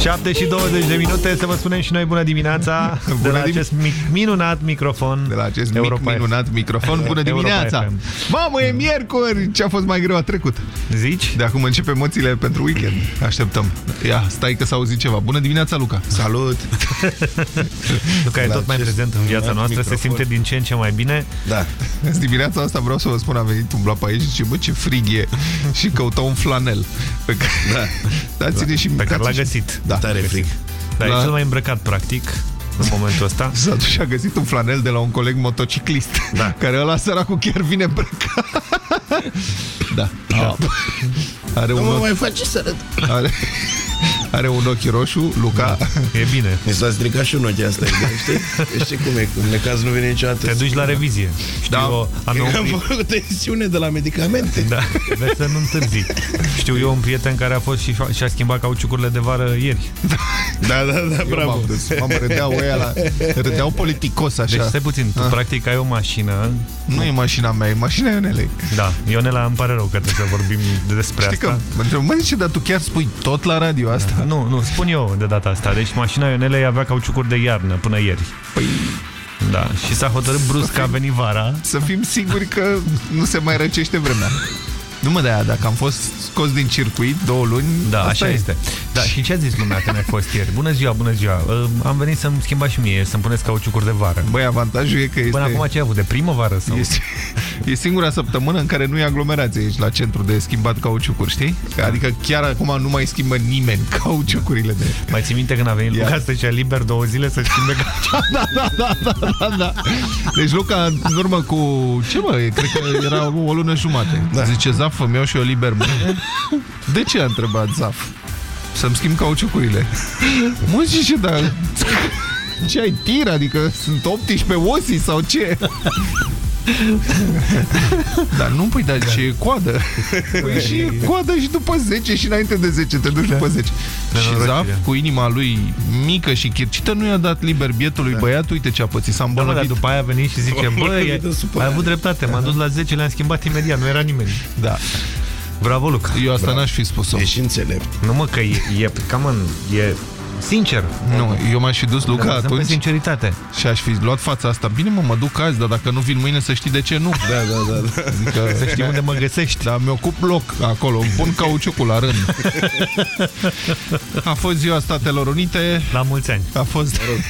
7 și 20 de minute să vă spunem și noi bună dimineața. Bună de la acest mic, minunat microfon De la acest Europa mic minunat F microfon Bună dimineața. Mamă, e miercuri! Ce a fost mai greu a trecut? Zici? De acum încep emoțiile pentru weekend. Așteptăm. Ia, stai că s-a auzit ceva. Bună dimineața, Luca. Salut! Luca e tot mai prezent în viața noastră microfon. Se simte din ce în ce mai bine. Da. Dimineața asta vreau să vă spun A venit un pe aici și zice Bă, ce frig e. Și căuta un flanel Pe care, da. da, ține și pe care l-a găsit Da, tare frig dar la... e cel mai îmbrăcat, practic, în momentul ăsta. S-a dus și a găsit un flanel de la un coleg motociclist, da. care ăla săracul chiar vine îmbrăcat. da. da. Are nu un mă mai face să arăt. Are... Are un ochi roșu, Luca. Da, e bine. Mi s-a stricat și un ochi asta, știi? Știi cum e? În necaz nu vine niciodată. Te duci la revizie. Știu da. eu, am, eu am făcut tensiune de la medicamente. Da, vezi să nu întârzi. Știu eu un prieten care a fost și, și a schimbat cauciucurile de vară ieri. Da, da, da, bravo. M-am râdeau ăia la... Râdeau politicos așa. Deci stai puțin, tu ah. practic ai o mașină. Nu e mașina mea, e mașina Ionelei. Da, Ionela îmi pare rău că trebuie să vorbim despre Știi asta. Știi că, mă zice, dar tu chiar spui tot la radio asta? Da. Nu, nu, spun eu de data asta. Deci mașina Ionelei avea cauciucuri de iarnă până ieri. Păi... Da, și s-a hotărât brusc că a venit vara. Să fim siguri că nu se mai răcește vremea. Nu mă, de aia, dacă am fost scos din circuit două luni, Da, așa e. este. Da, și ce a zis lumea când ai fost ieri? Bună ziua, bună ziua. Uh, am venit să-mi schimba și mie, să-mi puneți cauciucuri de vară. Băi, avantajul e că este... Până acum ce ai avut? De primăvară? Sau? Este... E singura săptămână în care nu e aglomerație aici la centru de schimbat cauciucuri, știi? Adică chiar acum nu mai schimbă nimeni cauciucurile de... Mai ții minte când a venit Luca să liber două zile să schimbe da, da, da, da, da, da. Deci Luca, în urmă cu... Ce mă? Cred că era o lună jumate. Da. Zice, Zaf, îmi iau și eu liber mâine. De ce a întrebat Zaf? Să-mi schimb cauciucurile. Mă zice, dar... Ce ai tir? Adică sunt 18 osi sau ce? Dar nu, păi, dar ce e coadă? Păi și e coadă și după 10 și înainte de 10 te duci da. după 10. De și Zaf, cu inima lui mică și chircită, nu i-a dat liber bietului da. băiat, uite ce a pățit, s-a îmbolnăvit. Da, dar după aia a venit și zice, bă, ai avut dreptate, m-am dus la 10, le-am schimbat imediat, nu era nimeni. Da. Bravo, Luc. Eu asta n-aș fi spus-o. Ești înțelept. Nu mă, că e, e, cam în, e Sincer. Nu, eu m-aș fi dus, Luca, atunci... Pe sinceritate. Și aș fi luat fața asta. Bine, mă, mă duc azi, dar dacă nu vin mâine să știi de ce nu. Da, da, da. da. Adică, să știi unde mă găsești. Da, mi-ocup loc acolo, îmi pun cauciucul la rând. A fost ziua Statelor Unite. La mulți ani. A fost, mă rog,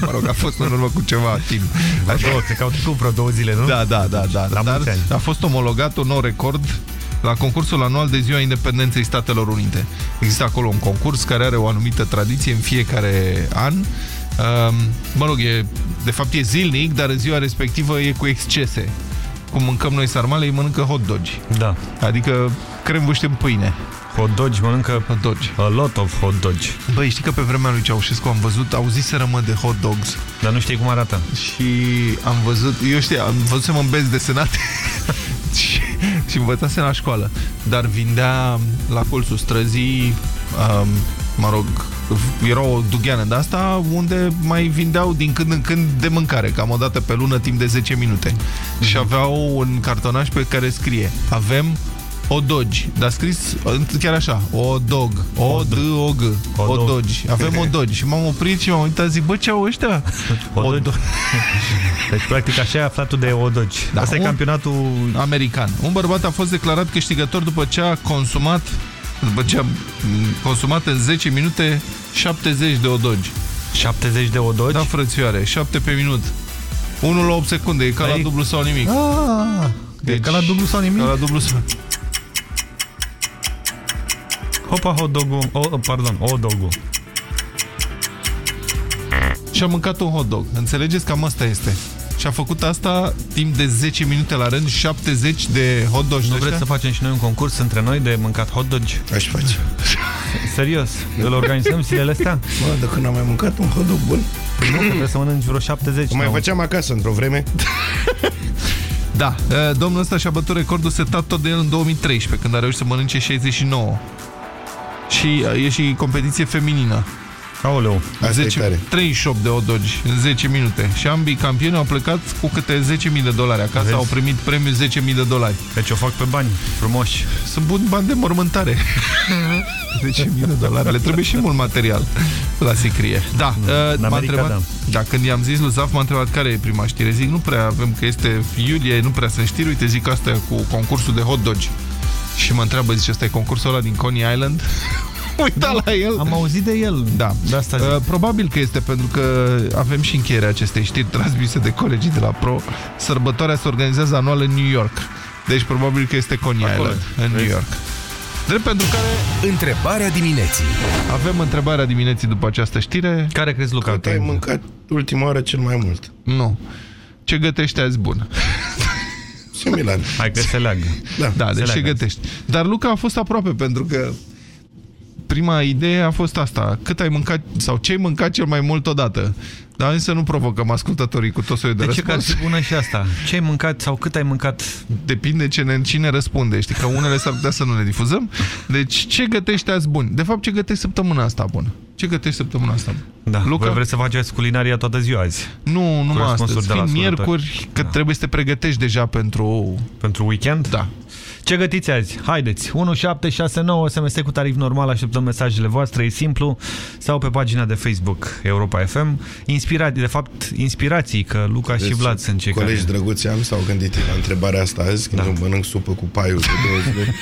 mă rog a fost în urmă cu ceva timp. Așa. Două, te caut cu vreo două zile, nu? Da, da, da. da. La dar mulți ani. A fost omologat un nou record la concursul anual de Ziua Independenței Statelor Unite. Există acolo un concurs care are o anumită tradiție în fiecare an. Um, mă rog, e, de fapt e zilnic, dar în ziua respectivă e cu excese. Cum mâncăm noi sarmale, îi mănâncă hot dogi. Da. Adică crembuște în pâine. Hot dogi mănâncă hot dogi. A lot of hot dogi. Băi, știi că pe vremea lui Ceaușescu am văzut, auziseră mă de hot dogs. Dar nu știi cum arată. Și am văzut, eu știu, am văzut în benzi desenate și, și învățase la școală. Dar vindea la colțul străzii, um, mă rog, era o dugheană de asta unde mai vindeau din când în când de mâncare, cam o dată pe lună, timp de 10 minute. Mm -hmm. Și aveau un cartonaș pe care scrie Avem o dogi, dar scris chiar așa, o dog, o d o g, o dogi. Avem o dogi. Și m-am oprit și m-am uitat, zic, bă, ce au ăștia? O dogi. Deci, practic, așa ai aflat de o dogi. Da, Asta un... e campionatul american. Un bărbat a fost declarat câștigător după ce a consumat după ce a consumat în 10 minute 70 de odogi. 70 de odogi? Da, frățioare, 7 pe minut. 1 la 8 secunde, e ca Ai... la dublu sau nimic. Ah, deci, e ca la dublu sau nimic? Ca la dublu sau... Hopa hot dog oh, pardon, o dog Și a mâncat un hot dog. Înțelegeți? Cam asta este. Și a făcut asta timp de 10 minute la rând, 70 de hot dogs. Nu vreți să facem și noi un concurs între noi de mâncat hot dogi? Aș face. Serios? Îl organizăm zilele astea? Bă, de când am mai mâncat un hot dog bun. Nu, trebuie să mănânci vreo 70. O mai făceam acasă într-o vreme. Da, domnul ăsta și-a bătut recordul setat tot de el în 2013, când a reușit să mănânce 69 și e și competiție feminină. Aoleu. Asta 10, e tare. 38 de odogi în 10 minute. Și ambii campioni au plecat cu câte 10.000 de dolari acasă, Vezi? au primit premiul 10.000 de dolari. Deci o fac pe bani frumoși. Sunt buni bani de mormântare. 10.000 de dolari. Le trebuie și mult material la sicrie. Da, uh, m-a America, întrebat, da. da, când i-am zis lui Zaf, m-a întrebat care e prima știre. Zic, nu prea avem, că este iulie, nu prea sunt știri. Uite, zic asta cu concursul de hot dogi. Și mă întreabă, zice, ăsta e concursul ăla din Coney Island? Uita la el. Am auzit de el. Da. De asta zic. Uh, probabil că este pentru că avem și încheierea acestei știri transmise de colegii de la Pro. Sărbătoarea se organizează anual în New York. Deci probabil că este Coney Acolo. Island, în New York. Drept pentru care Întrebarea dimineții. avem întrebarea dimineții după această știre. Care crezi, Luca? Cât ai mâncat ultima oară cel mai mult? Nu. Ce gătești azi bun? Similar. Hai că se leagă. Da. Da, deci ce leagă. gătești. Dar Luca a fost aproape pentru că prima idee a fost asta. Cât ai mâncat sau ce ai mâncat cel mai mult odată? Dar să nu provocăm ascultătorii cu tot soiul de, De ce că ar răspuns. fi bună și asta? Ce ai mâncat sau cât ai mâncat? Depinde cine, cine răspunde. Știi că unele s-ar putea să nu le difuzăm. Deci ce gătești azi bun? De fapt, ce gătești săptămâna asta bună? Ce gătești săptămâna asta bună? Da, Luca? voi vreți să faceți culinaria toată ziua azi. Nu, numai răspunsuri astăzi. de la Fiind ascultători. miercuri, că Da. trebuie să te pregătești deja pentru... Pentru weekend? Da. Ce gătiți azi? Haideți! 1769 SMS cu tarif normal, așteptăm mesajele voastre, e simplu, sau pe pagina de Facebook Europa FM. Inspirații, de fapt, inspirații, că Luca și Deci, Vlad sunt cei Colegi care... drăguți am, s-au gândit la întrebarea asta azi, când Da. eu mănânc supă cu paiul de două zile.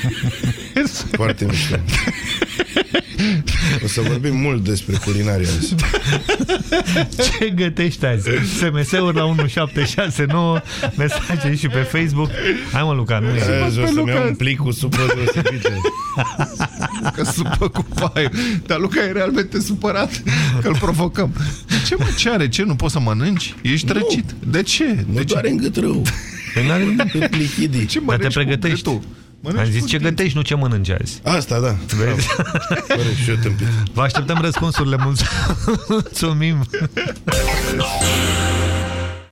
Foarte mișto. O să vorbim mult despre culinaria azi. Ce gătești azi? SMS-uri la 1769, mesaje și pe Facebook. Hai mă, Luca, nu e... Azi o pe să-mi Luca. iau un plic cu supă deosebită. Că supă cu paiul. Dar Luca e realmente supărat că îl provocăm. Ce mă, ce are? Ce? Nu poți să mănânci? Ești Nu. răcit. De ce? Nu De ce? doare în gât rău. Păi n-are nimic. Cât plichidii. Ce Dar te mănânci cu pregătești. Gâtul? Mănânci Am zis cu ce dinți. gătești, nu ce mănânci azi. Asta, da. Vezi? Corect, și eu tâmpit. Vă așteptăm răspunsurile. Mulțumim!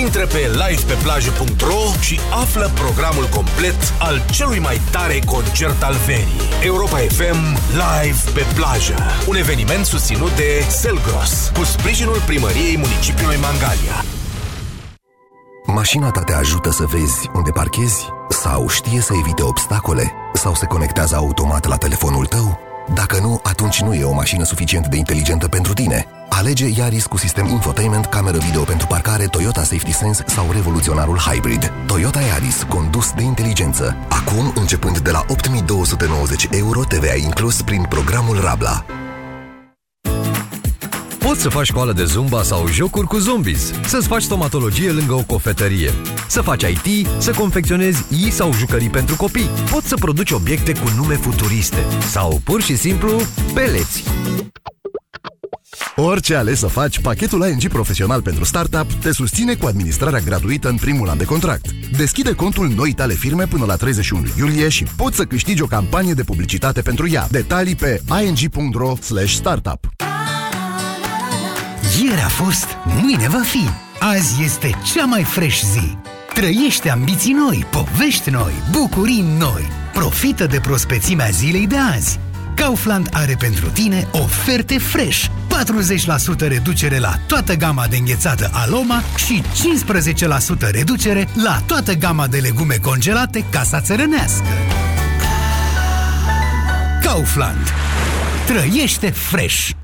Intră pe livepeplajă.ro și află programul complet al celui mai tare concert al verii. Europa FM Live pe plajă. Un eveniment susținut de Selgros, cu sprijinul primăriei municipiului Mangalia. Mașina ta te ajută să vezi unde parchezi? Sau știe să evite obstacole? Sau se conectează automat la telefonul tău? Dacă nu, atunci nu e o mașină suficient de inteligentă pentru tine. Alege Yaris cu sistem infotainment, cameră video pentru parcare, Toyota Safety Sense sau revoluționarul Hybrid. Toyota Yaris, condus de inteligență. Acum, începând de la 8290 euro, TVA inclus prin programul Rabla. Poți să faci școală de zumba sau jocuri cu zombies, să-ți faci stomatologie lângă o cofetărie, să faci IT, să confecționezi i sau jucării pentru copii. Poți să produci obiecte cu nume futuriste sau pur și simplu peleți. Orice ales să faci, pachetul ING Profesional pentru Startup te susține cu administrarea gratuită în primul an de contract. Deschide contul noi tale firme până la 31 iulie și poți să câștigi o campanie de publicitate pentru ea. Detalii pe ing.ro startup. Ieri a fost, mâine va fi. Azi este cea mai fresh zi. Trăiește ambiții noi, povești noi, bucurii noi. Profită de prospețimea zilei de azi. Kaufland are pentru tine oferte fresh. 40% reducere la toată gama de înghețată Aloma și 15% reducere la toată gama de legume congelate Casa Țărănească. Kaufland. Trăiește fresh!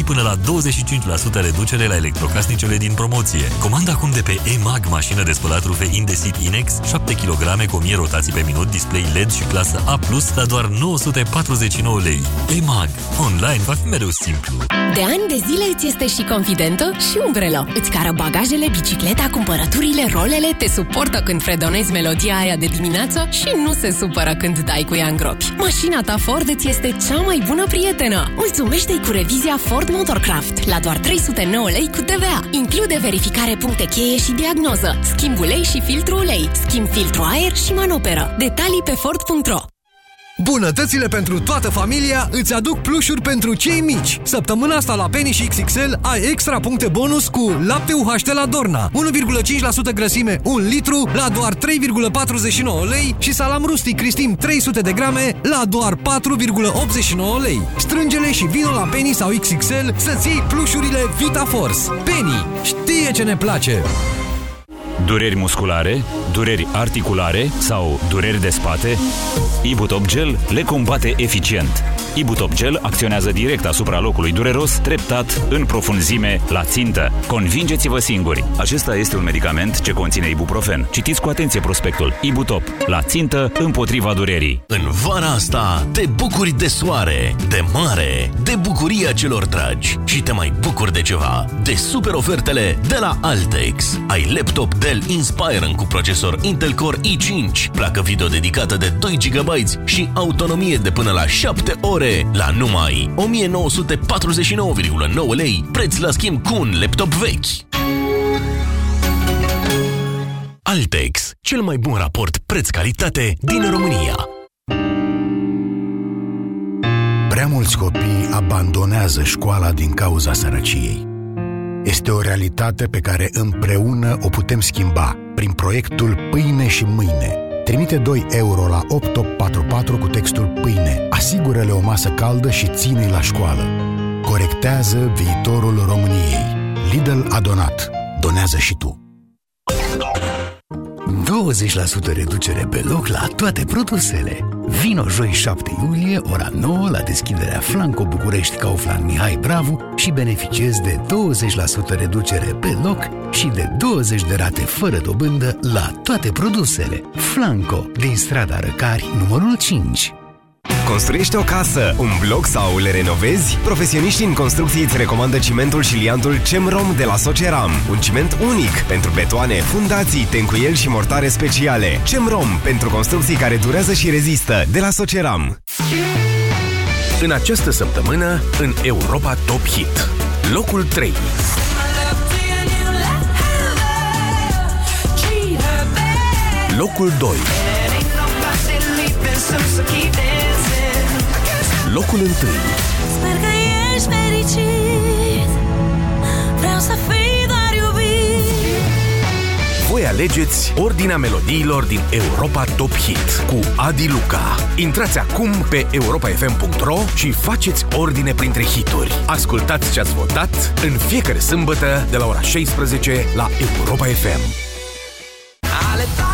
până la 25% reducere la electrocasnicele din promoție. Comanda acum de pe EMAG mașină de spălat rufe Indesit Inex, 7 kg cu 1000 rotații pe minut, display LED și clasă A+, la doar 949 lei. EMAG. Online va fi mereu simplu. De ani de zile îți este și confidentă și umbrelă. Îți cară bagajele, bicicleta, cumpărăturile, rolele, te suportă când fredonezi melodia aia de dimineață și nu se supără când dai cu ea în gropi. Mașina ta Ford îți este cea mai bună prietenă. Mulțumește-i cu revizia Ford Motorcraft la doar 309 lei cu TVA. Include verificare puncte cheie și diagnoză, schimb ulei și filtru ulei, schimb filtru aer și manoperă. Detalii pe Ford.ro Bunătățile pentru toată familia îți aduc plușuri pentru cei mici. Săptămâna asta la Penny și XXL ai extra puncte bonus cu lapte UHT la Dorna, 1,5% grăsime, 1 litru la doar 3,49 lei și salam rustic Cristim 300 de grame la doar 4,89 lei. Strângele și vino la Penny sau XXL să-ți iei plușurile VitaForce. Penny știe ce ne place! Dureri musculare, dureri articulare sau dureri de spate? Ibutop Gel le combate eficient. Ibutop Gel acționează direct asupra locului dureros, treptat, în profunzime, la țintă. Convingeți-vă singuri! Acesta este un medicament ce conține ibuprofen. Citiți cu atenție prospectul. Ibutop. La țintă, împotriva durerii. În vara asta te bucuri de soare, de mare, de bucuria celor dragi și te mai bucuri de ceva, de super ofertele de la Altex. Ai laptop Dell Inspiron cu procesor Intel Core i5, placă video dedicată de 2 GB și autonomie de până la 7 ore la numai 1949,9 lei, preț la schimb cu un laptop vechi. Altex, cel mai bun raport preț-calitate din România. Prea mulți copii abandonează școala din cauza sărăciei. Este o realitate pe care împreună o putem schimba prin proiectul Pâine și Mâine. Trimite 2 euro la 8844 cu textul Pâine. Asigură-le o masă caldă și ține la școală. Corectează viitorul României. Lidl a donat. Donează și tu. 20% reducere pe loc la toate produsele. Vino joi 7 iulie, ora 9, la deschiderea Flanco București Kaufland Mihai Bravu și beneficiezi de 20% reducere pe loc și de 20 de rate fără dobândă la toate produsele. Flanco, din strada Răcari, numărul 5. Construiești o casă, un bloc sau le renovezi? Profesioniștii în construcții îți recomandă cimentul și liantul CEMROM de la Soceram. Un ciment unic pentru betoane, fundații, tencuieli și mortare speciale. CEMROM pentru construcții care durează și rezistă de la Soceram. În această săptămână, în Europa Top Hit. Locul 3. Locul 2. Locul 1. Sper că ești fericit Vreau să fii doar iubit Voi alegeți ordinea melodiilor din Europa Top Hit cu Adi Luca. Intrați acum pe europafm.ro și faceți ordine printre hituri. Ascultați ce ați votat în fiecare sâmbătă de la ora 16 la Europa FM. Ale tale,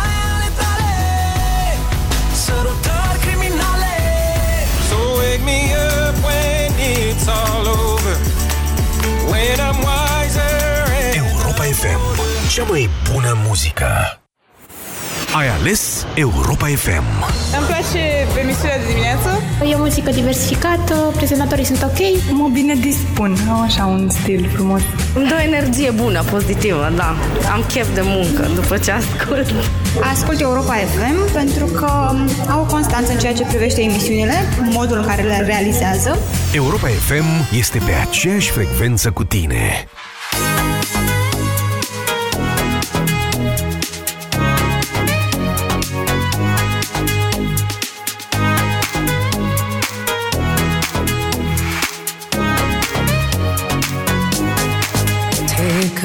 Cea mai bună muzică. Ai ales Europa FM. Îmi place emisiunea de dimineață. E o muzică diversificată, prezentatorii sunt ok. Mă bine dispun, au așa un stil frumos. Îmi dă o energie bună, pozitivă, da. Am chef de muncă după ce ascult. Ascult Europa FM pentru că au constanță în ceea ce privește emisiunile, modul în care le realizează. Europa FM este pe aceeași frecvență cu tine.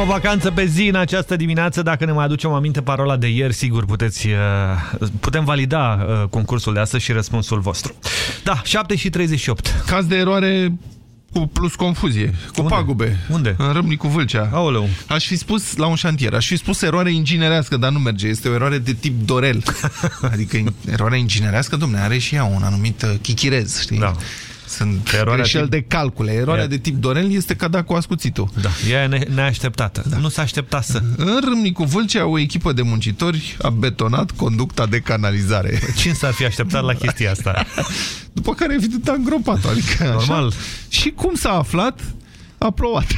O vacanță pe zi în această dimineață. Dacă ne mai aducem aminte parola de ieri, sigur puteți, uh, putem valida uh, concursul de astăzi și răspunsul vostru. Da, 7 și 38. Caz de eroare cu plus confuzie, cu Unde? pagube. Unde? În Râmnicu Vâlcea. Aoleu. Aș fi spus la un șantier, aș fi spus eroare inginerească, dar nu merge. Este o eroare de tip Dorel. adică eroarea inginerească, domne, are și ea un anumit uh, chichirez, știi? Da. Sunt Eroarea greșeli tip- de calcule. Eroarea Ia. de tip Dorel este ca da cu ascuțitul. Da, ea e ne neașteptată. Da. Nu s-a așteptat să... În Râmnicu Vâlcea, o echipă de muncitori a betonat conducta de canalizare. Cine s-ar fi așteptat la chestia asta? După care, evident, a îngropat adică Normal. Așa. Și cum s-a aflat? A plouat.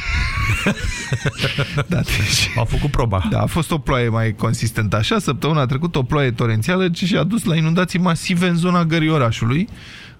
da, deci... Au făcut proba. Da, a fost o ploaie mai consistentă. Așa, săptămâna trecută o ploaie torențială ce și-a dus la inundații masive în zona gării orașului.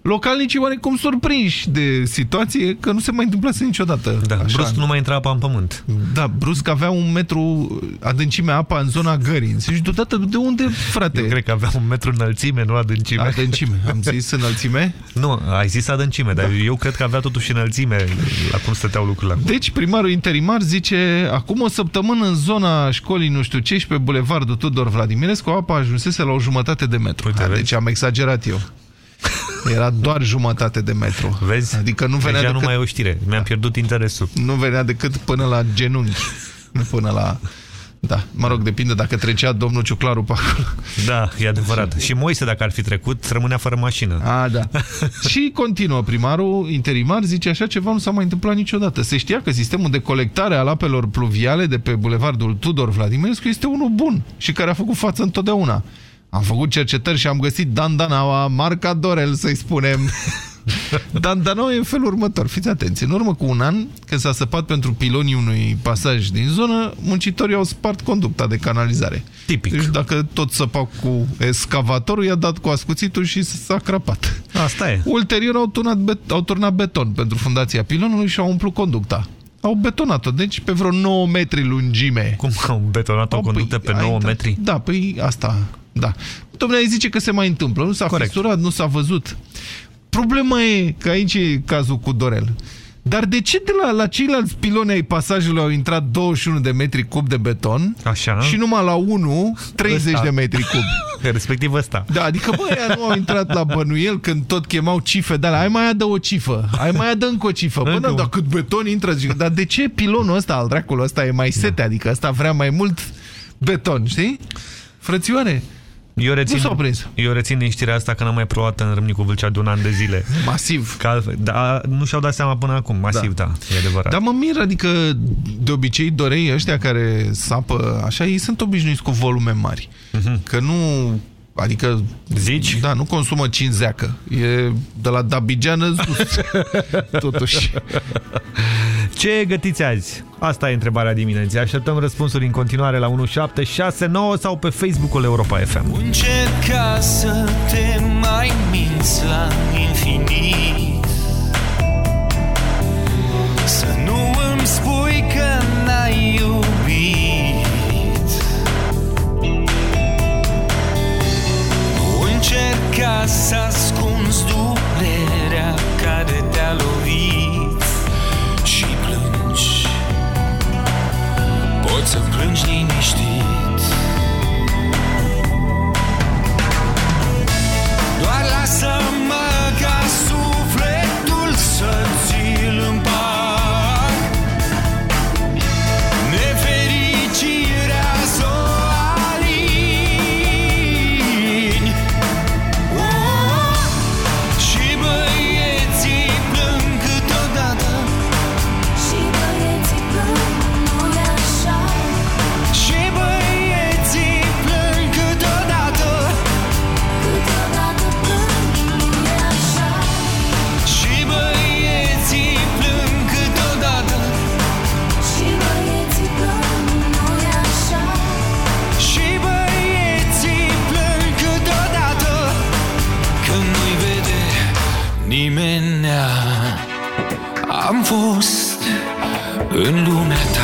Localnicii oarecum surprinși de situație că nu se mai întâmplase niciodată. Da, Așa. brusc nu mai intra apa în pământ. Da, brusc avea un metru adâncimea apa în zona gării. Și deodată, de unde, frate? Eu cred că avea un metru înălțime, nu adâncime. Adâncime. Am zis înălțime? Nu, ai zis adâncime, dar eu cred că avea totuși înălțime la cum stăteau lucrurile acum. Deci primarul interimar zice acum o săptămână în zona școlii nu știu ce și pe bulevardul Tudor Vladimirescu apa ajunsese la o jumătate de metru. Uite, A, vezi? deci am exagerat eu. Era doar jumătate de metru. Vezi? Adică nu venea Deja decât, nu mai e o știre. Mi-am pierdut interesul. nu venea decât până la genunchi. Nu până la... Da, mă rog, depinde dacă trecea domnul Ciuclaru pe acolo. Da, e adevărat. Și Moise, dacă ar fi trecut, rămânea fără mașină. A, da. și continuă primarul interimar, zice așa ceva nu s-a mai întâmplat niciodată. Se știa că sistemul de colectare al apelor pluviale de pe bulevardul Tudor Vladimirescu este unul bun și care a făcut față întotdeauna. Am făcut cercetări și am găsit dandanaua, marca Dorel, să-i spunem. Dar Danau e în felul următor. Fiți atenți. În urmă cu un an, când s-a săpat pentru pilonii unui pasaj din zonă, muncitorii au spart conducta de canalizare. Tipic. Deci dacă tot săpau cu excavatorul, i-a dat cu ascuțitul și s-a crăpat. Asta e. Ulterior au turnat, bet au turnat beton pentru fundația pilonului și au umplut conducta. Au betonat-o, deci pe vreo 9 metri lungime. Cum au betonat o conductă pe 9 metri? Da, păi asta, da. Domnule, zice că se mai întâmplă, nu s-a fisurat, nu s-a văzut. Problema e că aici e cazul cu Dorel. Dar de ce de la, la ceilalți piloni ai pasajului au intrat 21 de metri cub de beton Așa. și numai la 1 30 Ăsta. de metri cub? Respectiv ăsta. Da, adică bă, ăia nu au intrat la bănuiel când tot chemau cife de la ai mai adă o cifă, ai mai adă încă o cifă. Bă, da, dar cât beton intră, zic, dar de ce pilonul ăsta al dracului ăsta e mai sete? Adică ăsta vrea mai mult beton, știi? Frățioare, Eu rețin, Nu s-au prins. Eu rețin din știrea asta că n-am mai provat în Râmnicu Vâlcea de un an de zile. Masiv. Că altfel, da, nu și-au dat seama până acum. Masiv, da, da e adevărat. Dar mă mir, adică de obicei dorei ăștia care sapă așa, ei sunt obișnuiți cu volume mari. Că nu... Adică... Zici? Da, nu consumă 5 zeacă. E de la Dabigeană sus. Totuși. Ce gătiți azi? Asta e întrebarea dimineții. Așteptăm răspunsuri în continuare la 1769 sau pe Facebook-ul Europa FM. Încerca să te mai minți la infinit să ascunzi durerea care te-a lovit Și plângi. Poți să plângi liniștit fost în lumea ta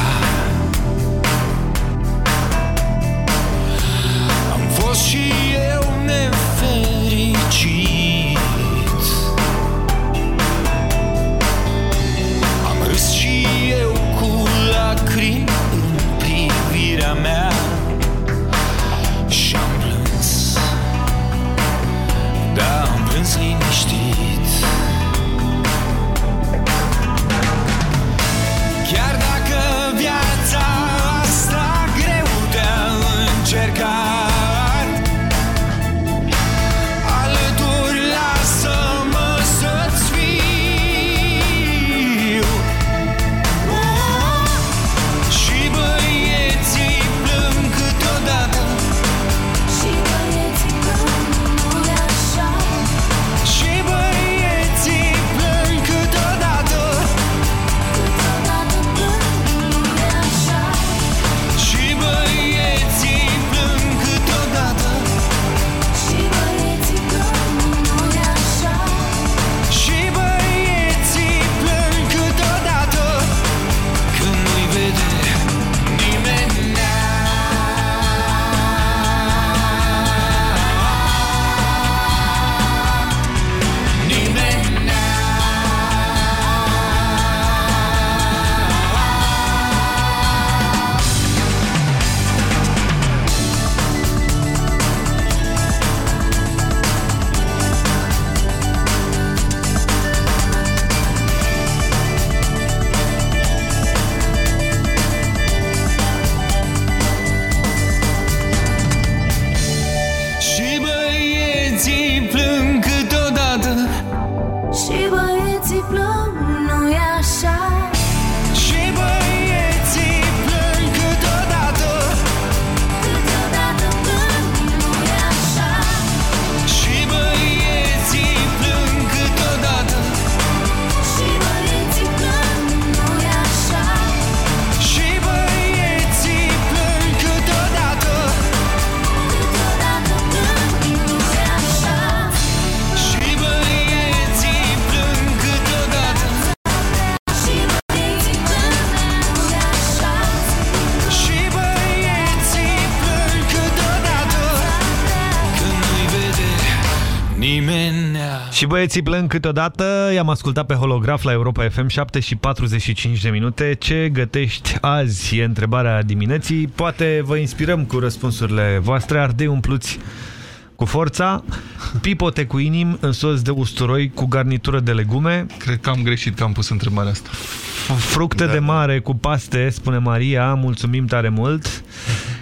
băieții plâng câteodată, i-am ascultat pe holograf la Europa FM 7 și 45 de minute. Ce gătești azi? E întrebarea dimineții. Poate vă inspirăm cu răspunsurile voastre. Ardei umpluți cu forța, pipote cu inim în sos de usturoi cu garnitură de legume. Cred că am greșit că am pus întrebarea asta. Fructe da. de mare cu paste, spune Maria, mulțumim tare mult.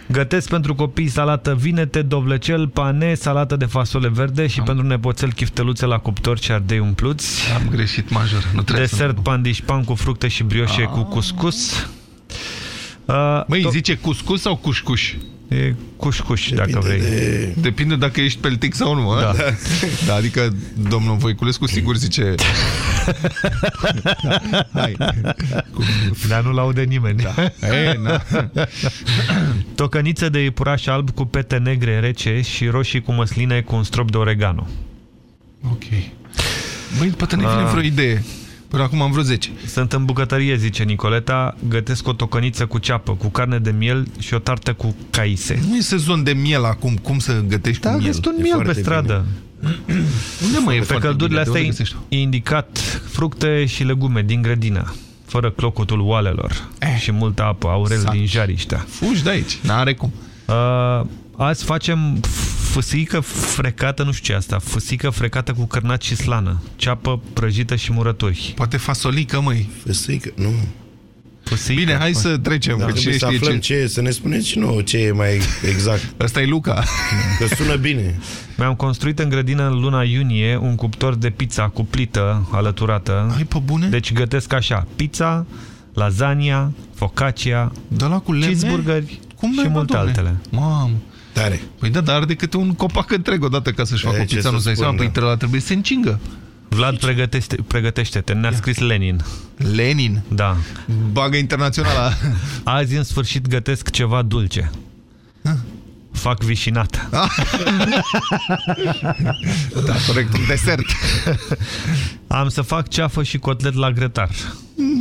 Gătesc pentru copii salată vinete, dovlecel, pane, salată de fasole verde și am... pentru nepoțel chifteluțe la cuptor și ardei umpluți. Am greșit major. Nu Desert să... pandișpan cu fructe și brioșe cu cuscus. Uh, Măi, zice cuscus sau cușcuș? E cușcuș, dacă vrei. De... Depinde dacă ești peltic sau nu. Da. da. Adică domnul Voiculescu sigur zice... Hai. Dar nu laude nimeni. Da. E, na. Tocăniță de iepuraș alb cu pete negre rece și roșii cu măsline cu un strop de oregano. Ok. Băi, poate ne vine vreo idee. Până acum am vreo 10. Sunt în bucătărie, zice Nicoleta, gătesc o tocăniță cu ceapă, cu carne de miel și o tartă cu caise. Nu e sezon de miel acum, cum să gătești da, cu miel? Da, un miel pe stradă. Unde mai e Pe căldurile astea e indicat fructe și legume din grădină fără clocotul oalelor eh, și multă apă, aurel exact. din jariștea. Fugi de aici, n-are cum. Uh, azi facem făsică frecată, nu știu ce asta, făsică frecată cu cărnat și slană, ceapă prăjită și murături. Poate fasolică, măi. Făsică, nu. Făsică, Bine, hai să trecem. Da, că ce să aflăm ce... ce, să ne spuneți și nouă ce e mai exact. Ăsta e Luca. Că sună bine. Mi-am construit în grădină în luna iunie un cuptor de pizza cu plită alăturată. Ai pe bune? Deci gătesc așa, pizza, lasagna, focaccia, cheeseburgeri Cum și multe doamne? altele. Mamă. Tare. Păi da, dar are câte un copac întreg odată ca să-și facă pizza, nu-ți dai seama, păi trebuie, trebuie să se încingă. Vlad, pregătește-te, pregătește ne-a scris Lenin. Lenin? Da. Bagă internațională. Azi, în sfârșit, gătesc ceva dulce. Fac vișinat. da, corect, un desert. Am să fac ceafă și cotlet la grătar.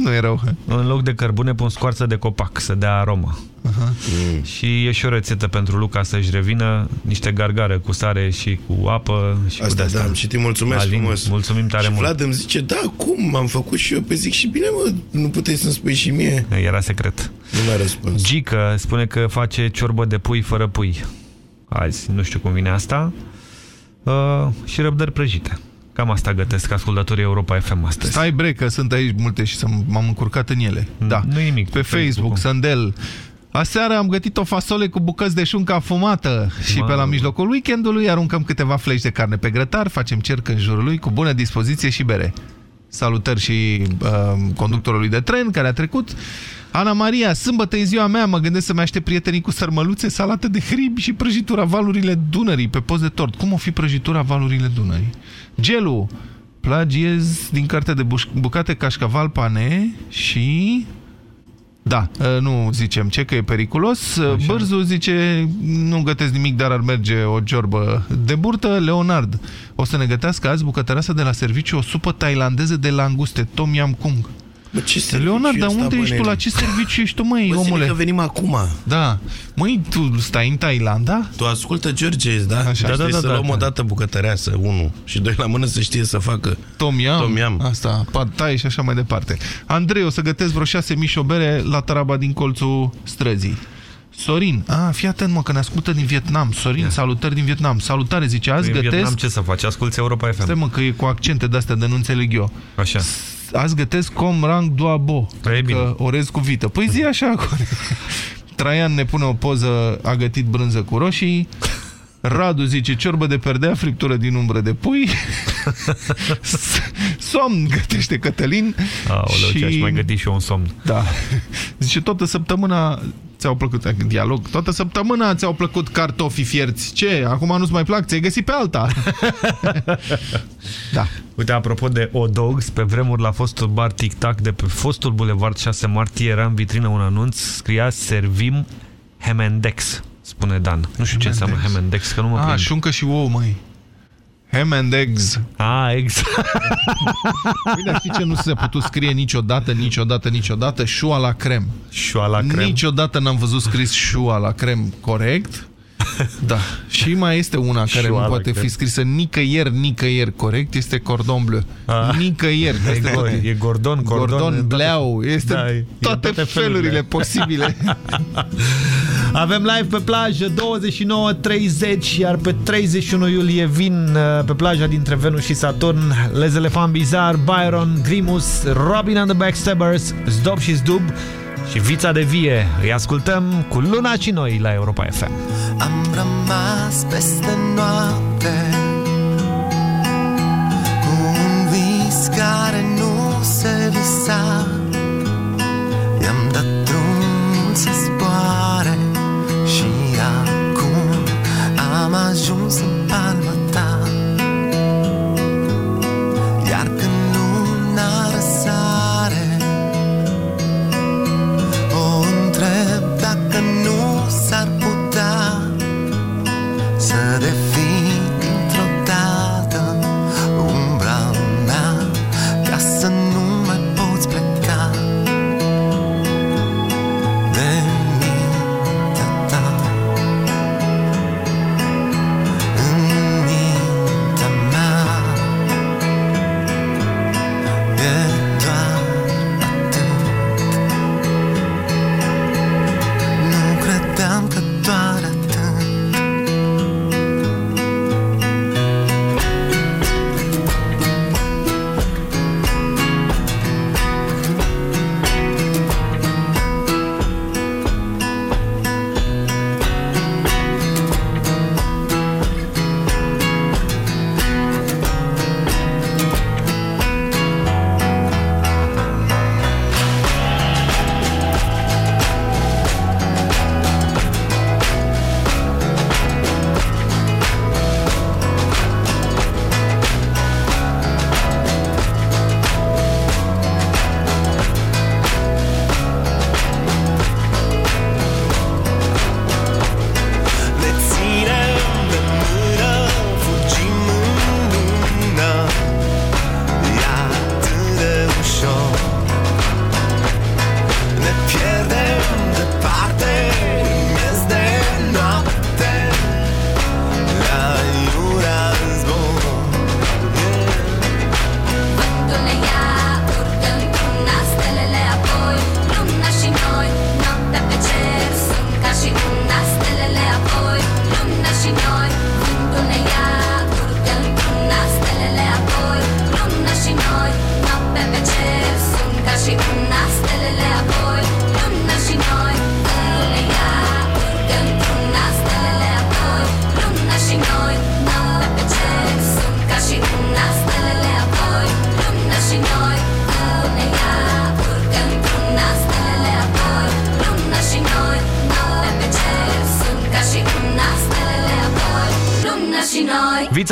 Nu e rău. În loc de cărbune pun scoarță de copac, să dea aromă. Uh -huh. mm. Și e și o rețetă pentru Luca să-și revină niște gargare cu sare și cu apă. Și Asta, cu da, am citit, mulțumesc Alin, frumos. Mulțumim tare și mult. Vlad îmi zice, da, cum, am făcut și eu. Pe zic și bine, mă, nu puteai să-mi spui și mie. Era secret. Nu mi-a răspuns. Gică spune că face ciorbă de pui fără pui. Azi, nu știu cum vine asta. Uh, și răbdări prăjite. Cam asta gătesc ascultătorii Europa FM astăzi. Stai bre, că sunt aici multe și m-am încurcat în ele. Da. Nu nimic. Pe Facebook, Facebook Sandel. Aseară am gătit o fasole cu bucăți de șuncă afumată și pe la mijlocul weekendului aruncăm câteva fleci de carne pe grătar, facem cerc în jurul lui cu bună dispoziție și bere. Salutări și uh, conductorului de tren care a trecut. Ana Maria, sâmbătă e ziua mea, mă gândesc să-mi aștept prietenii cu sărmăluțe, salată de hrib și prăjitura valurile Dunării pe post de tort. Cum o fi prăjitura valurile Dunării? Gelu, plagiez din cartea de bucate cașcaval pane și... Da, ă, nu zicem ce, că e periculos. Așa. Bârzu zice, nu gătesc nimic, dar ar merge o ciorbă de burtă. Leonard, o să ne gătească azi bucătăreasa de la serviciu o supă tailandeză de languste, tom yam kung. Bă, ce Leonard, dar unde ești tu? La ce serviciu ești tu, măi, Bă, omule? că venim acum. Da. Măi, tu stai în Thailanda? Tu ascultă George, da? Așa. Da, da, da, să da, luăm da. o dată bucătăreasă, unul. Și doi la mână să știe să facă Tom Yam. Tom Yam. Asta, pad thai și așa mai departe. Andrei, o să gătesc vreo șase mișobere la taraba din colțul străzii. Sorin, a, fii atent mă, că ne ascultă din Vietnam. Sorin, yeah. salutări din Vietnam. Salutare, zice, azi gătesc... Vietnam ce să faci? Asculți Europa FM. Stai mă, că e cu accente de-astea de nu înțeleg eu. Așa azi gătesc com rang duabo. Că orez cu vită. Păi zi așa acolo. Traian ne pune o poză, a gătit brânză cu roșii. Radu zice, ciorbă de perdea, friptură din umbră de pui. somn gătește Cătălin. Aoleu, și... ce aș mai găti și eu un somn. Da. Zice, toată săptămâna ți-au plăcut, dialog, toată săptămâna ți-au plăcut cartofii fierți. Ce? Acum nu-ți mai plac? Ți-ai găsit pe alta. da. Uite, apropo de O-Dogs, pe vremuri la fostul bar Tic Tac de pe fostul bulevard 6 martie era în vitrină un anunț, scria Servim Hemendex, spune Dan. Nu știu Hemendex. ce înseamnă Hemendex, că nu mă A, prind. șuncă și ou, măi. Ham and eggs. Ah, eggs. Bine, știi ce nu se putut scrie niciodată, niciodată, niciodată? Șua la crem. Șua la crem. Niciodată n-am văzut scris șua la crem corect. Da. Și mai este una care nu poate cred. fi scrisă nicăieri, nicăieri corect, este cordon bleu. A. Nicăieri. E, este toate. e gordon, gordon. Gordon bleau. Este da, toate, toate felurile, felurile posibile. Avem live pe plajă 29-30, iar pe 31 iulie vin uh, pe plaja dintre Venus și Saturn Les Elefant Bizar, Byron, Grimus, Robin and the Backstabbers, Zdob și Zdub și Vița de Vie. Îi ascultăm cu Luna și noi la Europa FM. Am rămas peste noapte Cu un vis care nu se visa I-am dat drum să zboare Și acum am ajuns în palma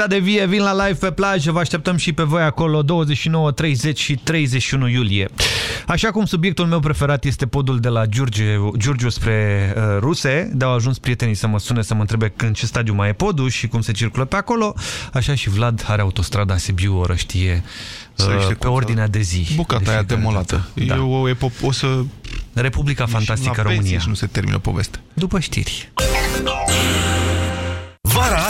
ta Vița de vie vin la live pe plajă, vă așteptăm și pe voi acolo 29, 30 și 31 iulie. Așa cum subiectul meu preferat este podul de la Giurgiu, Giurgiu spre uh, Ruse, de au ajuns prietenii să mă sune să mă întrebe în ce stadiu mai e podul și cum se circulă pe acolo, așa și Vlad are autostrada Sibiu, o răștie uh, pe ordinea de zi. Bucata aia demolată. Da. Eu o, o să... Republica Fantastică România. Și nu se termină povestea. După știri. Vara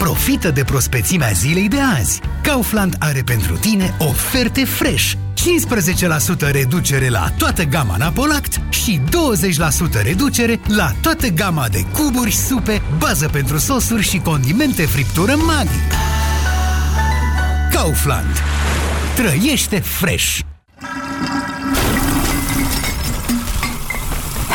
Profită de prospețimea zilei de azi. Kaufland are pentru tine oferte fresh 15% reducere la toată gama Napolact și 20% reducere la toată gama de cuburi, supe, bază pentru sosuri și condimente friptură Maggi. Kaufland Trăiește fresh!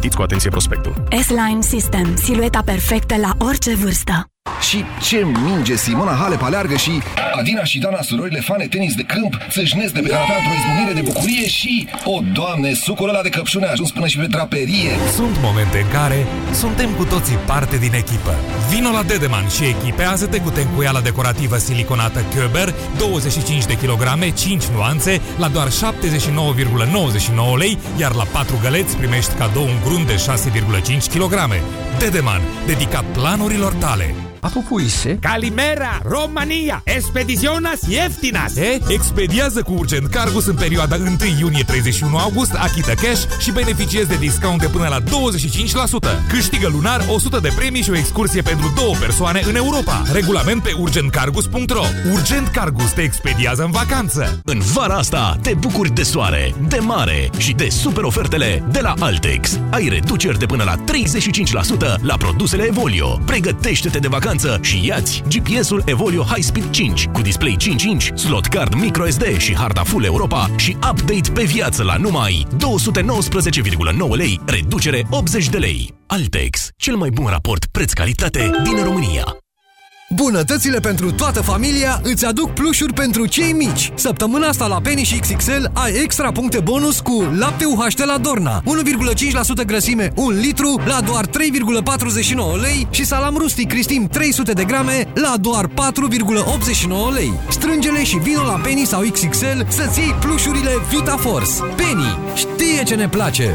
Citiți cu atenție prospectul. S-Line System, silueta perfectă la orice vârstă și ce minge Simona Halep aleargă și Adina și Dana, surorile fane tenis de câmp, țâșnesc de pe canapea într-o izbucnire de bucurie și, o doamne, sucul ăla de căpșune a ajuns până și pe draperie. Sunt momente în care suntem cu toții parte din echipă. Vino la Dedeman și echipează-te cu tencuiala decorativă siliconată Köber, 25 de kilograme, 5 nuanțe, la doar 79,99 lei, iar la 4 găleți primești cadou un grunt de 6,5 kg. Dedeman, dedicat planurilor tale. Apupuise? Calimera, România, expediționas ieftinas. E? Expediază cu Urgent Cargus în perioada 1 iunie-31 august, achită cash și beneficiezi de discount de până la 25%. Câștigă lunar 100 de premii și o excursie pentru două persoane în Europa. Regulament pe urgentcargus.ro Urgent Cargus te expediază în vacanță. În vara asta te bucuri de soare, de mare și de super ofertele de la Altex. Ai reduceri de până la 35% la produsele Evolio. Pregătește-te de vacanță vacanță și iați GPS-ul Evolio High Speed 5 cu display 5 inch, slot card microSD și harta Full Europa și update pe viață la numai 219,9 lei, reducere 80 de lei. Altex, cel mai bun raport preț-calitate din România. Bunătățile pentru toată familia îți aduc plușuri pentru cei mici. Săptămâna asta la Penny și XXL ai extra puncte bonus cu lapte UHT la Dorna, 1,5% grăsime, 1 litru la doar 3,49 lei și salam rustic Cristim 300 de grame la doar 4,89 lei. Strângele și vino la Penny sau XXL să-ți iei plușurile VitaForce. Penny știe ce ne place!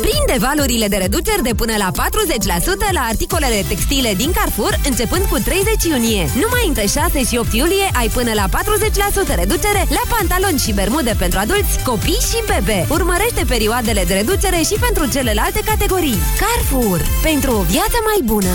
Prinde valorile de reduceri de până la 40% la articolele textile din Carrefour începând cu 30 iunie. Numai între 6 și 8 iulie ai până la 40% reducere la pantaloni și bermude pentru adulți, copii și bebe. Urmărește perioadele de reducere și pentru celelalte categorii. Carrefour. Pentru o viață mai bună.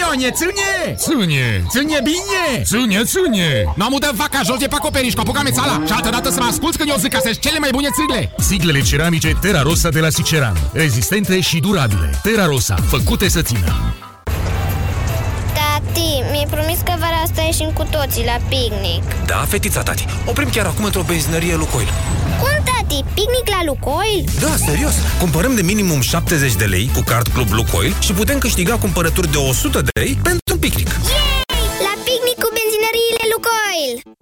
Ionie, țânie! Țânie! Țânie bine! Țânie, țânie! Nu am udat vaca jos de pe acoperiș, copuca mețala și altă dată să mă asculți când eu zic că sunt cele mai bune țigle! Siglele ceramice Terra Rosa de la Siceran. Rezistente și durabile. Terra Rosa, făcute să țină. Tati, mi-ai promis că vara asta ieșim cu toții la picnic. Da, fetița, tati. Oprim chiar acum într-o benzinărie Lucoil. Cum, tati? Picnic la Lucoil? Da, serios. Cumpărăm de minimum 70 de lei cu card Club Lucoil și putem câștiga cumpărături de 100 de lei pentru un picnic. Yay! La picnic cu benzinăriile Lucoil!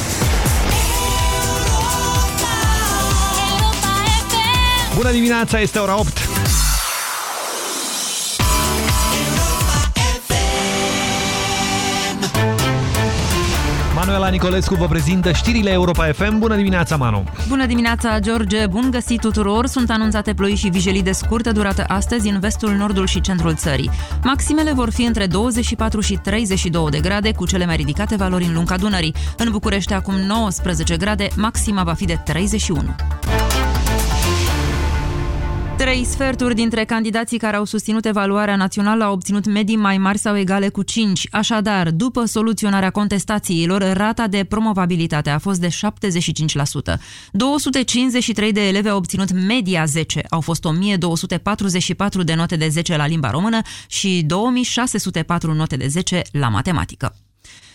Bună dimineața, este ora 8. Manuela Nicolescu vă prezintă știrile Europa FM. Bună dimineața, Manu! Bună dimineața, George! Bun găsit tuturor! Sunt anunțate ploi și vijelii de scurtă durată astăzi în vestul, nordul și centrul țării. Maximele vor fi între 24 și 32 de grade, cu cele mai ridicate valori în lunga Dunării. În București acum 19 grade, maxima va fi de 31. Trei sferturi dintre candidații care au susținut evaluarea națională au obținut medii mai mari sau egale cu 5. Așadar, după soluționarea contestațiilor, rata de promovabilitate a fost de 75%. 253 de elevi au obținut media 10. Au fost 1244 de note de 10 la limba română și 2604 note de 10 la matematică.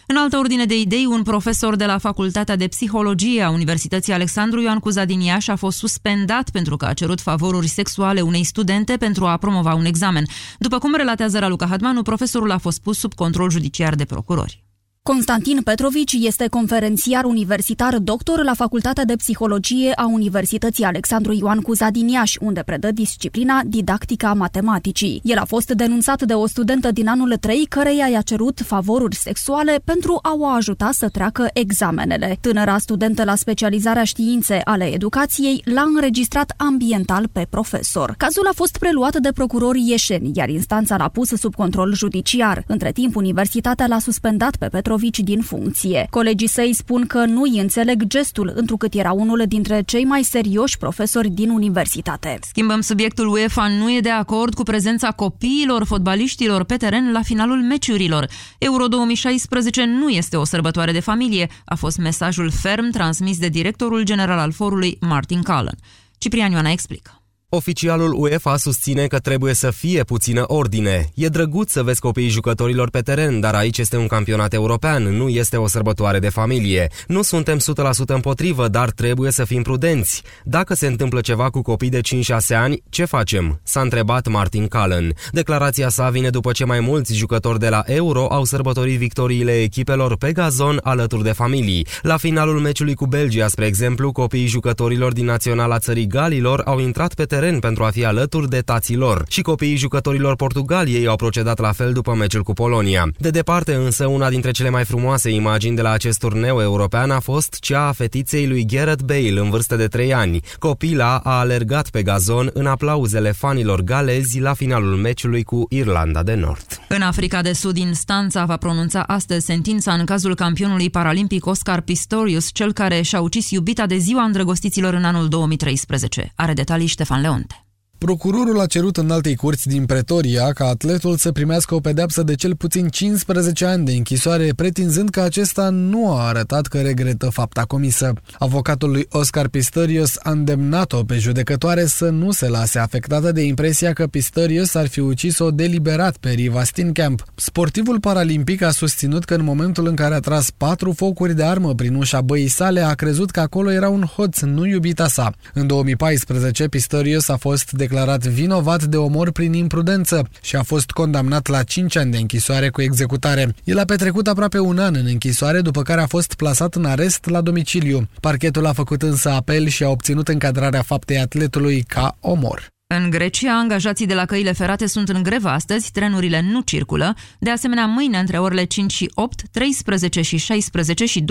În altă ordine de idei, un profesor de la Facultatea de Psihologie a Universității Alexandru Ioan Cuza din Iași a fost suspendat pentru că a cerut favoruri sexuale unei studente pentru a promova un examen. După cum relatează Raluca Hadmanu, profesorul a fost pus sub control judiciar de procurori. Constantin Petrovici este conferențiar universitar doctor la Facultatea de Psihologie a Universității Alexandru Ioan Cuza din Iași, unde predă disciplina didactica matematicii. El a fost denunțat de o studentă din anul 3, căreia i-a cerut favoruri sexuale pentru a o ajuta să treacă examenele. Tânăra studentă la specializarea științe ale educației l-a înregistrat ambiental pe profesor. Cazul a fost preluat de procurorii ieșeni, iar instanța l-a pus sub control judiciar. Între timp, universitatea l-a suspendat pe Petrovici Mitrovici din funcție. Colegii săi spun că nu îi înțeleg gestul, întrucât era unul dintre cei mai serioși profesori din universitate. Schimbăm subiectul UEFA nu e de acord cu prezența copiilor fotbaliștilor pe teren la finalul meciurilor. Euro 2016 nu este o sărbătoare de familie, a fost mesajul ferm transmis de directorul general al forului Martin Cullen. Ciprian Ioana explică. Oficialul UEFA susține că trebuie să fie puțină ordine. E drăguț să vezi copiii jucătorilor pe teren, dar aici este un campionat european, nu este o sărbătoare de familie. Nu suntem 100% împotrivă, dar trebuie să fim prudenți. Dacă se întâmplă ceva cu copii de 5-6 ani, ce facem? S-a întrebat Martin Cullen. Declarația sa vine după ce mai mulți jucători de la Euro au sărbătorit victoriile echipelor pe gazon alături de familii. La finalul meciului cu Belgia, spre exemplu, copiii jucătorilor din Naționala Țării Galilor au intrat pe teren teren pentru a fi alături de tații lor și copiii jucătorilor Portugaliei au procedat la fel după meciul cu Polonia. De departe însă, una dintre cele mai frumoase imagini de la acest turneu european a fost cea a fetiței lui Gareth Bale în vârstă de 3 ani. Copila a alergat pe gazon în aplauzele fanilor galezi la finalul meciului cu Irlanda de Nord. În Africa de Sud, instanța va pronunța astăzi sentința în cazul campionului paralimpic Oscar Pistorius, cel care și-a ucis iubita de ziua îndrăgostiților în anul 2013. Are detalii Ștefan Leonte. Procurorul a cerut în altei curți din Pretoria ca atletul să primească o pedeapsă de cel puțin 15 ani de închisoare, pretinzând că acesta nu a arătat că regretă fapta comisă. Avocatul lui Oscar Pistorius a îndemnat-o pe judecătoare să nu se lase afectată de impresia că Pistorius ar fi ucis-o deliberat pe Riva Steenkamp. Sportivul paralimpic a susținut că în momentul în care a tras patru focuri de armă prin ușa băii sale, a crezut că acolo era un hoț, nu iubita sa. În 2014, Pistorius a fost de declarat vinovat de omor prin imprudență și a fost condamnat la 5 ani de închisoare cu executare. El a petrecut aproape un an în închisoare, după care a fost plasat în arest la domiciliu. Parchetul a făcut însă apel și a obținut încadrarea faptei atletului ca omor. În Grecia, angajații de la căile ferate sunt în grevă astăzi, trenurile nu circulă. De asemenea, mâine, între orele 5 și 8, 13 și 16 și 21-24,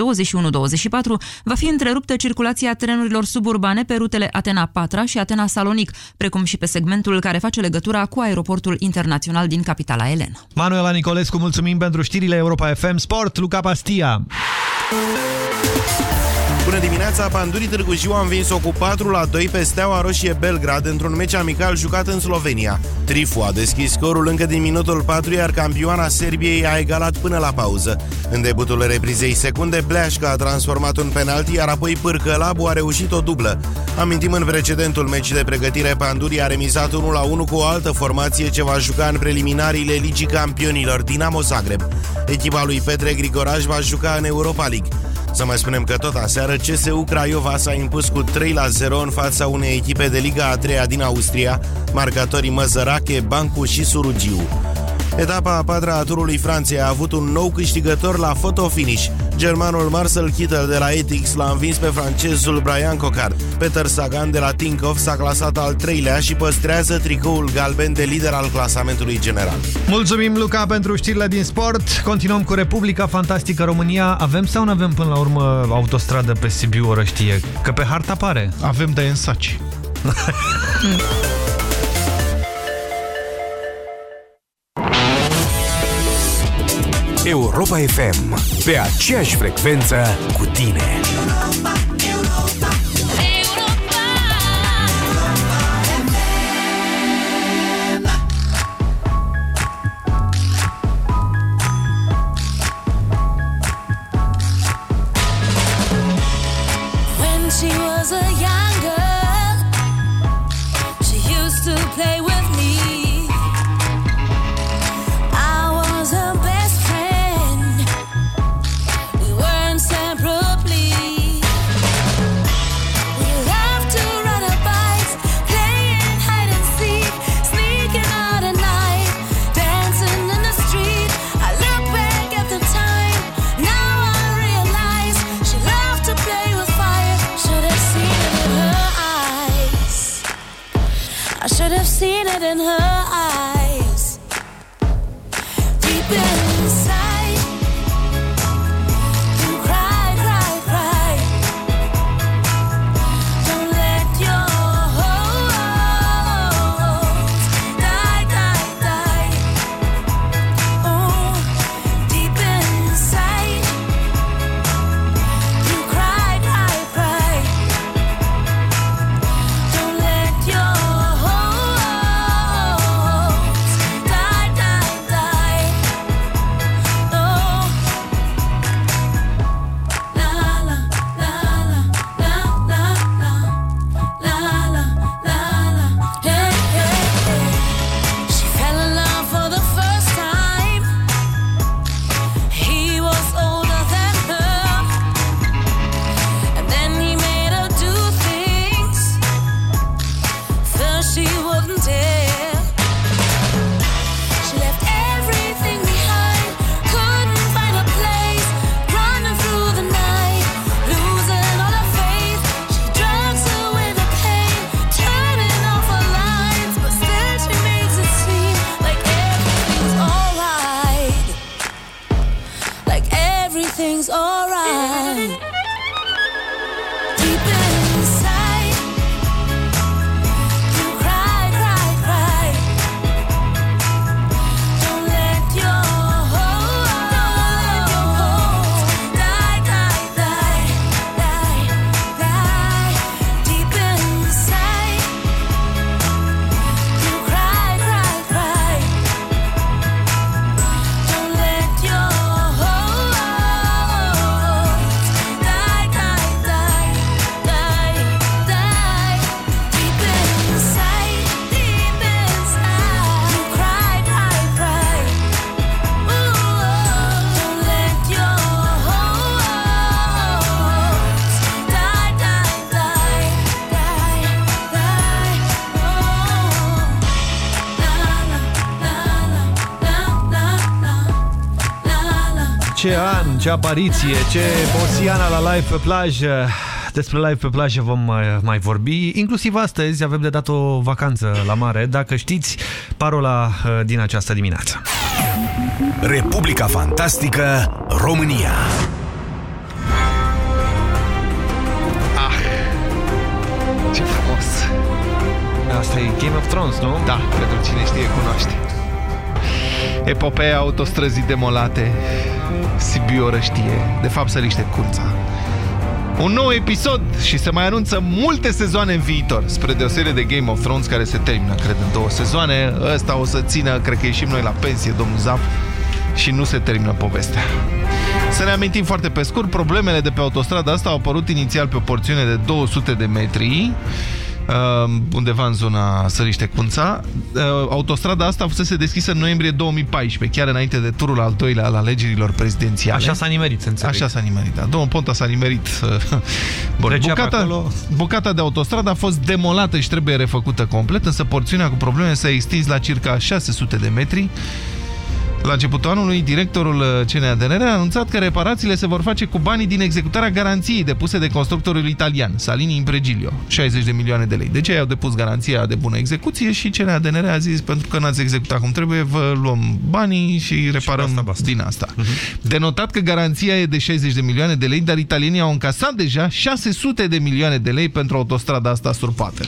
va fi întreruptă circulația trenurilor suburbane pe rutele Atena-Patra și Atena-Salonic, precum și pe segmentul care face legătura cu aeroportul internațional din capitala Elena. Manuela Nicolescu, mulțumim pentru știrile Europa FM Sport, Luca Pastia. Bună dimineața, Pandurii Târgu Jiu a învins-o cu 4 la 2 pe Steaua Roșie Belgrad într-un meci amical jucat în Slovenia. Trifu a deschis scorul încă din minutul 4, iar campioana Serbiei a egalat până la pauză. În debutul reprizei secunde, Bleașca a transformat un penalti, iar apoi Pârcălabu a reușit o dublă. Amintim în precedentul meci de pregătire, Pandurii a remizat 1 la 1 cu o altă formație ce va juca în preliminariile Ligii Campionilor, Dinamo Zagreb. Echipa lui Petre Grigoraj va juca în Europa League. Să mai spunem că tot aseară CSU Craiova s-a impus cu 3 la 0 în fața unei echipe de Liga a 3 din Austria, marcatorii Măzărache, Bancu și Surugiu. Etapa a patra a turului Franței a avut un nou câștigător la fotofinish. Germanul Marcel Kittel de la Etix l-a învins pe francezul Brian Cocard. Peter Sagan de la Tinkoff s-a clasat al treilea și păstrează tricoul galben de lider al clasamentului general. Mulțumim, Luca, pentru știrile din sport. Continuăm cu Republica Fantastică România. Avem sau nu avem până la urmă autostradă pe Sibiu Orăștie? Că pe harta pare. Avem de în saci. Europa FM, pe aceeași frecvență cu tine. When she was a young seen it in her eyes. Deep inside, ce apariție, ce Bosiana la live pe plajă. Despre live pe plajă vom mai, mai vorbi. Inclusiv astăzi avem de dat o vacanță la mare, dacă știți parola uh, din această dimineață. Republica Fantastică România Ce frumos! Asta e Game of Thrones, nu? Da, pentru cine știe, cunoaște. Epopeea autostrăzii demolate, Sibiu Orăștie, de fapt Săliște Curța. Un nou episod și se mai anunță multe sezoane în viitor, spre deosebire de Game of Thrones, care se termină, cred, în două sezoane. Ăsta o să țină, cred că ieșim noi la pensie, domnul Zap, și nu se termină povestea. Să ne amintim foarte pe scurt, problemele de pe autostrada asta au apărut inițial pe o porțiune de 200 de metri, uh, undeva în zona Săriște-Cunța. Uh, autostrada asta fusese deschisă în noiembrie 2014, chiar înainte de turul al doilea al alegerilor prezidențiale. Așa s-a nimerit, să înțeleg. Așa s-a nimerit, da. Domnul Ponta s-a nimerit. uh, Bun, Trecea pe bucata, acolo. bucata de autostradă a fost demolată și trebuie refăcută complet, însă porțiunea cu probleme s-a extins la circa 600 de metri. La începutul anului, directorul uh, CNADNR a anunțat că reparațiile se vor face cu banii din executarea garanției depuse de constructorul italian, Salini Impregilio, 60 de milioane de lei. Deci ei au depus garanția de bună execuție și CNADNR a zis, pentru că n-ați executat cum trebuie, vă luăm banii și reparăm și asta, din asta. De notat că garanția e de 60 de milioane de lei, dar italienii au încasat deja 600 de milioane de lei pentru autostrada asta surpată.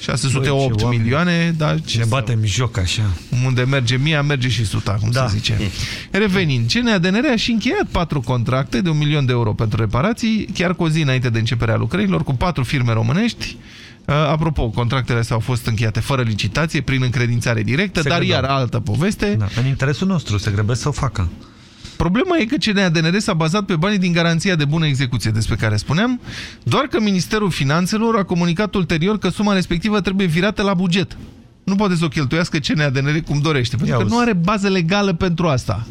608 Băi, ce oameni. milioane, dar ce Ne să- batem joc așa. unde merge mia, merge și suta, cum Da. se zice. Revenind, CNADNR a și încheiat patru contracte de un milion de euro pentru reparații, chiar cu o zi înainte de începerea lucrărilor, cu patru firme românești. Uh, Apropo, contractele astea au fost încheiate fără licitație, prin încredințare directă, Se dar grăbeau. iar altă poveste. Da, în interesul nostru, se grăbesc să o facă. Problema e că CNADNR s-a bazat pe banii din garanția de bună execuție despre care spuneam, doar că Ministerul Finanțelor a comunicat ulterior că suma respectivă trebuie virată la buget. Nu poate să o cheltuiască CNADNR cum dorește, pentru Ia că uzi. nu are bază legală pentru asta.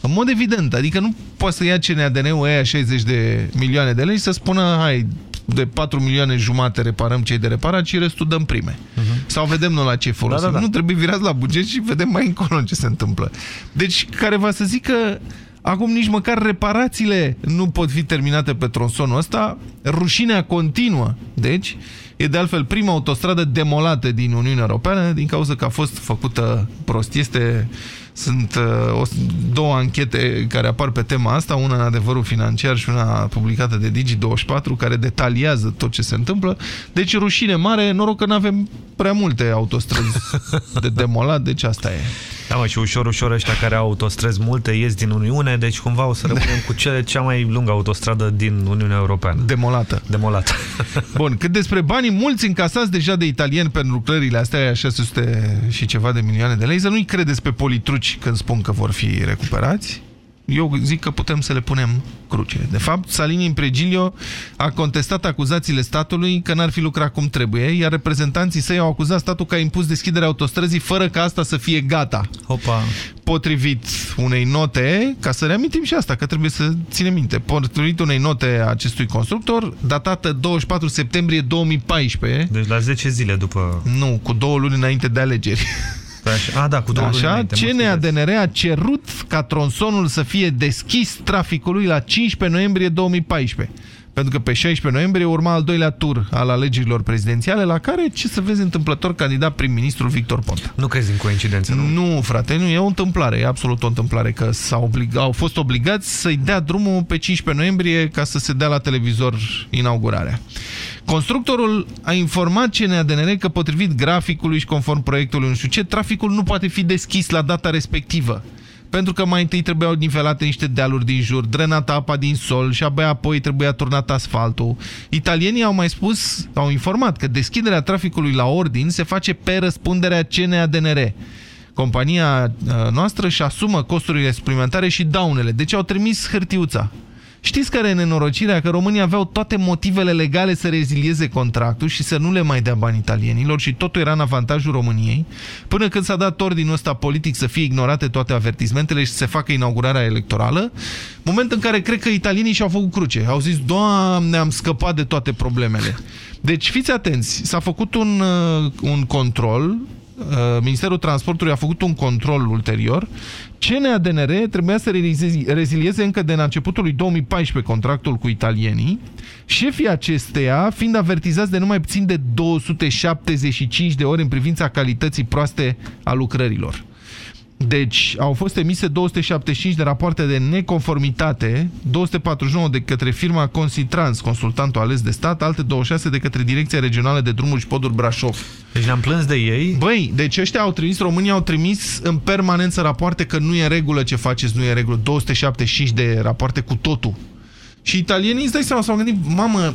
În mod evident, adică nu poate să ia CNADN-ul aia 60 de milioane de lei și să spună, hai, de 4 milioane jumate reparăm cei de reparat și restul dăm prime. Sau vedem noi la ce folosim. Da, da, da. Nu trebuie virați la buget și vedem mai încolo ce se întâmplă. Deci, care va să zică Acum nici măcar reparațiile nu pot fi terminate pe tronsonul ăsta. Rușinea continuă. Deci, e de altfel prima autostradă demolată din Uniunea Europeană din cauza că a fost făcută prost. Este, sunt uh, o, două anchete care apar pe tema asta, una în adevărul financiar și una publicată de Digi24, care detaliază tot ce se întâmplă. Deci rușine mare, noroc că nu avem prea multe autostrăzi de demolat, deci asta e. Da, mă, și ușor, ușor ăștia care au autostrăzi multe ies din Uniune, deci cumva o să rămânem cu cele cea mai lungă autostradă din Uniunea Europeană. Demolată. Demolată. Bun, cât despre banii mulți încasați deja de italieni pentru lucrările astea, aia 600 și ceva de milioane de lei, să nu-i credeți pe politruci când spun că vor fi recuperați. Eu zic că putem să le punem cruce. De fapt, Salini Impregilio a contestat acuzațiile statului că n-ar fi lucrat cum trebuie, iar reprezentanții săi au acuzat statul că a impus deschiderea autostrăzii fără ca asta să fie gata. Opa. Potrivit unei note, ca să reamintim și asta, că trebuie să ținem minte, potrivit unei note a acestui constructor, datată 24 septembrie 2014, Deci la 10 zile după... nu, cu două luni înainte de alegeri. Așa, a, da, cu două luni Așa, înainte, mă CNADNR a cerut ca tronsonul să fie deschis traficului la 15 noiembrie 2014. Pentru că pe 16 noiembrie urma al doilea tur al alegerilor prezidențiale, la care, ce să vezi, întâmplător candidat prim-ministrul Victor Ponta. Nu crezi în coincidențe, nu? Nu, frate, nu, e o întâmplare, e absolut o întâmplare, că s-au obliga, au fost obligați să-i dea drumul pe 15 noiembrie ca să se dea la televizor inaugurarea. Constructorul a informat CNADNR că potrivit graficului și conform proiectului nu știu ce, traficul nu poate fi deschis la data respectivă. Pentru că mai întâi trebuiau nivelate niște dealuri din jur, drenată apa din sol și abia apoi trebuia turnat asfaltul. Italienii au mai spus, au informat că deschiderea traficului la ordin se face pe răspunderea CNADNR. Compania uh, noastră își asumă costurile suplimentare și daunele, deci au trimis hârtiuța. Știți care e nenorocirea? Că românii aveau toate motivele legale să rezilieze contractul și să nu le mai dea bani italienilor și totul era în avantajul României, până când s-a dat ordinul ăsta politic să fie ignorate toate avertismentele și să se facă inaugurarea electorală, moment în care cred că italienii și-au făcut cruce. Au zis, Doamne, am scăpat de toate problemele. Deci fiți atenți, s-a făcut un, uh, un control uh, Ministerul Transportului a făcut un control ulterior. CNADNR trebuia să realize- rezilieze încă de la începutul lui 2014 contractul cu italienii, șefii acesteia fiind avertizați de numai puțin de 275 de ori în privința calității proaste a lucrărilor. Deci, au fost emise 275 de rapoarte de neconformitate, 249 de către firma Consitrans, consultantul ales de stat, alte 26 de către Direcția Regională de Drumuri și Poduri Brașov. Deci ne-am plâns de ei? Băi, deci ăștia au trimis, România au trimis în permanență rapoarte că nu e în regulă ce faceți, nu e în regulă. 275 de rapoarte cu totul. Și italienii, îți dai seama, s-au gândit, mamă,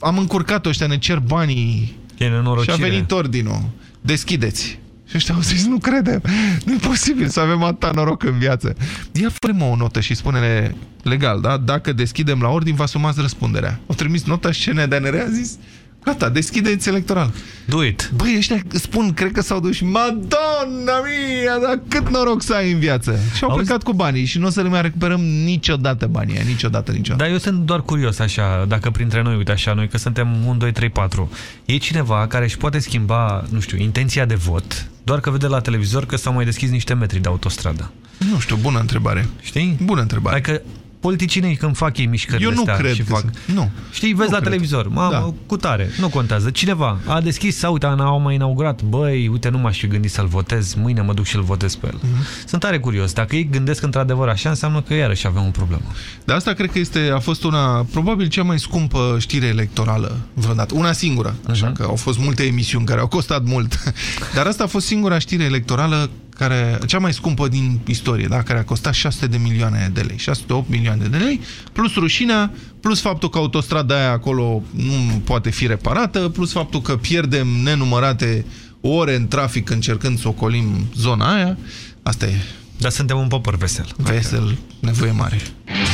am încurcat-o ăștia, ne cer banii. E nenorocire. Și a venit ordinul. Deschideți. Și ăștia au zis, nu credem, nu e posibil să avem atâta noroc în viață. Ia fă o notă și spune legal, da? Dacă deschidem la ordin, vă asumați răspunderea. Au trimis nota și CNDNR a zis, gata, deschideți electoral. Do it. Băi, ăștia spun, cred că s-au dus și Madonna mia, dar cât noroc să ai în viață. Și au Auzi? plecat cu banii și nu o să le mai recuperăm niciodată banii, aia, niciodată, niciodată. Dar eu sunt doar curios așa, dacă printre noi, uite așa, noi că suntem 1, 2, 3, 4, e cineva care își poate schimba, nu știu, intenția de vot, doar că vede la televizor că s-au mai deschis niște metri de autostradă. Nu știu, bună întrebare. Știi? Bună întrebare. Adică politicienii când fac ei mișcările Eu nu astea cred și că fac... sunt- nu. Știi, vezi Nu la cred. televizor, mamă, Da. cu tare, nu contează. Cineva a deschis sau uite, au mai inaugurat, băi, uite, nu m-aș fi gândit să-l votez, mâine mă duc și-l votez pe el. Mhm. Sunt tare curios. Dacă ei gândesc într-adevăr așa, înseamnă că iarăși avem o problemă. Dar asta cred că este, a fost una, probabil cea mai scumpă știre electorală vreodată. Una singură, așa că au fost multe emisiuni care au costat mult. Dar asta a fost singura știre electorală care, cea mai scumpă din istorie, da? care a costat 600 de milioane de lei, 608 milioane de lei, plus rușinea, plus faptul că autostrada aia acolo nu poate fi reparată, plus faptul că pierdem nenumărate ore în trafic încercând să ocolim zona aia. Asta e. Dar suntem un popor vesel. Vesel, nevoie mare.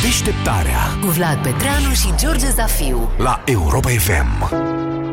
Deșteptarea Cu Vlad Petreanu și George Zafiu. la Europa FM.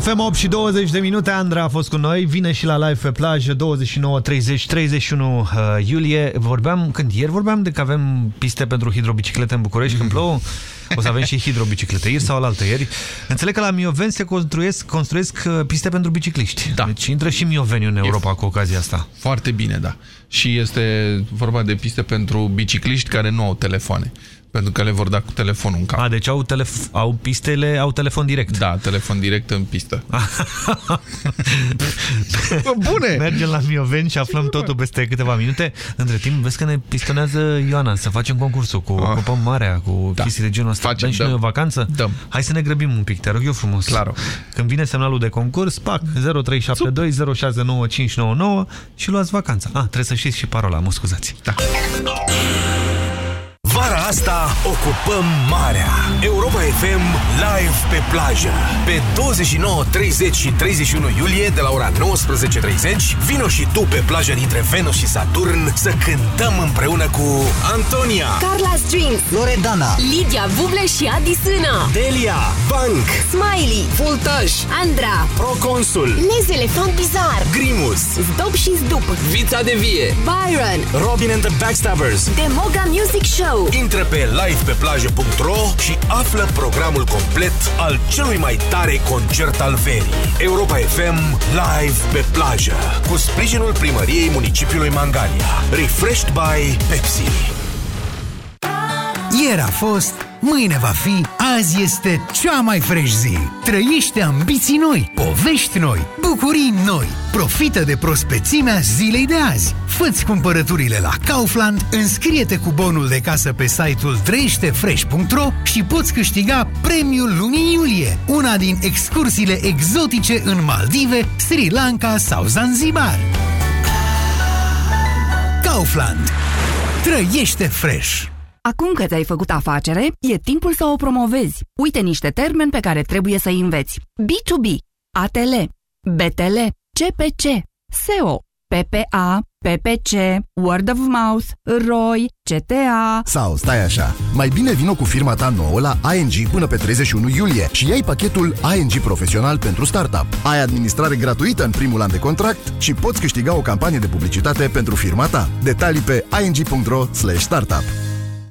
FM 8 și 20 de minute. Andra a fost cu noi. Vine și la live pe plajă 29, 30, 31 uh, iulie. Vorbeam, când ieri vorbeam de că avem piste pentru hidrobiciclete în București, când plouă. O să avem și hidrobiciclete, ieri sau alaltă ieri. Înțeleg că la Mioveni se construiesc, construiesc uh, piste pentru bicicliști. Da. Deci intră și Mioveni în Europa cu ocazia asta. Foarte bine, da. Și este vorba de piste pentru bicicliști care nu au telefoane. Pentru că le vor da cu telefonul în cap. A, deci au, telef au pistele, au telefon direct. Da, telefon direct în pistă. Bune! Mergem la Mioveni și aflăm totul peste câteva minute. Între timp, vezi că ne pistonează Ioana să facem concursul cu ah. Copăm Marea, cu da. chestii de genul ăsta. Facem, dăm și dăm. noi o vacanță? Dăm. Hai să ne grăbim un pic, te rog eu frumos. Claro. Când vine semnalul de concurs, pac, 0372 069599 și luați vacanța. Ah, trebuie să știți și parola, mă scuzați. Da. Vara asta ocupăm marea. Europa FM live pe plajă. Pe 29, 30 și 31 iulie de la ora 19.30 vino și tu pe plaja dintre Venus și Saturn să cântăm împreună cu Antonia, Carla Strings Loredana, Lidia Buble și Adi Sână Delia, Bank, Smiley Voltaj, Andra Proconsul, Les Elefant Bizar Grimus, Zdob și Zdup Vița de Vie, Byron Robin and the Backstabbers. The Moga Music Show Intră pe livepeplajă.ro și află programul complet al celui mai tare concert al verii. Europa FM Live pe plajă cu sprijinul primăriei municipiului Mangalia. Refreshed by Pepsi. Ieri a fost, mâine va fi, azi este cea mai fresh zi. Trăiește ambiții noi, povești noi, bucurii noi. Profită de prospețimea zilei de azi. Fă-ți cumpărăturile la Kaufland, înscrie-te cu bonul de casă pe site-ul trăieștefresh.ro și poți câștiga premiul lunii iulie, una din excursiile exotice în Maldive, Sri Lanka sau Zanzibar. Kaufland. Trăiește fresh! Acum că ți-ai făcut afacere, e timpul să o promovezi. Uite niște termeni pe care trebuie să înveți. B2B, ATL, BTL, CPC, SEO, PPA, PPC, Word of Mouth, ROI, CTA... Sau stai așa, mai bine vino cu firma ta nouă la ING până pe 31 iulie și ai pachetul ING Profesional pentru Startup. Ai administrare gratuită în primul an de contract și poți câștiga o campanie de publicitate pentru firma ta. Detalii pe ing.ro startup.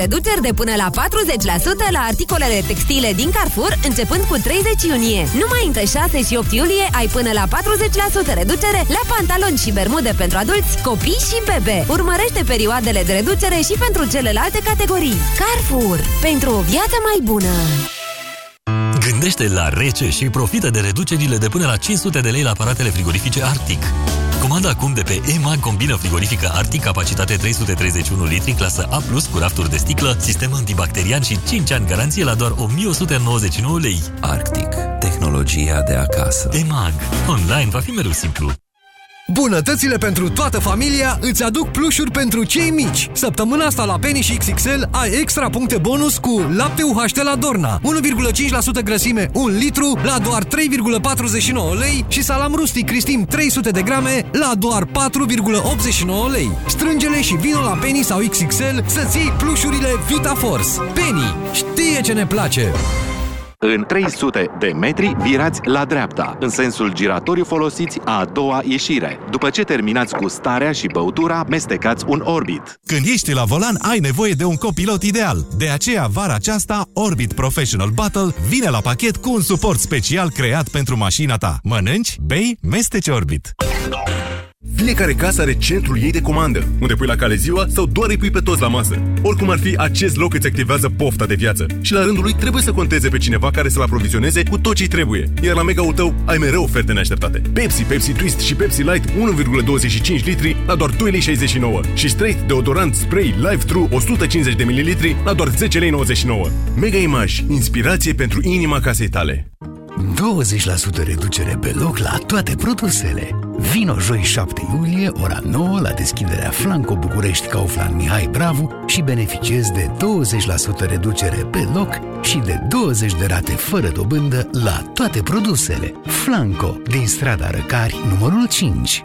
reduceri de până la 40% la articolele textile din Carrefour începând cu 30 iunie. Numai între 6 și 8 iulie ai până la 40% reducere la pantaloni și bermude pentru adulți, copii și bebe. Urmărește perioadele de reducere și pentru celelalte categorii. Carrefour. Pentru o viață mai bună. Gândește la rece și profită de reducerile de până la 500 de lei la aparatele frigorifice Arctic. Comanda acum de pe EMAG combină frigorifică Arctic, capacitate 331 litri, clasă A+, cu rafturi de sticlă, sistem antibacterian și 5 ani garanție la doar 1199 lei. Arctic. Tehnologia de acasă. EMAG. Online va fi mereu simplu. Bunătățile pentru toată familia îți aduc plușuri pentru cei mici. Săptămâna asta la Penny și XXL ai extra puncte bonus cu lapte UHT la Dorna, 1,5% grăsime, 1 litru la doar 3,49 lei și salam rustic Cristim 300 de grame la doar 4,89 lei. Strângele și vino la Penny sau XXL să-ți iei plușurile VitaForce. Penny știe ce ne place! În 300 de metri virați la dreapta, în sensul giratoriu folosiți a doua ieșire. După ce terminați cu starea și băutura, mestecați un Orbit. Când ești la volan, ai nevoie de un copilot ideal. De aceea, vara aceasta, Orbit Professional Battle vine la pachet cu un suport special creat pentru mașina ta. Mănânci, bei, mesteci Orbit. Fiecare casă are centrul ei de comandă, unde pui la cale ziua sau doar îi pui pe toți la masă. Oricum ar fi, acest loc îți activează pofta de viață și la rândul lui trebuie să conteze pe cineva care să-l aprovizioneze cu tot ce trebuie. Iar la mega-ul tău ai mereu oferte neașteptate. Pepsi, Pepsi Twist și Pepsi Light 1,25 litri la doar 2,69 lei și Straight deodorant spray Live True 150 de ml la doar 10,99 lei. Mega Image, inspirație pentru inima casei tale. 20% reducere pe loc la toate produsele. Vino joi 7 iulie, ora 9, la deschiderea Flanco București Kaufland Mihai Bravu și beneficiezi de 20% reducere pe loc și de 20 de rate fără dobândă la toate produsele. Flanco, din strada Răcari, numărul 5.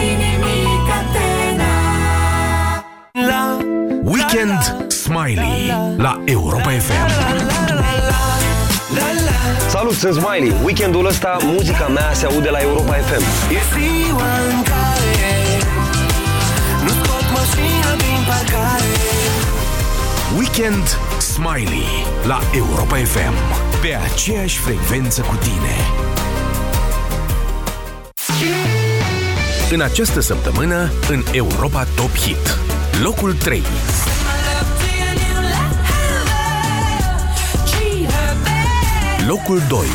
Weekend Smiley la Europa FM. Salut, sunt Smiley. Weekendul ăsta muzica mea se aude la Europa FM. E ziua în care Nu scot mașina din parcare Weekend Smiley la Europa FM. Pe aceeași frecvență cu tine. În această săptămână, în Europa Top Hit. Locul 3. Locul 2.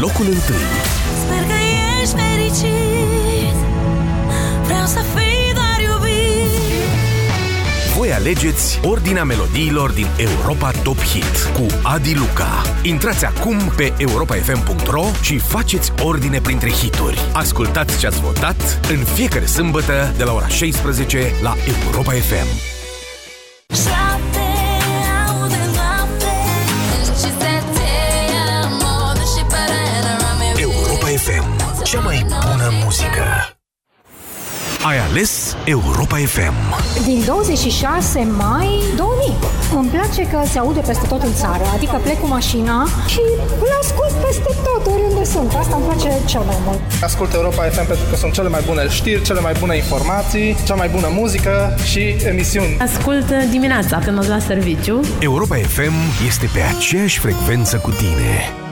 Locul 1. Sper că ești fericit Vreau să fii doar iubit Voi alegeți ordinea melodiilor din Europa Top Hit cu Adi Luca. Intrați acum pe europafm.ro și faceți ordine printre hituri. Ascultați ce ați votat în fiecare sâmbătă de la ora 16 la Europa FM. Europa FM. Din 26 mai 2000. Îmi place că se aude peste tot în țară, adică plec cu mașina și îl ascult peste tot, oriunde sunt. Asta îmi place cel mai mult. Ascult Europa FM pentru că sunt cele mai bune știri, cele mai bune informații, cea mai bună muzică și emisiuni. Ascult dimineața când merg la serviciu. Europa FM este pe aceeași frecvență cu tine.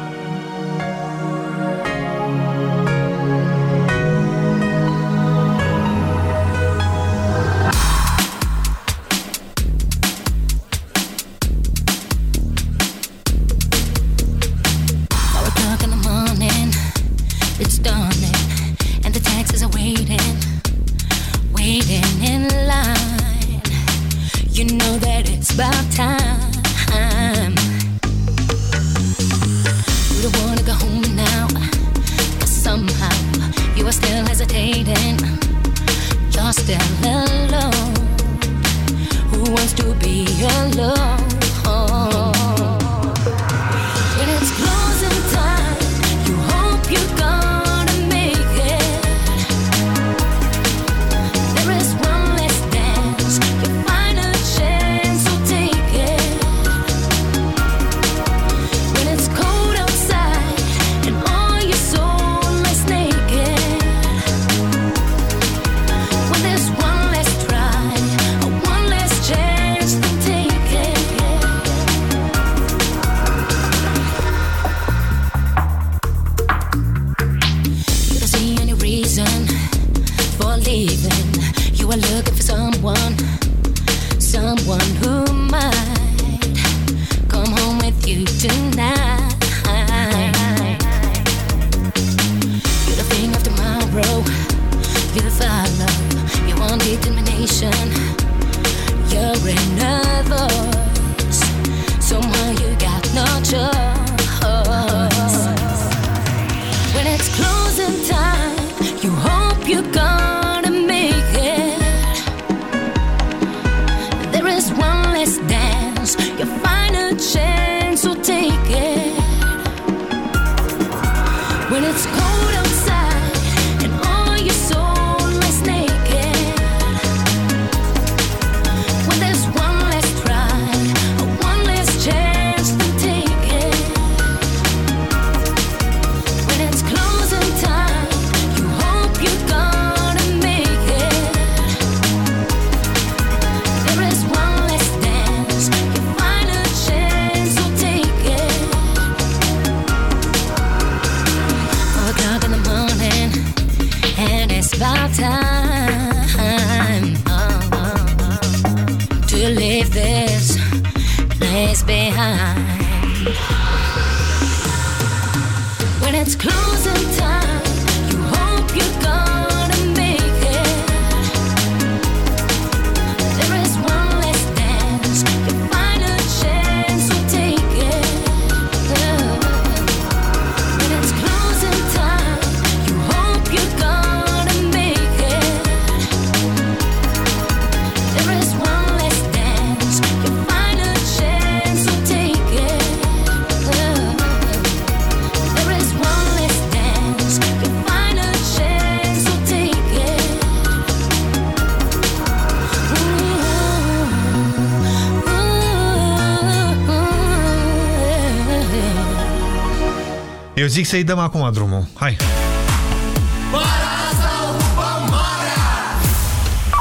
Zic să-i dăm acum drumul. Hai!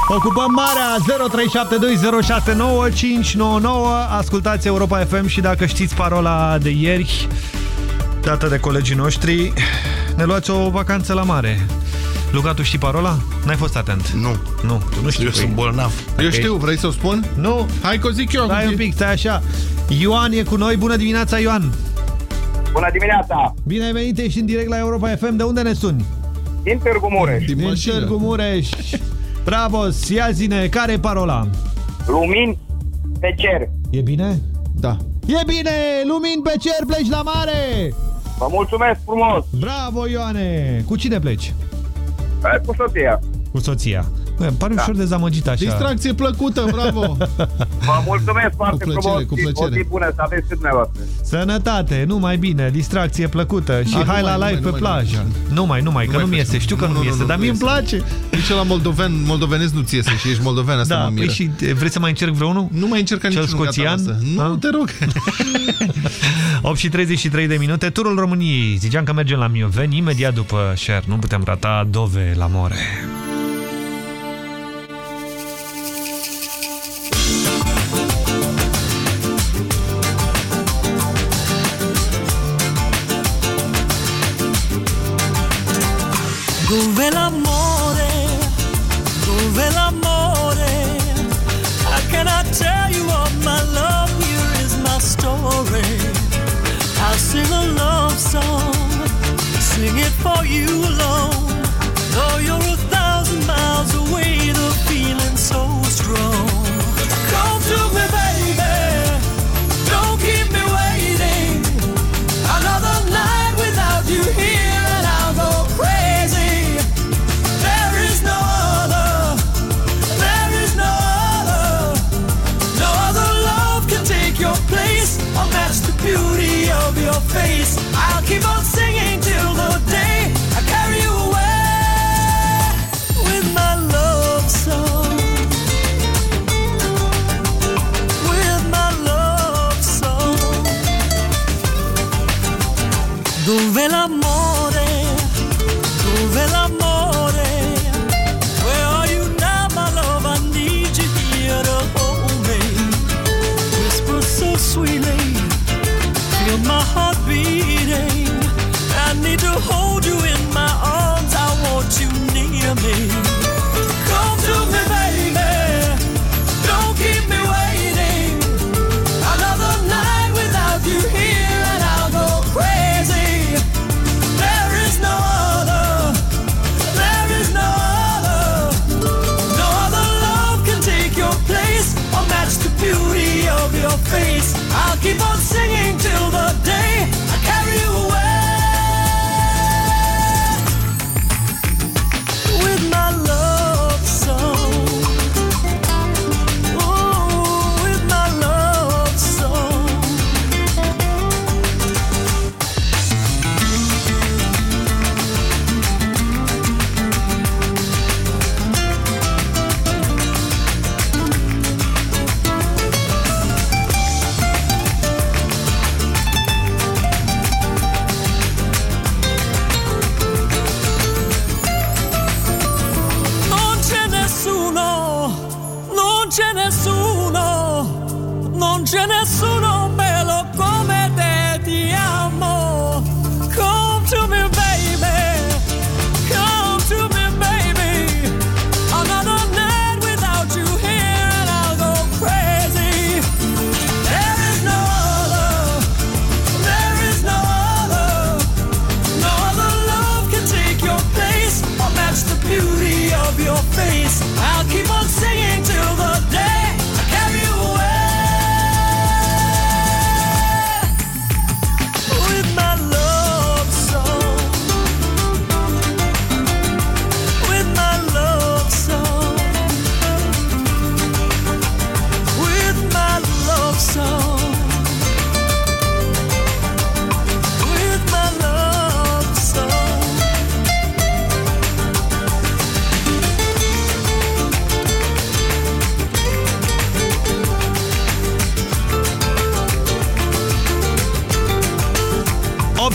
Ocupăm marea 0372069599 Ascultați Europa FM și dacă știți parola de ieri Dată de colegii noștri Ne luați o vacanță la mare Luca, tu știi parola? N-ai fost atent Nu Nu, tu nu știi Eu Păi- sunt bolnav. Eu Ok. știu, vrei să o spun? Nu Hai că o zic eu. Stai un pic, stai așa Ioan e cu noi, bună dimineața Ioan Bună dimineața! Bine ai venit, ești în direct la Europa FM De unde ne suni? Din Târgu Mureș. Din Târgu Mureș Bravo, ia zine, care e parola? Lumini pe cer. E bine? Da. E bine! Lumini pe cer, pleci la mare! Vă mulțumesc frumos! Bravo, Ioane! Cu cine pleci? Cu soția. Cu soția. Bă, îmi pare ușor dezamăgit așa. Distracție plăcută, bravo! Vă mulțumesc foarte plăcere, frumos cu și plăcere. o zi bună să aveți și dumneavoastră. Sănătate, numai bine, distracție plăcută și A, hai numai, la live numai, pe numai, plajă. Numai, numai, că nu mi iese, știu că nu mi iese, dar mie îmi place. Nici la moldoven, moldovenesc nu ți iese și ești moldoven, asta Da, mă miră. păi și vrei să mai încerc vreunul? Nu mai încerca Cel niciunul, gata, scoțian? lasă. Nu, Da? te rog. 8 și 33 de minute, turul României. Ziceam că mergem la Mioveni, imediat după share. Nu putem rata Dove la More. Song, sing it for you alone. Though you're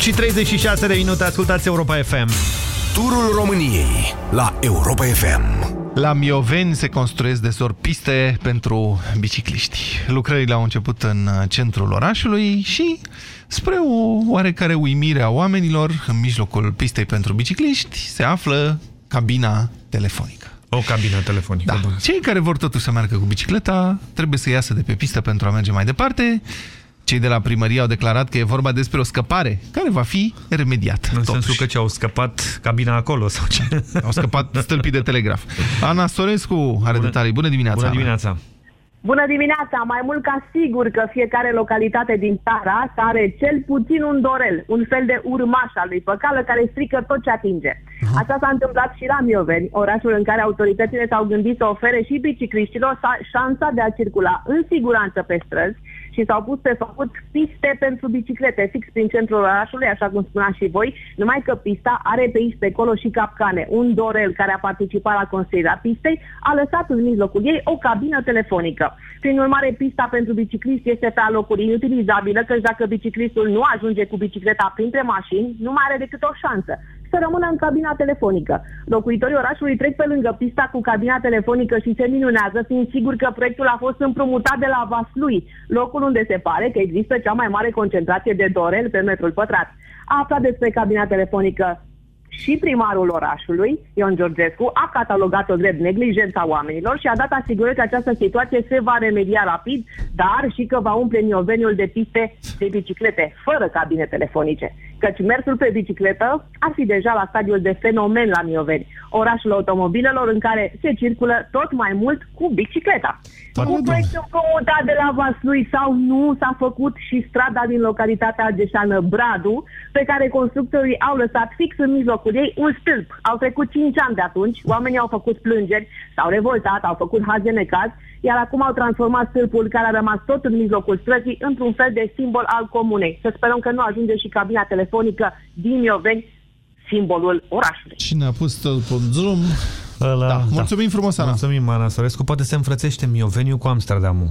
și 36 de minute, ascultați Europa FM. Turul României la Europa FM. La Mioveni se construiesc desor piste pentru bicicliști. Lucrările au început în centrul orașului și, spre o oarecare uimire a oamenilor, în mijlocul pistei pentru bicicliști se află cabina telefonică. O cabină telefonică. Da. Cei care vor totuși să meargă cu bicicleta trebuie să iasă de pe pistă pentru a merge mai departe. Cei de la primărie au declarat că e vorba despre o scăpare care va fi remediată. În totuși. sensul că ce au scăpat cabina acolo sau ce? Au scăpat stâlpii de telegraf. Ana Sorescu are detalii. Bună dimineața! Bună Ana. dimineața! Bună dimineața! Mai mult ca sigur că fiecare localitate din țara asta are cel puțin un dorel, un fel de urmaș al lui Păcală care strică tot ce atinge. Asta s-a întâmplat și la Mioveni, orașul în care autoritățile s-au gândit să ofere și bicicliștilor sa- șansa de a circula în siguranță pe străzi și s-au pus pe făcut piste pentru biciclete fix prin centrul orașului, așa cum spuneați și voi, numai că pista are pe aici pe acolo și capcane. Un dorel care a participat la construirea pistei a lăsat în mijlocul ei o cabină telefonică. Prin urmare, pista pentru biciclist este pe alocuri inutilizabilă, căci dacă biciclistul nu ajunge cu bicicleta printre mașini, nu mai are decât o șansă să rămână în cabina telefonică. Locuitorii orașului trec pe lângă pista cu cabina telefonică și se minunează, fiind sigur că proiectul a fost împrumutat de la Vaslui, locul unde se pare că există cea mai mare concentrație de dorel pe metrul pătrat. A aflat despre cabina telefonică și primarul orașului, Ion Georgescu, a catalogat-o drept neglijența oamenilor și a dat asigurări că această situație se va remedia rapid, dar și că va umple nioveniul de piste de biciclete, fără cabine telefonice. Căci mersul pe bicicletă ar fi deja la stadiul de fenomen la Mioveni, orașul automobilelor în care se circulă tot mai mult cu bicicleta. Cu proiectul comutat de la Vaslui sau nu s-a făcut și strada din localitatea argeșană Bradu, pe care constructorii au lăsat fix în mijlocul ei un stâlp. Au trecut 5 ani de atunci, oamenii au făcut plângeri, s-au revoltat, au făcut haz de necaz, iar acum au transformat stâlpul care a rămas tot în mijlocul străzii într-un fel de simbol al comunei. Să sperăm că nu ajunge și cabina telefonică din Mioveni, simbolul orașului. Cine a pus stâlpul în drum? Ăla, Da. Mulțumim frumos, Ana. Mulțumim, Ana Sorescu. Poate se înfrățește Mioveniu cu Amsterdamul.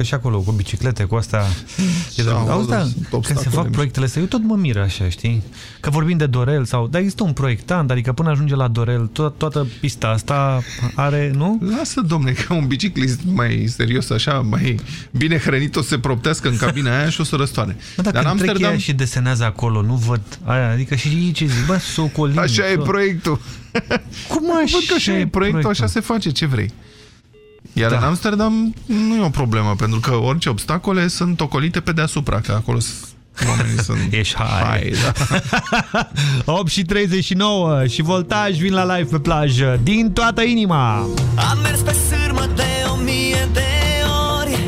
Că și acolo, cu biciclete, cu asta... E Da, de... Auzi, da, sunt când se obstacole fac mici. proiectele astea, eu tot mă mir așa, știi? Că vorbim de Dorel sau... Dar există un proiectant, adică până ajunge la Dorel, to toată pista asta are, nu? Lasă, domne, că un biciclist mai serios, așa, mai bine hrănit, o să se proptească în cabina aia și o să răstoarne. Bă, dacă Dar în trec Amsterdam... ea și desenează acolo, nu văd aia, adică și ei ce zic, bă, socolim. Așa e tot. proiectul. Cum așa Văd că așa e proiectul, așa se face, ce vrei. Iar Da. în Amsterdam nu e o problemă, pentru că orice obstacole sunt ocolite pe deasupra, că acolo s- oamenii sunt... Ești hai. hai da. 8 și 39 și voltaj vin la live pe plajă din toată inima. Am mers pe sârmă de o mie de ori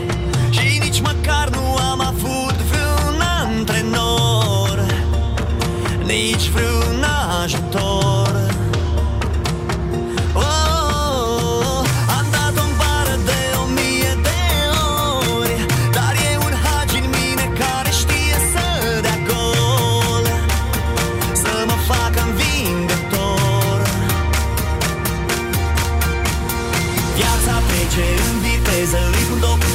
Și nici măcar nu am avut vreun antrenor Nici vreun ajutor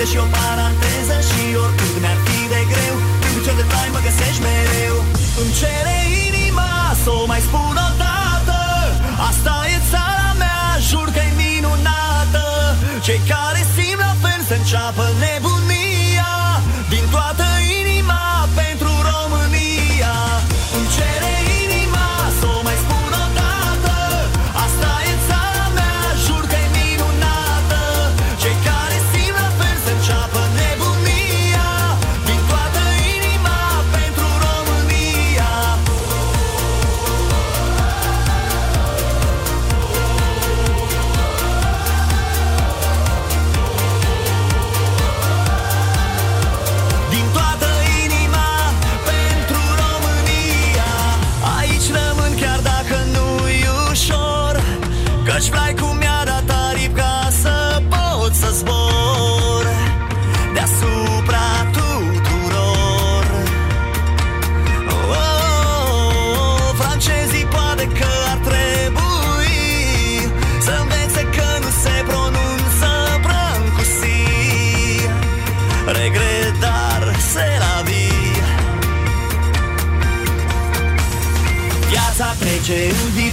și o paranteză Și oricât mi-ar fi de greu În picior de plai mă găsești mereu. Îmi cere inima să o mai spun o dată Asta e țara mea, jur că e minunată. Cei care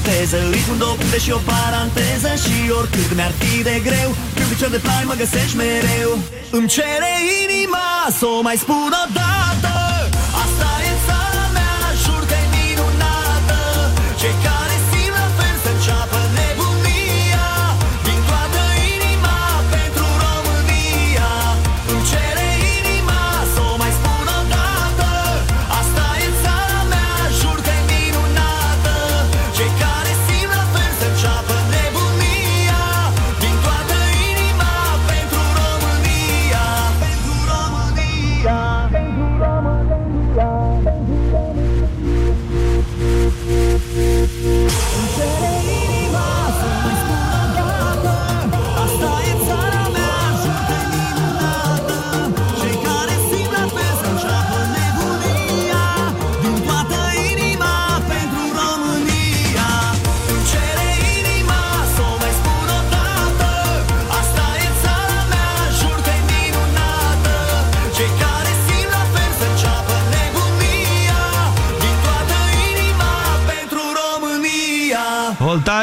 viteză Îi pun două puncte și o paranteză Și oricât mi-ar fi de greu Pe un picior de plai mă găsești mereu. Îmi cere inima să o mai spun o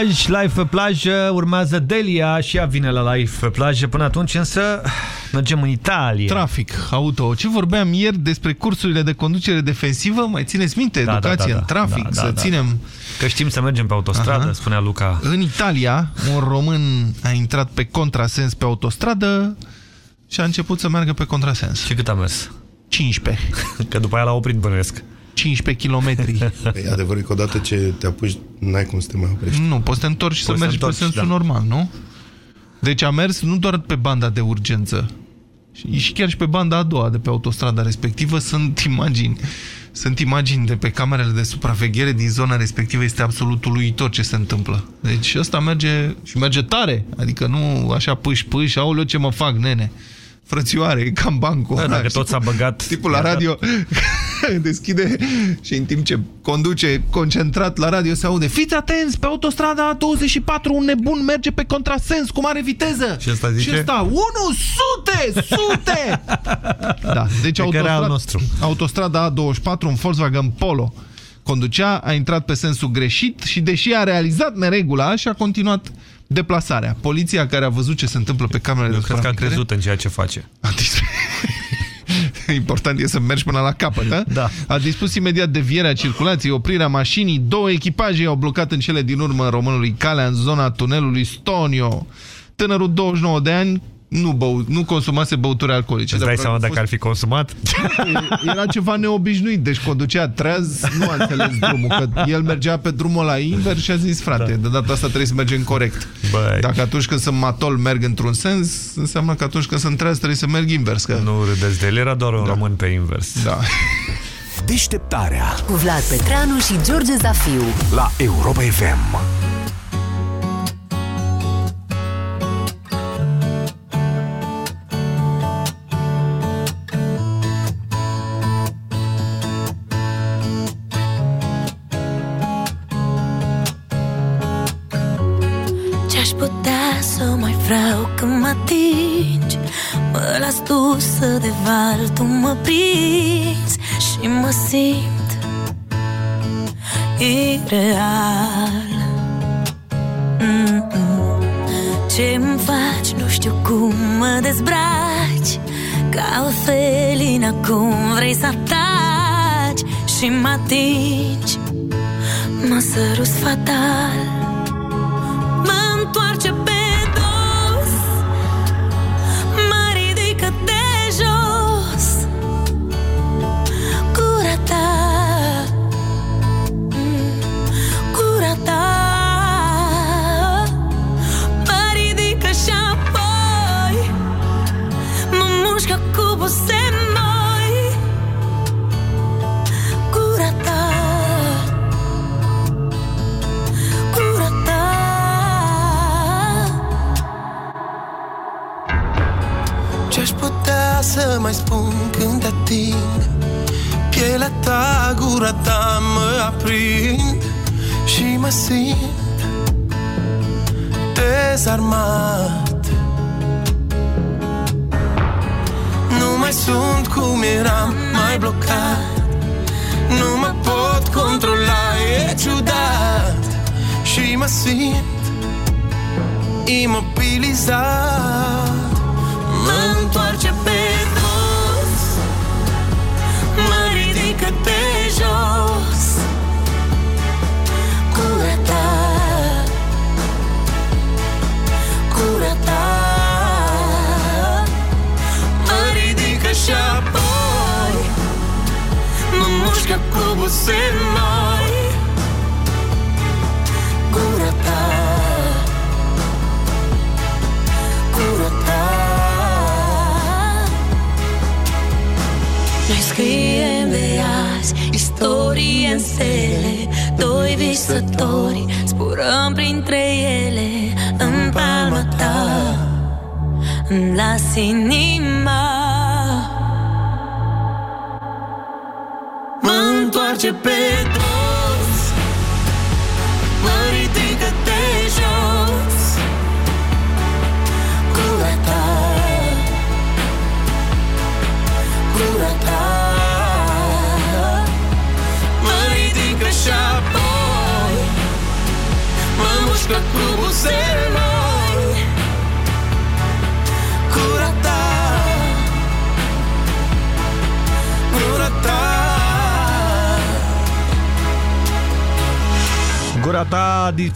Voltaj, live pe plajă, urmează Delia și ea vine la live pe plajă. Până atunci însă mergem în Italia. Trafic, auto. Ce vorbeam ieri despre cursurile de conducere defensivă? Mai țineți minte? Da, da, Educație da, în da, trafic, da, să da, da. ținem... Că știm să mergem pe autostradă, Aha. spunea Luca. În Italia, un român a intrat pe contrasens pe autostradă și a început să meargă pe contrasens. Și cât a mers? 15. Că după aia l-a oprit bănuiesc. 15 km. Păi, adevărul că odată ce te apuci, n-ai cum să te mai oprești. Nu, poți să te întorci și să Poți să mergi pe întorci, sensul da. normal, nu? Deci a mers nu doar pe banda de urgență, și și chiar și pe banda a doua de pe autostrada respectivă sunt imagini. Sunt imagini de pe camerele de supraveghere din zona respectivă. Este absolut uluitor ce se întâmplă. Deci ăsta merge și merge tare. Adică nu așa pâși pâși, aoleu ce mă fac, nene. Frățioare, e cam bancul. Da, dacă Și tot s-a băgat... Tipul la i-a dat- radio deschide și în timp ce conduce concentrat la radio se aude Fiți atenți, pe autostrada A24 un nebun merge pe contrasens cu mare viteză. Și ăsta zice? Și ăsta, unu, sute, sute! da, deci E că era al autostrada, nostru. autostrada A24, un Volkswagen Polo, conducea, a intrat pe sensul greșit și deși a realizat neregula și a continuat deplasarea. Poliția care a văzut ce se întâmplă pe camerele Eu de cred că a supraveghere- crezut în ceea ce face. Important e să mergi până la capăt, da? da. A dispus imediat devierea circulației, oprirea mașinii. Două echipaje au blocat în cele din urmă românului calea în zona tunelului Stonio. Tânărul 29 de ani nu, bău, nu consumase băuturi alcoolice. Îți dai Dar seama a dacă fost- ar fi consumat? Era ceva neobișnuit, deci conducea treaz, nu a înțeles drumul, că el mergea pe drumul la invers și a zis, frate, de data asta trebuie să mergem corect. Băi. Dacă atunci când sunt matol merg într-un sens, înseamnă că atunci când sunt treaz trebuie să merg invers. Că... Nu râdeți de el, era doar un român pe invers. Da. Deșteptarea Cu Vlad Petreanu și George Zafiu. la Europa FM. Atingi. Mă las tu să de val, tu mă prinzi Și mă simt ireal. Mm-mm. Ce-mi faci, nu știu cum mă dezbraci. Ca o felină cum vrei să ataci Și mă atingi. Mă sărus fatal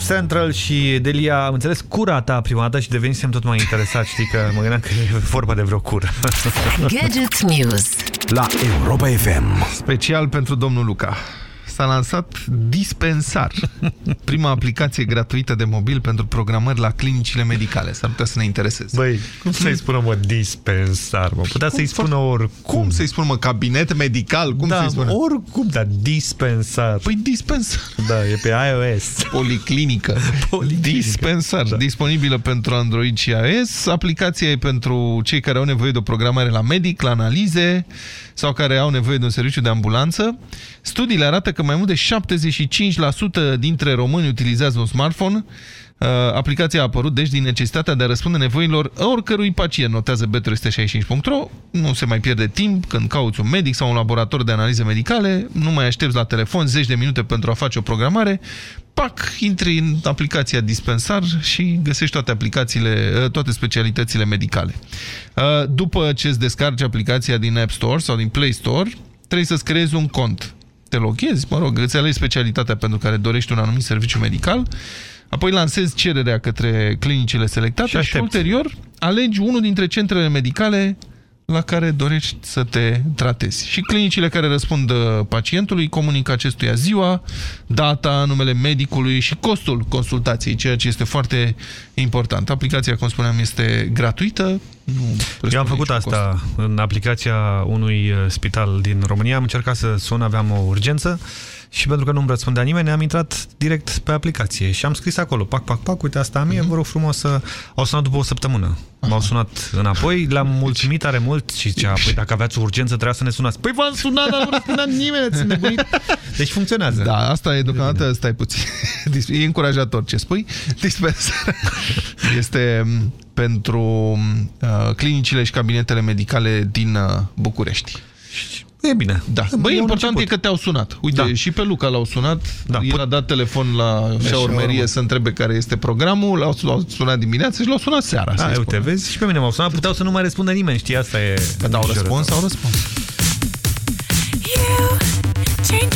Central și Delia, am înțeles cura ta prima dată și devenisem tot mai interesat, știi că mă gândeam că e vorba de vreo cură. Gadget News La Europa FM. Special pentru domnul Luca. S-a lansat Dispensar, prima aplicație gratuită de mobil pentru programări la clinicile medicale. S-ar putea să ne intereseze. Băi, cum să-i spună, mă, dispensar, mă? Putea să-i spună oricum. Cum să-i spună, mă, cabinet medical? Cum da, să-i spună? oricum, dar dispensar. Păi dispensar. Da, e pe iOS. Policlinică. Dispensar. Da. Disponibilă pentru Android și iOS. Aplicația e pentru cei care au nevoie de o programare la medic, la analize sau care au nevoie de un serviciu de ambulanță. Studiile arată că mai mult de 75% dintre români utilizează un smartphone. Uh, Aplicația a apărut, deci, din necesitatea de a răspunde nevoilor oricărui pacient, notează b365.ro. Nu se mai pierde timp când cauți un medic sau un laborator de analize medicale, nu mai aștepți la telefon 10 de minute pentru a face o programare, pac, intri în aplicația Dispensar și găsești toate aplicațiile, uh, toate specialitățile medicale. Uh, După ce îți descarci aplicația din App Store sau din Play Store, trebuie să-ți creezi un cont. Te loghezi, mă rog, îți alegi specialitatea pentru care dorești un anumit serviciu medical, apoi lansezi cererea către clinicile selectate și, și ulterior alegi unul dintre centrele medicale la care dorești să te tratezi. Și clinicile care răspund uh, pacientului comunică acestuia ziua, data, numele medicului și costul consultației, ceea ce este foarte important. Aplicația, cum spuneam, este gratuită. Nu Eu am făcut asta în aplicația unui uh, spital din România. Am încercat să sun, aveam o urgență și pentru că nu-mi răspundea nimeni, am intrat direct pe aplicație și am scris acolo, pac, pac, pac, uite asta am mie, vă rog frumos să... Au sunat după o săptămână. M-au sunat înapoi, le-am mulțumit tare mult și zicea, păi dacă aveați o urgență trebuia să ne sunați. Păi v-am sunat, dar nu răspundea nimeni, ați nebunit. Deci funcționează. Da, asta e deocamdată, stai puțin. E încurajator ce spui. Dispensarea este m, pentru uh, clinicile și cabinetele medicale din uh, București. E bine. Da. Băi, important e că te-au sunat. Uite, da. și pe Luca l-au sunat. Da. El a dat telefon la șaurmerie să întrebe care este programul. L-au sunat dimineața și l-au sunat seara. Da, uite, vezi, și pe mine m-au sunat. Puteau să nu mai răspundă nimeni, știi, asta e... Că dau răspuns, au răspuns. You change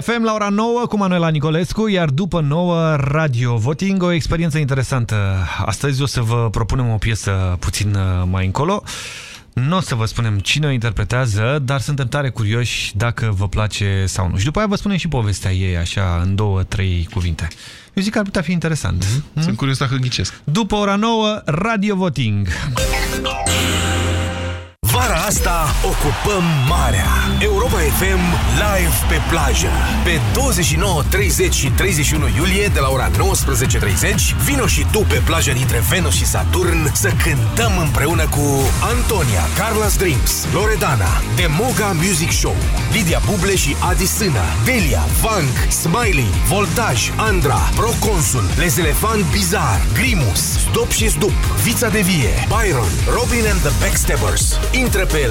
FM la ora 9 cu Manuela Nicolescu, iar după 9 Radio Voting, o experiență interesantă. Astăzi o să vă propunem o piesă puțin uh, mai încolo. Nu o să vă spunem cine o interpretează, dar suntem tare curioși dacă vă place sau nu. Și după aia vă spunem și povestea ei, așa, în două, trei cuvinte. Eu zic că ar putea fi interesant. Mm -hmm. Sunt curios dacă ghicesc. După ora 9, Radio Voting. Vara asta ocupăm marea. Europa FM live pe plajă. Pe 29, 30 și 31 iulie de la ora 19.30 vino și tu pe plajă dintre Venus și Saturn să cântăm împreună cu Antonia, Carlos Dreams, Loredana, Demoga Music Show, Lidia Buble și Adi Sână, Delia, Vank, Smiley, Voltaj, Andra, Proconsul, Les Elefant Bizar, Grimus, Stop și Zdup, Vița de Vie, Byron, Robin and the Backstabbers. Intră pe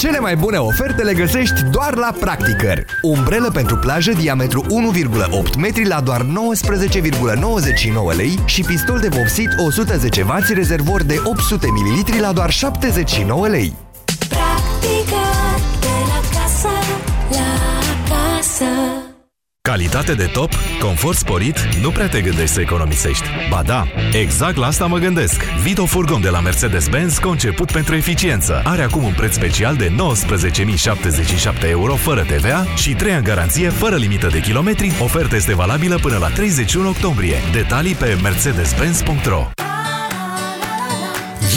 Cele mai bune oferte le găsești doar la Practicăr. Umbrelă pentru plajă diametru 1,8 metri la doar 19,99 lei și pistol de vopsit 110W rezervor de 800 ml la doar 79 lei. Calitate de top, confort sporit, nu prea te gândești să economisești. Ba da, exact la asta mă gândesc. Vito Furgon de la Mercedes-Benz, conceput pentru eficiență. Are acum un preț special de 19.077 euro fără TVA și 3 ani garanție fără limită de kilometri. Oferta este valabilă până la 31 octombrie. Detalii pe mercedes-benz.ro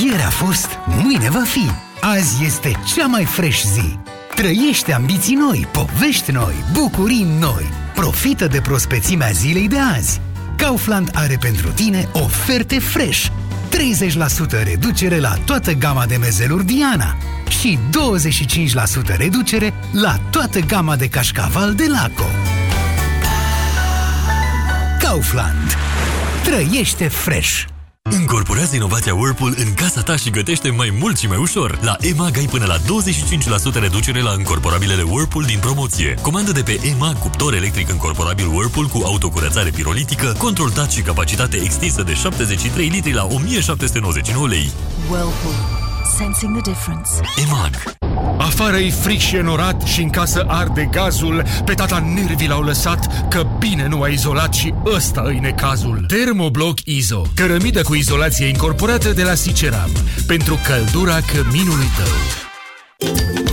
Ieri a fost, mâine va fi. Azi este cea mai fresh zi. Trăiește ambiții noi, povești noi, bucurii noi. Profită de prospețimea zilei de azi. Kaufland are pentru tine oferte fresh. 30% reducere la toată gama de mezeluri Diana și 25% reducere la toată gama de cașcaval de Laco. Kaufland. Trăiește fresh! Încorporează inovația Whirlpool în casa ta și gătește mai mult și mai ușor. La EMAG ai până la 25% reducere la încorporabilele Whirlpool din promoție. Comandă de pe EMAG cuptor electric încorporabil Whirlpool cu autocurățare pirolitică, control touch și capacitate extinsă de 73 litri la 1799 lei. Whirlpool. Sensing the difference. EMAG. Afară e fric și enorat și în casă arde gazul. Pe tata nervii l-au lăsat că bine nu a izolat și ăsta îi necazul. Termobloc Izo. Cărămidă cu izolație incorporată de la Siceram. Pentru căldura căminului tău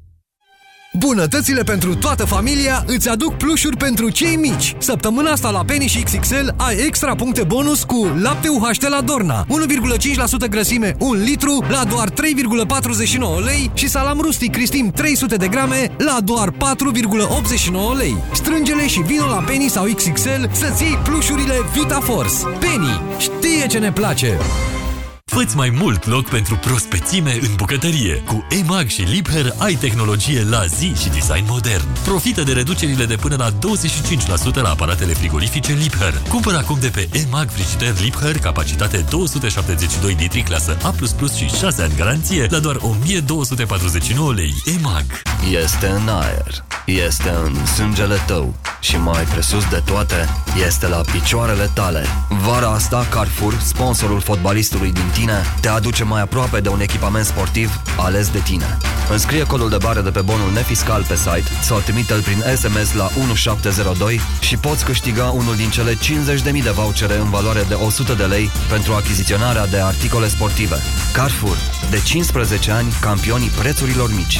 Bunătățile pentru toată familia îți aduc plușuri pentru cei mici. Săptămâna asta la Penny și XXL ai extra puncte bonus cu lapte UHT la Dorna, 1,5% grăsime, 1 litru la doar 3,49 lei și salam rustic Cristim 300 de grame la doar 4,89 lei. Strângele și vino la Penny sau XXL să-ți iei plușurile VitaForce. Penny știe ce ne place! Făți mai mult loc pentru prospețime în bucătărie. Cu EMAG și Liebherr ai tehnologie la zi și design modern. Profită de reducerile de până la 25% la aparatele frigorifice Liebherr. Cumpără acum de pe EMAG frigider Liebherr, capacitate 272 litri, clasă A++ și 6 ani garanție, la doar 1249 lei. EMAG. Este în aer, este în sângele tău și mai presus de toate, este la picioarele tale. Vara asta, Carrefour, sponsorul fotbalistului din tine, te aduce mai aproape de un echipament sportiv ales de tine. Înscrie codul de bară de pe bonul nefiscal pe site sau trimite-l prin SMS la 1702 și poți câștiga unul din cele 50.000 de vouchere în valoare de 100 de lei pentru achiziționarea de articole sportive. Carrefour, de 15 ani, campionii prețurilor mici.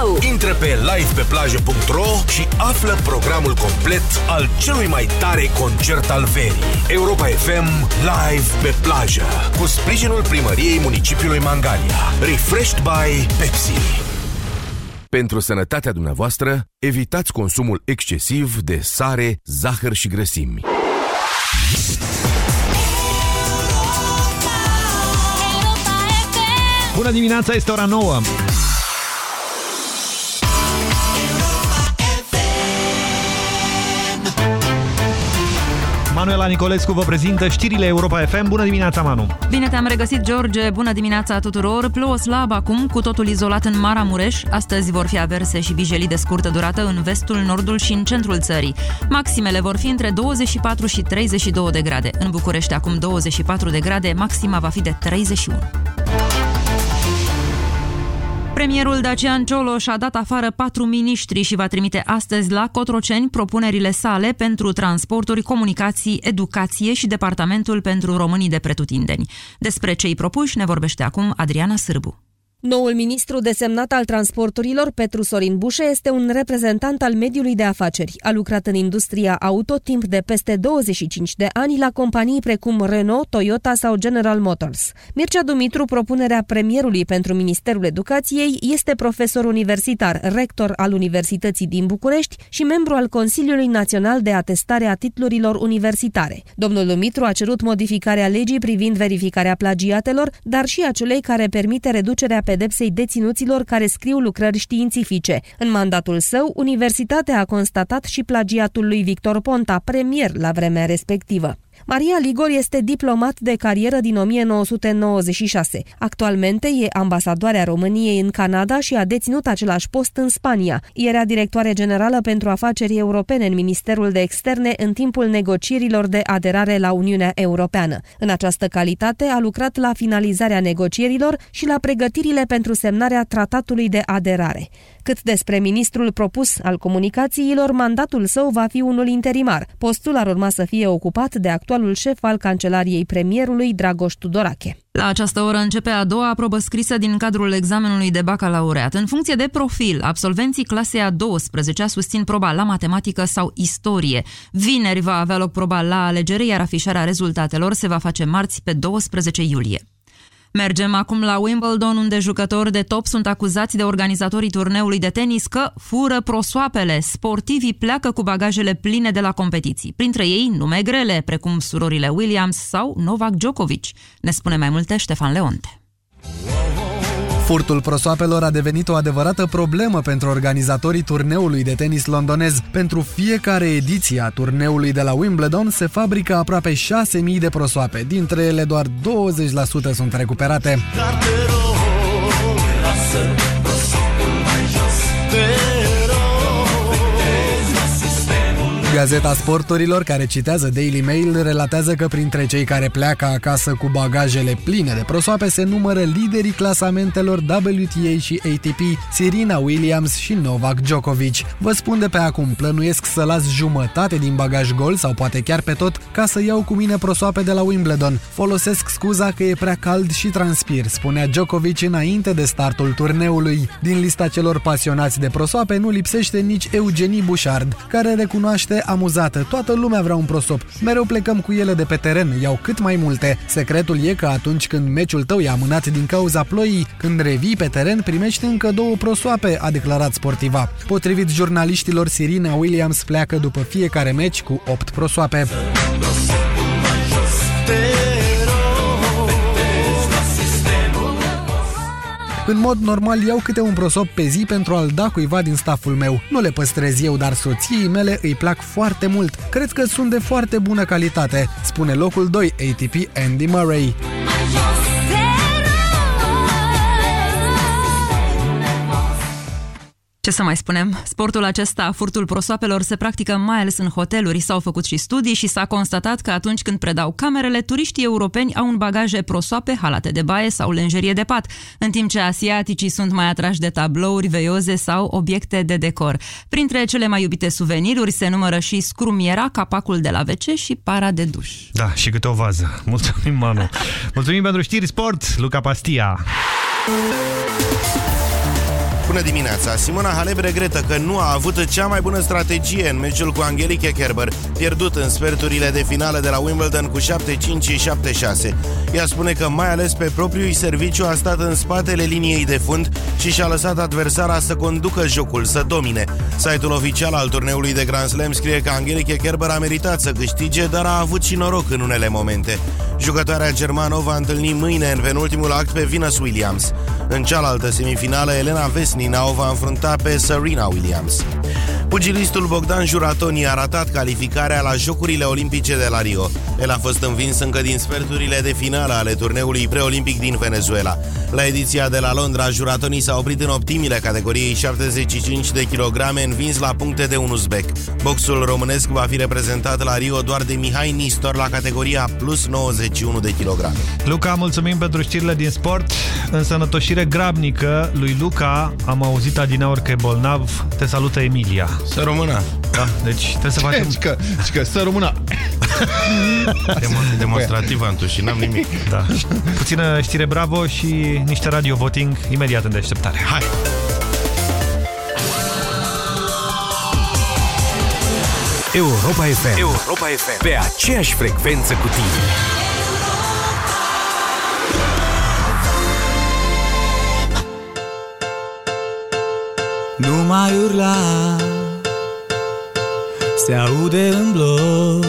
Intră pe livepeplajă.ro și află programul complet al celui mai tare concert al verii. Europa FM Live pe plajă cu sprijinul primăriei municipiului Mangalia. Refreshed by Pepsi. Pentru sănătatea dumneavoastră, evitați consumul excesiv de sare, zahăr și grăsimi. Bună dimineața, este ora 9. Manuela Nicolescu vă prezintă știrile Europa FM. Bună dimineața, Manu! Bine te-am regăsit, George! Bună dimineața tuturor! Plouă slab acum, cu totul izolat în Maramureș. Astăzi vor fi averse și vijelii de scurtă durată în vestul, nordul și în centrul țării. Maximele vor fi între 24 și 32 de grade. În București acum 24 de grade, maxima va fi de 31. Premierul Dacian Cioloș a dat afară patru miniștri și va trimite astăzi la Cotroceni propunerile sale pentru transporturi, comunicații, educație și Departamentul pentru Românii de Pretutindeni. Despre cei propuși ne vorbește acum Adriana Sârbu. Noul ministru desemnat al transporturilor, Petru Sorin Bușe, este un reprezentant al mediului de afaceri. A lucrat în industria auto timp de peste 25 de ani la companii precum Renault, Toyota sau General Motors. Mircea Dumitru, propunerea premierului pentru Ministerul Educației, este profesor universitar, rector al Universității din București și membru al Consiliului Național de Atestare a Titlurilor Universitare. Domnul Dumitru a cerut modificarea legii privind verificarea plagiatelor, dar și a celei care permite reducerea pedepsei deținuților care scriu lucrări științifice. În mandatul său, universitatea a constatat și plagiatul lui Victor Ponta, premier la vremea respectivă. Maria Ligor este diplomat de carieră din 1996. Actualmente e ambasadoarea României în Canada și a deținut același post în Spania. Era directoare generală pentru afaceri europene în Ministerul de Externe în timpul negocierilor de aderare la Uniunea Europeană. În această calitate a lucrat la finalizarea negocierilor și la pregătirile pentru semnarea tratatului de aderare. Cât despre ministrul propus al comunicațiilor, mandatul său va fi unul interimar. Postul ar urma să fie ocupat de actualul șef al cancelariei premierului, Dragoș Tudorache. La această oră începe a doua aprobă scrisă din cadrul examenului de bacalaureat. În funcție de profil, absolvenții clasei a 12 susțin proba la matematică sau istorie. Vineri va avea loc proba la alegere, iar afișarea rezultatelor se va face marți pe 12 iulie. Mergem acum la Wimbledon, unde jucători de top sunt acuzați de organizatorii turneului de tenis că fură prosoapele. Sportivii pleacă cu bagajele pline de la competiții. Printre ei nume grele, precum surorile Williams sau Novak Djokovic. Ne spune mai multe Ștefan Leonte. Furtul prosoapelor a devenit o adevărată problemă pentru organizatorii turneului de tenis londonez. Pentru fiecare ediție a turneului de la Wimbledon se fabrică aproape 6.000 de prosoape, dintre ele doar 20% sunt recuperate. Dar te rog, lasă prosopul mai jos Te Gazeta Sporturilor, care citează Daily Mail, relatează că printre cei care pleacă acasă cu bagajele pline de prosoape se numără liderii clasamentelor WTA și ATP, Serena Williams și Novak Djokovic. Vă spun de pe acum, plănuiesc să las jumătate din bagaj gol sau poate chiar pe tot ca să iau cu mine prosoape de la Wimbledon. Folosesc scuza că e prea cald și transpir, spunea Djokovic înainte de startul turneului. Din lista celor pasionați de prosoape nu lipsește nici Eugenie Bouchard, care recunoaște amuzată. Toată lumea vrea un prosop. Mereu plecăm cu ele de pe teren, iau cât mai multe. Secretul e că atunci când meciul tău e amânat din cauza ploii, când revii pe teren, primești încă două prosoape, a declarat sportiva. Potrivit jurnaliștilor, Serena Williams pleacă după fiecare meci cu 8 prosoape. În mod normal iau câte un prosop pe zi pentru a-l da cuiva din staful meu. Nu le păstrez eu, dar soției mele îi plac foarte mult. Cred că sunt de foarte bună calitate, spune locul 2 ATP Andy Murray. Ce să mai spunem? Sportul acesta, furtul prosoapelor, se practică mai ales în hoteluri. S-au făcut și studii și s-a constatat că atunci când predau camerele, turiștii europeni au în bagaje prosoape, halate de baie sau lenjerie de pat, în timp ce asiaticii sunt mai atrași de tablouri, veioze sau obiecte de decor. Printre cele mai iubite suveniruri se numără și scrumiera, capacul de la WC și para de duș. Da, și câte o vază. Mulțumim, Manu. Mulțumim pentru știri sport, Luca Pastia. Bună dimineața! Simona Halep regretă că nu a avut cea mai bună strategie în meciul cu Angelique Kerber, pierdut în sferturile de finală de la Wimbledon cu 7-5 și 7-6. Ea spune că mai ales pe propriul serviciu a stat în spatele liniei de fund și și-a lăsat adversara să conducă jocul, să domine. Site-ul oficial al turneului de Grand Slam scrie că Angelique Kerber a meritat să câștige, dar a avut și noroc în unele momente. Jucătoarea germană va întâlni mâine în penultimul act pe Venus Williams. În cealaltă semifinală, Elena Vesnina o va înfrunta pe Serena Williams. Pugilistul Bogdan Juratoni a ratat calificarea la Jocurile Olimpice de la Rio. El a fost învins încă din sferturile de finală ale turneului preolimpic din Venezuela. La ediția de la Londra, Juratoni s-a oprit în optimile categoriei 75 de kilograme, învins la puncte de un uzbec. Boxul românesc va fi reprezentat la Rio doar de Mihai Nistor la categoria plus 91 de kilograme. Luca, mulțumim pentru știrile din sport. În sănătoșire grabnică lui Luca, am auzit adineauri că e bolnav. Te salută Emilia. Să rămână. Da, deci trebuie să facem... Și că, și că să rămână. Demo demonstrativ am și n-am nimic. Da. Puțină știre bravo și niște radio voting imediat în deșteptare. Hai! Europa FM. Europa FM. Pe aceeași frecvență cu tine. Nu mai urla. Se aude în bloc.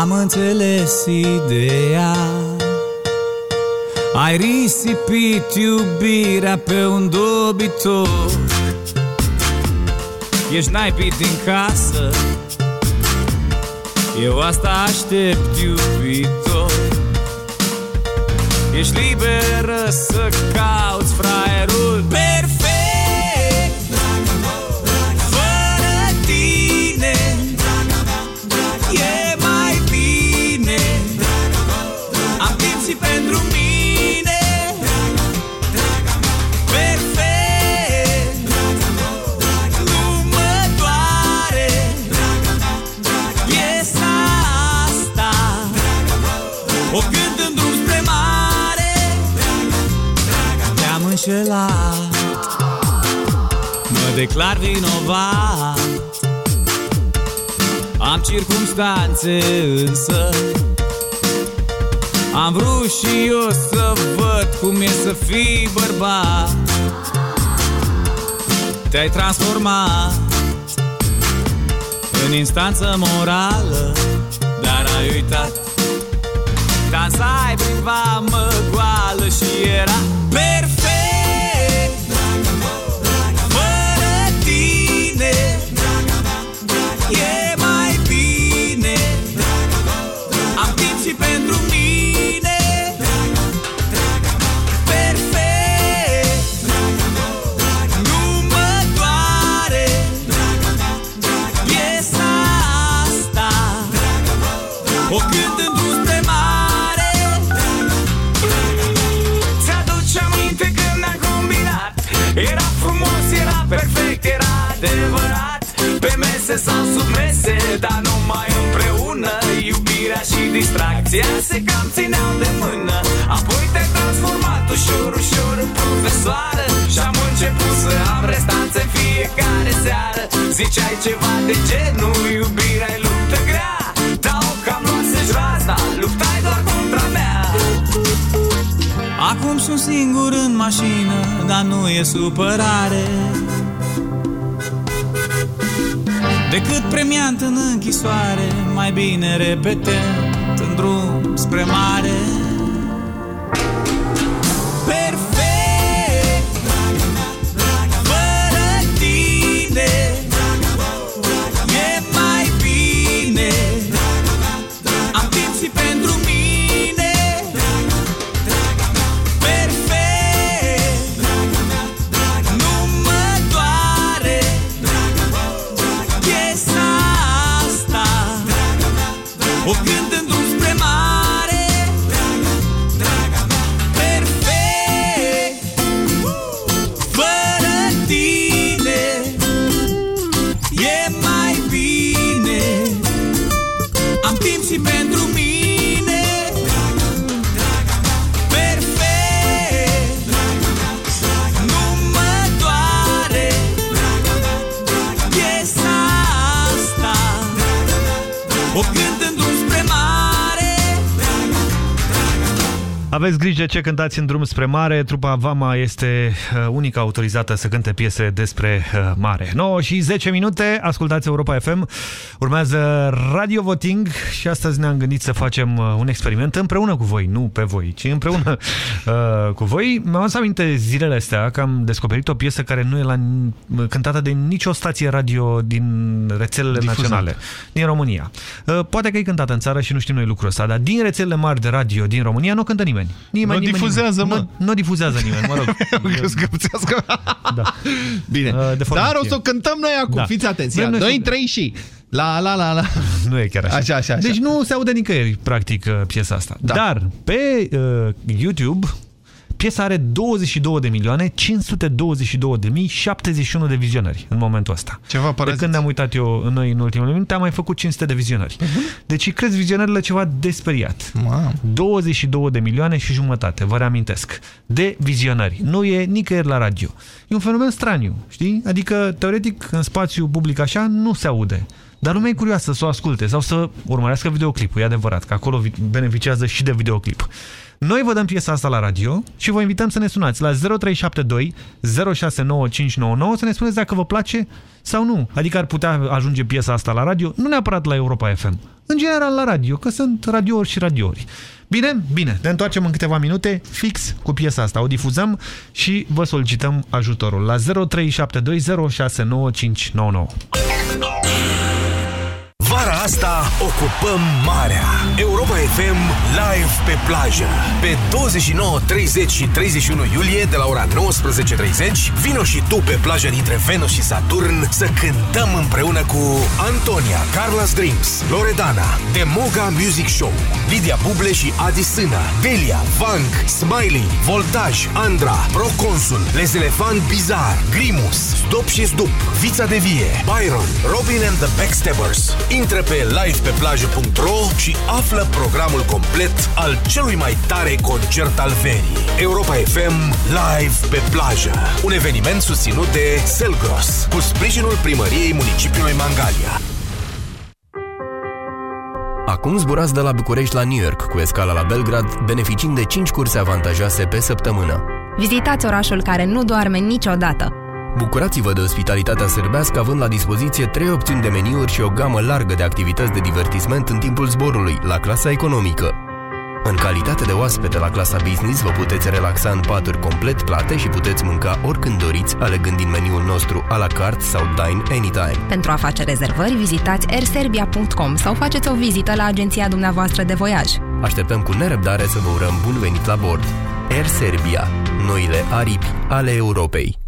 Am înțeles ideea. Ai risipit iubirea pe un dobitor. Ești naipit din casă. Eu asta aștept iubitor. Ești liberă să cauți fraierul Te-am înșelat Mă declar vinovat. Am circumstanțe însă. Am vrut și eu să văd cum e să fii bărbat. Te-ai transformat În instanță morală Dar ai uitat. Dansai prin vamă goală și era perfect Pe mese sau sub mese, dar numai împreună Iubirea și distracția se cam țineau de mână. Apoi te-ai transformat ușor, ușor în profesoară Și am început să am restanțe fiecare seară. Ziceai ceva de genul, iubirea e luptă grea Dar o cam luase-și razna, luptai doar contra mea. Acum sunt singur în mașină, dar nu e supărare Decât premiant în închisoare, mai bine repetând în drum spre mare Aveți grijă ce cântați în drum spre mare. Trupa Vama este uh, unica autorizată să cânte piese despre uh, mare. 9 și 10 minute, ascultați Europa FM. Urmează Radio Voting și astăzi ne-am gândit să facem uh, un experiment împreună cu voi, nu pe voi, ci împreună uh, cu voi. Mi-am adus aminte zilele astea că am descoperit o piesă care nu e la, cântată de nicio stație radio din rețelele Difuzată. naționale din România. Uh, Poate că e cântată în țară și nu știm noi lucrul ăsta, dar din rețelele mari de radio din România nu cântă nimeni. nimeni Nu nimeni, difuzează, nimeni. mă. Nu, nu difuzează nimeni, mă rog. da. Bine. Uh, deformație. Dar o să o cântăm noi acum. Da. Fiți atenți. Vrem Ia, noi 2, să- 3 și... La, la, la, la. Nu e chiar așa. Așa, așa, așa. Deci nu se aude nicăieri, practic, uh, piesa asta. Da. Dar pe uh, YouTube piesa are 22 de milioane 522 de mii 71 de vizionări în momentul ăsta. Ceva De parazit. când ne-am uitat eu în noi în ultimele minute, am mai făcut 500 de vizionări. Deci crezi vizionările ceva desperiat. Mamă. 22 de milioane și jumătate, vă reamintesc, de vizionări. Nu e nicăieri la radio. E un fenomen straniu, știi? Adică, teoretic, în spațiu public așa, nu se aude. Dar lumea e curioasă să o asculte sau să urmărească videoclipul. E adevărat că acolo vi- beneficiază și de videoclip. Noi vă dăm piesa asta la radio și vă invităm să ne sunați la 0372 069599 să ne spuneți dacă vă place sau nu. Adică ar putea ajunge piesa asta la radio, nu neapărat la Europa FM, în general la radio, că sunt radiouri și radiouri. Bine? Bine. Ne întoarcem în câteva minute fix cu piesa asta. O difuzăm și vă solicităm ajutorul la 0372 069599. Vara asta ocupăm marea. Europa FM live pe plajă. Pe 29, 30 și 31 iulie de la ora 19.30 vino și tu pe plaja dintre Venus și Saturn să cântăm împreună cu Antonia, Carla's Dreams, Loredana, Demoga Music Show, Lidia Buble și Adi Sâna, Delia, Vank, Smiley, Voltaj, Andra, Proconsul, Les Elefant Bizar, Grimus, Stop și Zdup, Vița de Vie, Byron, Robin and the Backstabbers. Intră pe livepeplajă.ro și află programul complet al celui mai tare concert al verii. Europa FM Live pe plajă. Un eveniment susținut de Selgros, cu sprijinul primăriei municipiului Mangalia. Acum zburați de la București la New York cu escala la Belgrad, beneficiind de 5 curse avantajoase pe săptămână. Vizitați orașul care nu doarme niciodată. Bucurați-vă de ospitalitatea sârbească având la dispoziție 3 opțiuni de meniuri și o gamă largă de activități de divertisment în timpul zborului, la clasa economică. În calitate de oaspete la clasa business, vă puteți relaxa în paturi complet plate și puteți mânca oricând doriți, alegând din meniul nostru a la carte sau Dine Anytime. Pentru a face rezervări, vizitați airserbia.com sau faceți o vizită la agenția dumneavoastră de voiaj. Așteptăm cu nerăbdare să vă urăm bun venit la bord. Air Serbia, noile aripi ale Europei.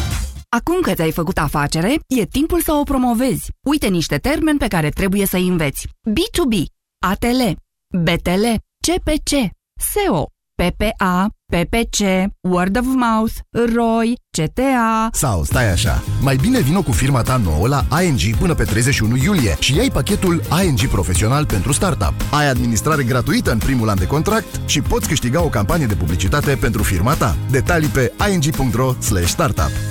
Acum că ți-ai făcut afacere, e timpul să o promovezi. Uite niște termeni pe care trebuie să-i înveți. B2B, ATL, BTL, CPC, SEO, PPA, PPC, Word of Mouth, ROI, CTA... Sau stai așa, mai bine vino cu firma ta nouă la ING până pe 31 iulie și ai pachetul ING Profesional pentru Startup. Ai administrare gratuită în primul an de contract și poți câștiga o campanie de publicitate pentru firma ta. Detalii pe ing.ro startup.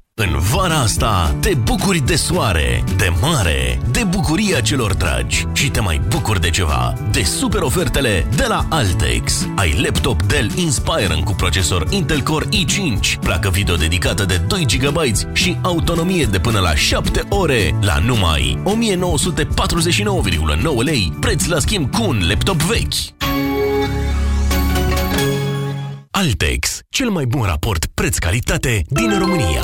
În vara asta te bucuri de soare, de mare, de bucuria celor dragi și te mai bucuri de ceva, de super ofertele de la Altex. Ai laptop Dell Inspiron cu procesor Intel Core i5, placă video dedicată de 2 GB și autonomie de până la 7 ore la numai 1949,9 lei, preț la schimb cu un laptop vechi. Altex, cel mai bun raport preț-calitate din România.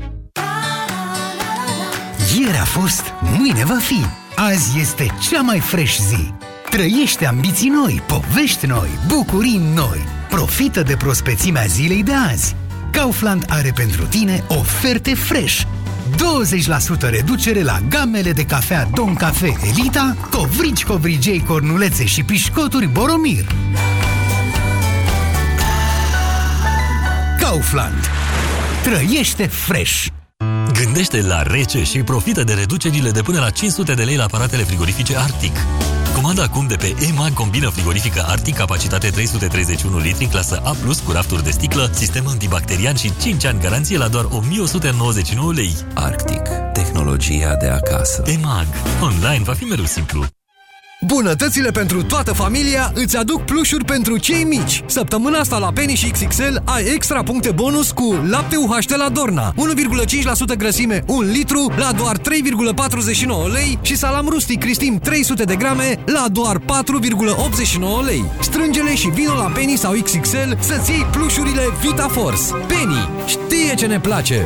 Ieri a fost, mâine va fi. Azi este cea mai fresh zi. Trăiește ambiții noi, povești noi, bucurii noi. Profită de prospețimea zilei de azi. Kaufland are pentru tine oferte fresh. 20% reducere la gamele de cafea Don Cafe Elita, covrici covrigei cornulețe și pișcoturi Boromir. Kaufland. Trăiește fresh! Gândește la rece și profită de reducerile de până la 500 de lei la aparatele frigorifice Arctic. Comanda acum de pe EMAG combină frigorifică Arctic, capacitate 331 litri, clasă A+, cu rafturi de sticlă, sistem antibacterian și 5 ani garanție la doar 1199 lei. Arctic. Tehnologia de acasă. EMAG. Online va fi mereu simplu. Bunătățile pentru toată familia îți aduc plușuri pentru cei mici. Săptămâna asta la Penny și XXL ai extra puncte bonus cu lapte UHT la Dorna, 1,5% grăsime, 1 litru la doar 3,49 lei și salam rustic Cristim 300 de grame la doar 4,89 lei. Strângele și vino la Penny sau XXL să-ți iei plușurile Vita Force. Penny știe ce ne place!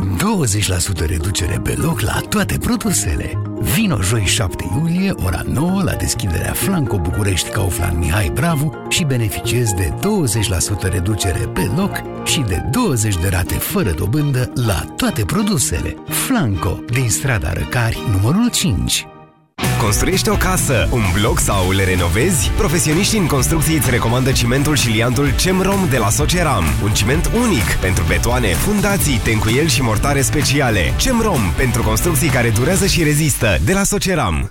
20% reducere pe loc la toate produsele. Vino joi 7 iulie, ora 9, la deschiderea Flanco București Kaufland Mihai Bravu și beneficiezi de 20% reducere pe loc și de 20 de rate fără dobândă la toate produsele. Flanco, din strada Răcari, numărul 5. Construiești o casă, un bloc sau le renovezi? Profesioniștii în construcții îți recomandă cimentul și liantul CEMROM de la Soceram. Un ciment unic pentru betoane, fundații, tencuieli și mortare speciale. CEMROM pentru construcții care durează și rezistă de la Soceram.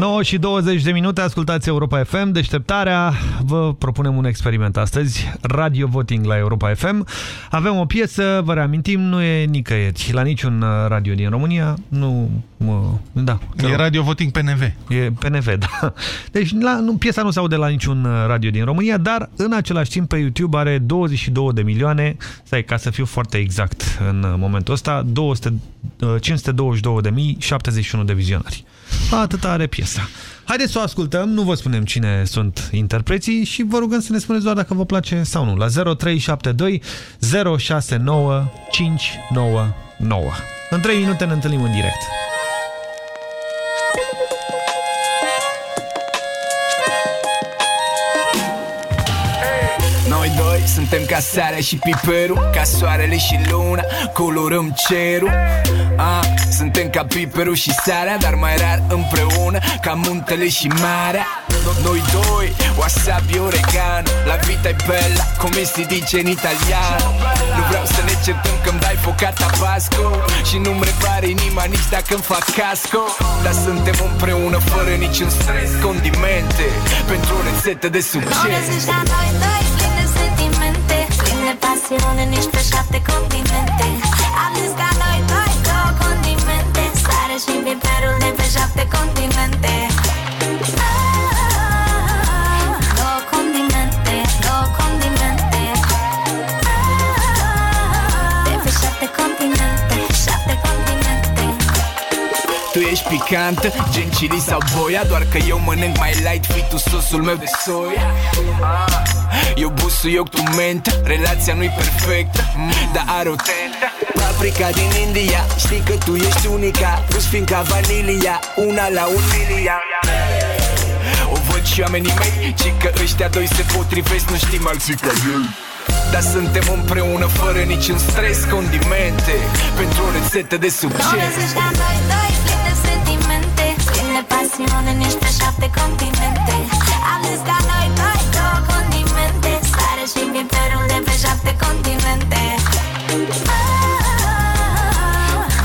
9 și 20 de minute, ascultați Europa FM, deșteptarea, vă propunem un experiment astăzi, radio voting la Europa FM. Avem o piesă, vă reamintim, nu e nicăieri, la niciun radio din România, nu, mă, da. E radio voting PNV. E PNV, da. Deci la, nu, piesa nu se aude la niciun radio din România, dar în același timp pe YouTube are 22 de milioane, stai, ca să fiu foarte exact în momentul ăsta, 200, 522.071 de vizionari. Atât are piesa. Haideți să o ascultăm, nu vă spunem cine sunt interpreții și vă rugăm să ne spuneți doar dacă vă place sau nu. La 0372 069 599. În 3 minute ne întâlnim în direct. Suntem ca sarea și piperul Ca soarele și luna, colorăm cerul. Ah, Suntem ca piperul și sarea Dar mai rar împreună Ca muntele și marea. Noi doi, wasabi oregano La vita e bella, come si dice in italiano Nu vreau să ne certăm că-mi dai focat tabasco Și nu-mi repare inima nici dacă-mi fac casco. Dar suntem împreună fără niciun stres Condimente pentru o rețetă de succes. Noi doi pasiune, nici pe șapte continente Am zis ca noi doi, două condimente. Sare și piperul de pe șapte continente Tu ești picantă, gen chili sau boia Doar că eu mănânc mai light, fii tu sosul meu de soia. Ah, Eu busuioc, tu menta Relația nu-i perfectă, dar are o tentă. Paprika din India, știi că tu ești unica Plus fiind ca vanilia, una la un miliard. O văd și oamenii mei, ci că ăștia doi se potrivesc Nu știm alții ca el dar suntem împreună fără niciun stres Condimente pentru o rețetă de Nu succes zici ca noi doi pasiune, nici pe șapte continente. Am zis ca noi doi, două condimente. Sare și piperul de pe șapte continente. Ah,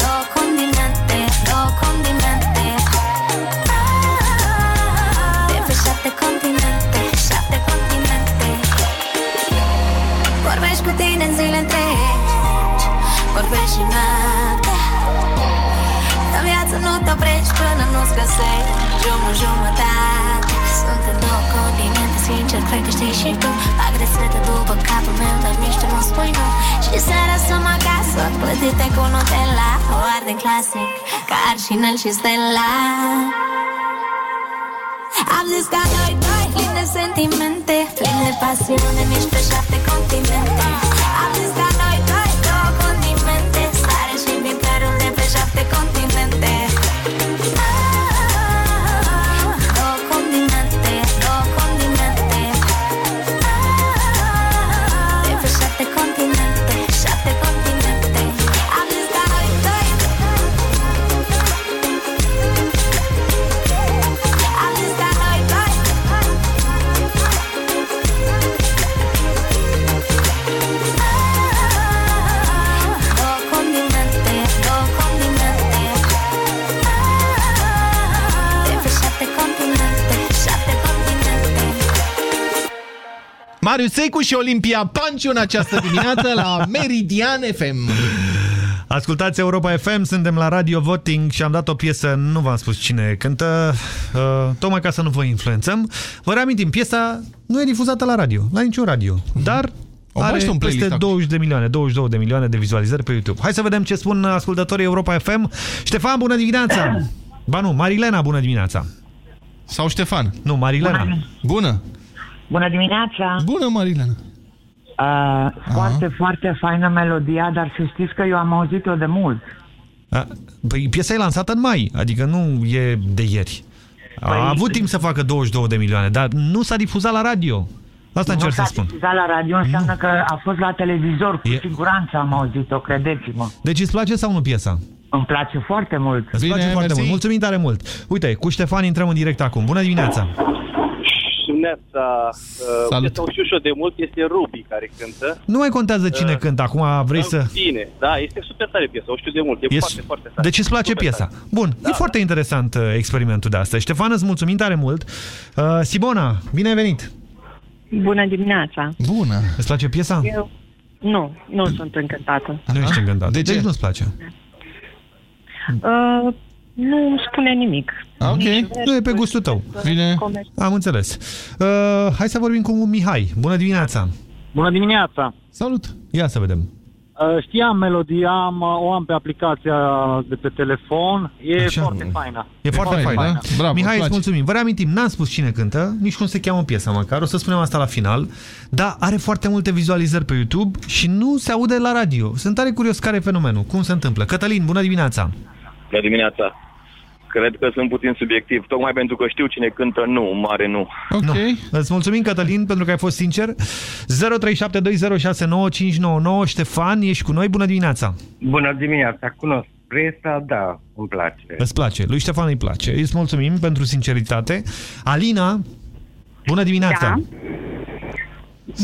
Două condimente, două condimente Ah, De pe șapte continente, șapte continente. Vorbești cu tine în zile întregi. Vorbești și noaptea În viață nu te oprești până nu-ți găsești Jumă, jumătate. Suntem două continente, sincer, cred că știi și tu. Fac rețete după capul meu, dar nici tu nu spui nu. Și seara să mă acasă, plătite cu Nutella O arde clasic, ca Arșinel și Stella Am zis ca noi doi, plin de sentimente Plin de pasiune, nici pe șapte continente. Am zis ca noi Marius Secu și Olimpia Panciu în această dimineață la Meridian FM. Ascultați Europa FM, suntem la Radio Voting și am dat o piesă, nu v-am spus cine cântă, uh, tocmai ca să nu vă influențăm. Vă reamintim, piesa nu e difuzată la radio, la niciun radio, dar O bagi are tu în peste playlist 20 de milioane, 22 de milioane de vizualizări pe YouTube. Hai să vedem ce spun ascultătorii Europa FM. Ștefan, bună dimineața! Ba nu, Marilena, bună dimineața! Sau Ștefan? Nu, Marilena. Bună! Bună dimineața! Bună, Marilena! Uh, foarte, foarte faină melodia, dar să știți că eu am auzit-o de mult. A, Păi piesa e lansată în mai, adică nu e de ieri. A Păi- avut timp să facă 22 de milioane, dar nu s-a difuzat la radio. Asta încerc să nu s-a spun. difuzat la radio, înseamnă că a fost la televizor, cu E- siguranță am auzit-o, credeți-mă. Deci îți place sau nu piesa? Îmi place foarte mult. Îți place foarte mult. Mulțumim tare mult. Uite, cu Ștefan intrăm în direct acum. Bună dimineața! Dimineața, uh, Salut. piesa o știu și eu de mult, este Ruby care cântă. Nu mai contează cine Uh, cântă. Acum vrei Uh, să... Bine, da, este super tare piesa, o știu de mult, e, E foarte, su- foarte tare. Deci îți place Super piesa. tare. Bun, e foarte interesant uh, experimentul de astăzi. Ștefan, îți mulțumim tare mult. Uh, Simona, bine ai venit! Bună dimineața! Bună! Îți place piesa? Eu... Nu, nu sunt încântată. Nu ești încântat. De Deci ce? nu-ți place. Uh, nu îmi spune nimic. Ok, nu e pe gustul tău. Bine. Am înțeles. Uh, hai să vorbim cu Mihai. Bună dimineața! Bună dimineața! Salut! Ia să vedem. Uh, Știam melodia, am, o am pe aplicația de pe telefon. E Așa. foarte faină. E foarte fain, da? Bravo, Mihai, îți îți place. mulțumim. Vă reamintim, n-am spus cine cântă, nici cum se cheamă piesa măcar, o să spunem asta la final, dar are foarte multe vizualizări pe YouTube și nu se aude la radio. Sunt tare curios care e fenomenul, cum se întâmplă. Cătălin, bună dimineața! Bună dimineața. Cred că sunt puțin subiectiv, tocmai pentru că știu cine cântă nu, mare nu. Ok. Nu. Îți mulțumim, Cătălin, pentru că ai fost sincer. 0372069599 Ștefan, ești cu noi, bună dimineața! Bună dimineața, cunosc presa, da, îmi place. Îți place, lui Ștefan îi place. Îți mulțumim pentru sinceritate. Alina, bună dimineața! Da.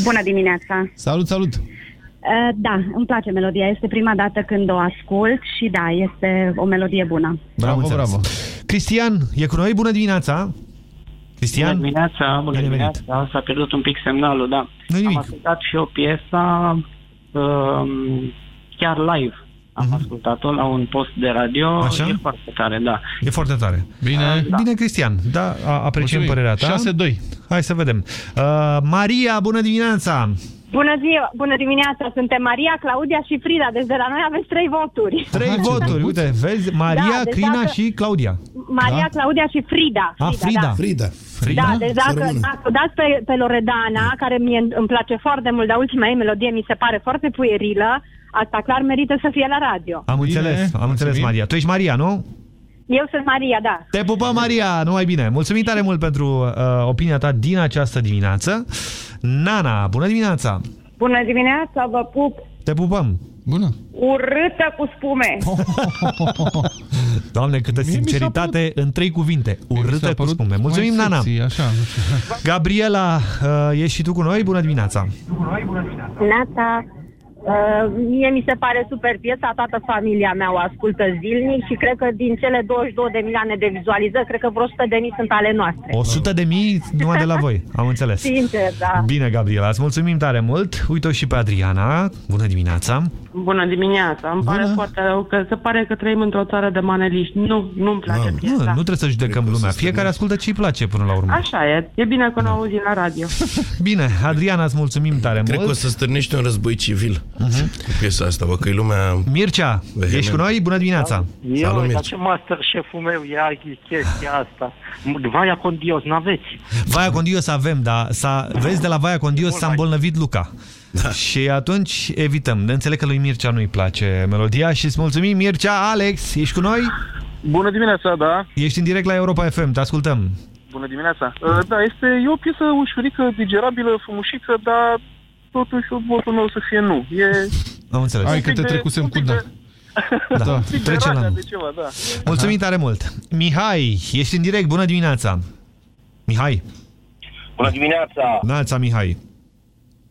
Bună dimineața! Salut, salut! Uh, Da, îmi place melodia. Este prima dată când o ascult și da, este o melodie bună. Bravo, bravo. Cristian, e cu noi, bună dimineața! Cristian? Bună dimineața, bună Bine venit. dimineața. S-a pierdut un pic semnalul, da. Nu Am ascultat și o piesă um, chiar live. Am ascultat-o la un post de radio. Mhm. Așa? E foarte tare, da. E foarte tare. Bine. Da. Bine, Cristian. Da, a- apreciem Mulțumim. părerea ta. 6-2. Hai să vedem. Uh, Maria, bună dimineața! Bună ziua, bună dimineața! Suntem Maria, Claudia și Frida, deci de la noi aveți trei voturi. Trei voturi, uite, vezi? Maria, Da, deci Crina dacă- și Claudia. Maria, Claudia și Frida. A, Frida. Da. Frida. Da, deci dacă, dacă o dați pe, pe Loredana, care mie îmi place foarte mult, dar ultima ei melodie mi se pare foarte puierilă, asta clar merită să fie la radio. Am înțeles, am înțeles, Maria. Tu ești Maria, nu? Eu sunt Maria, da. Te pupăm, Maria, numai bine. Mulțumim tare mult pentru uh, opinia ta din această dimineață. Nana, bună dimineața! Bună dimineața, vă pup! Te pupăm! Bună! Urâtă cu spume! Doamne, câtă sinceritate în trei cuvinte. Urâtă cu spume. Mulțumim, mai Nana! sexy, Așa, nu știu. Gabriela, uh, ești și tu cu noi? Bună dimineața! Nata, uh, mie mi se pare super piesa, toată familia mea o ascultă zilnic și cred că din cele 22 de milioane de vizualizări, cred că vreo 100 de mii sunt ale noastre. 100 de mii numai de la voi, am înțeles. Sincer, da. Bine, Gabriela, îți mulțumim tare mult. Uite-o și pe Adriana. Bună dimineața! Bună dimineața, îmi pare Bună. foarte rău că se pare că trăim într-o țară de maneliști. Nu, nu-mi place Nu, piesa. nu trebuie să judecăm lumea. Fiecare ascultă ce îi place până la urmă. Așa e, e bine că nu auzim la radio. Bine, Adriana, îți mulțumim tare Cred că o mult. să stârnești un război civil cu piesa asta, bă, că e lumea... Mircea, Vehement. ești cu noi? Bună dimineața! Salut, Eu, Mircea. dar ce master șeful meu ia chestia asta? Vaia con Dios, n-aveți? Vaia con Dios avem, dar s-a, vezi, de la Vaia con Dios s-a îmbolnăvit Luca. Da. Și atunci evităm. De înțeleg că lui Mircea nu-i place melodia și îți mulțumim, Mircea. Alex, ești cu noi? Bună dimineața, da. Ești în direct la Europa FM, te ascultăm. Bună dimineața. Uh, Da, este e o piesă ușurică, digerabilă, frumușică, dar totuși votul meu să fie nu. E Am înțeles. Hai că te trecusem cu da. Da, un pic de trece la... radea de ceva, da. Mulțumim tare mult. Mihai, ești în direct, bună dimineața. Mihai. Bună dimineața! Nața, Mihai.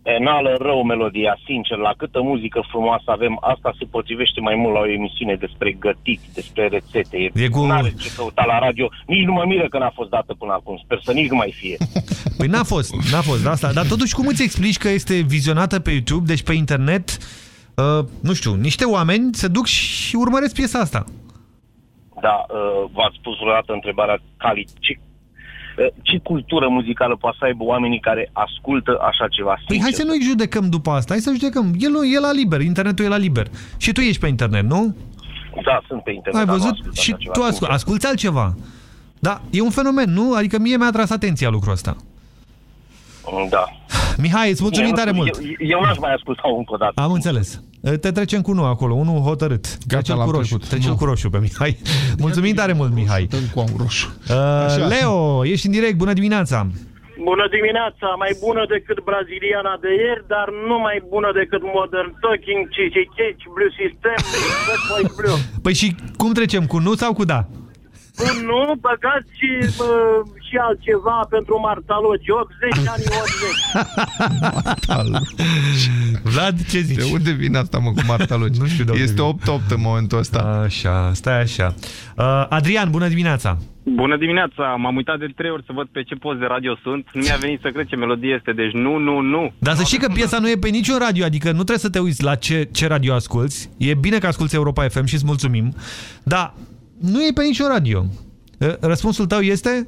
Penală rău melodia, sincer, la câtă muzică frumoasă avem, asta se potrivește mai mult la o emisiune despre gătit, despre rețete. E cu- N-are ce căuta la radio, nici nu mă miră că n-a fost dată până acum, sper să nici nu mai fie. Păi n-a fost, n-a fost asta. Dar totuși cum îți explici că este vizionată pe YouTube, deci pe internet, uh, nu știu, niște oameni se duc și urmăresc piesa asta. Da, uh, v-ați spus vreodată întrebarea cali, ce, uh, ce cultură muzicală poate să aibă oamenii care ascultă așa ceva? Păi hai să nu-i judecăm după asta, hai să judecăm. El, e la liber, internetul e la liber. Și tu ești pe internet, nu? Da, sunt pe internet. Ai dar nu văzut? ascult Și așa ceva, tu ascul sincer. asculți altceva. Da, e un fenomen, nu? Adică mie mi-a atras atenția lucrul ăsta. Da. Mihai, îți mulțumim Eu nu tare știu, mult. Eu, eu n-aș mai asculta încă o dată. Am înțeles. Te trecem cu nu acolo, unul hotărât. Trece-l l-am cu roșu. trecut. Trece-l Nu. cu roșu pe Mihai. Mulțumim tare mult, Mihai. Cu un roșu. Uh, Leo, ești în direct, bună dimineața. Bună dimineața, mai bună decât braziliana de ieri, dar nu mai bună decât Modern Talking, Cici Blue System, Bad Boy Blue. Păi și cum trecem, cu nu sau cu da? Bun, Nu, băgați și, bă, și altceva pentru Martaloci, 80 ani 80. Vlad, ce zici? De unde vine asta, mă, cu Martaloci? nu știu de unde Este vine. 8-8 în momentul ăsta. Așa, stai așa. Uh, Adrian, bună dimineața. Bună dimineața, m-am uitat de trei ori să văd pe ce post de radio sunt. Nu mi-a venit să cred ce melodie este, deci nu, nu, nu. Dar să știi că piesa nu e pe niciun radio, adică nu trebuie să te uiți la ce, ce radio asculți. E bine că asculți Europa FM și îți mulțumim. Dar nu e pe niciun radio. Uh, Răspunsul tău este?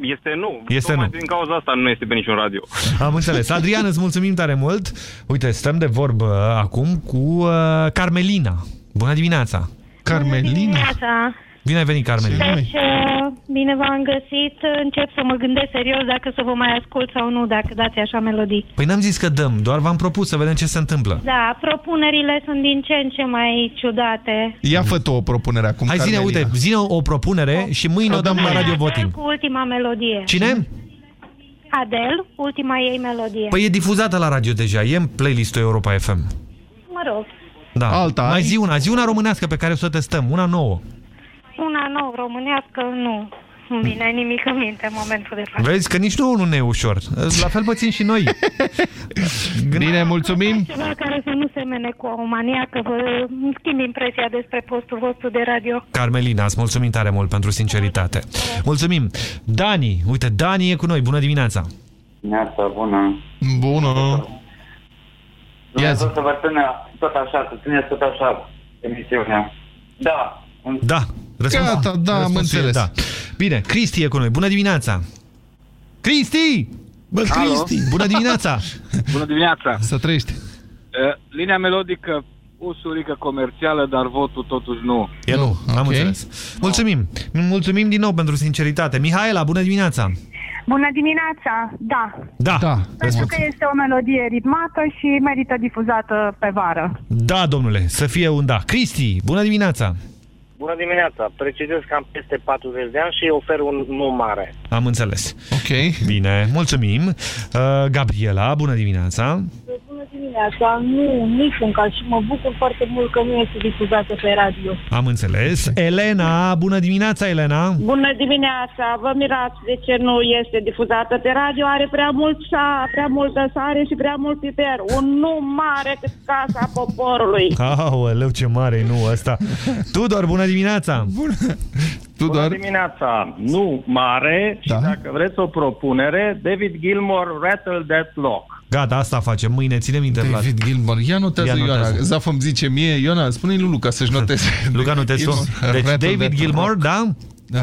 Este nu. Este Tocmai nu. din cauza asta nu este pe niciun radio. Am înțeles. Adrian, îți mulțumim tare mult. Uite, stăm de vorbă acum cu uh, Carmelina. Bună dimineața! Carmelina? Dimineața. Bine ai venit, Carmelina. Deci, uh, bine v-am găsit. Încep să mă gândesc serios dacă să vă mai ascult sau nu, dacă dați așa melodii. Păi n-am zis că dăm, doar v-am propus să vedem ce se întâmplă. Da, propunerile sunt din ce în ce mai ciudate. Ia fă tu o propunere acum, Hai zine, Carmelina. uite, zine o, o propunere și mâine o dăm la Radio Voting. Cu ultima melodie. Cine? Adele, ultima ei melodie. Păi e difuzată la radio deja, e în playlistul Europa FM. Mă rog, Da. Alta Mai ai? zi una, zi una românească pe care o să o testăm, una nouă. Una nouă românească, nu. Nu vine nimic în minte în momentul de față. Vezi că nici nouă nu ne e ușor. La fel pățim și noi. Bine, mulțumim. Ceva care să nu semene cu o maniacă, vă îmi schimb impresia despre postul vostru de radio. Carmelina, îți mulțumim tare mult pentru sinceritate. Mulțumim. Dani, uite, Dani e cu noi. Bună dimineața. Neața, bună. Bună. Dumnezeu să vă țină tot așa, să țineți tot așa emisiunea. Da. Da. Răspuns, Gata, da, am răspunsul e înțeles. Da. Bine, Cristi e cu noi. Bună dimineața. Cristi! Bă, Cristi! Bună dimineața! Bună dimineața. Să trăiești. Uh, linia melodică usurică comercială, dar votul totuși nu. E nu, am înțeles. Mulțumim. Mulțumim din nou pentru sinceritate. Mihaela, bună dimineața! Bună dimineața, da. Da. da. Pentru că este o melodie ritmată și merită difuzată pe vară. Da, domnule, să fie un da. Cristi, bună dimineața! Bună dimineața, precizez că am peste 40 de ani și ofer un nu mare. Am înțeles. Ok. Bine, mulțumim. Uh, Gabriela, bună dimineața! Bună dimineața, nu, nici un caz și mă bucur foarte mult că nu este difuzată pe radio. Am înțeles. Elena, bună dimineața, Elena! Bună dimineața! Vă mirați de ce nu este difuzată pe radio. Are prea mult sa, prea multă sare și prea mult piper. Un nu mare cât casa poporului. Aoleu, ce mare e nu ăsta! Tudor, bună dimineața! Bună! Bună dimineața, nu mare și dacă vreți o propunere, David Gilmore, Rattle That Lock. Gata, asta facem. Mâine ținem minte, Vlad. David Gilmore. Ia notează, Ia Ioana. notează. Zaf îmi zice mie, Ioana, spune-i lui Luca să-și noteze. Luca, notezi tu? Gilmore. Deci Rattle David that Gilmore, rock. da?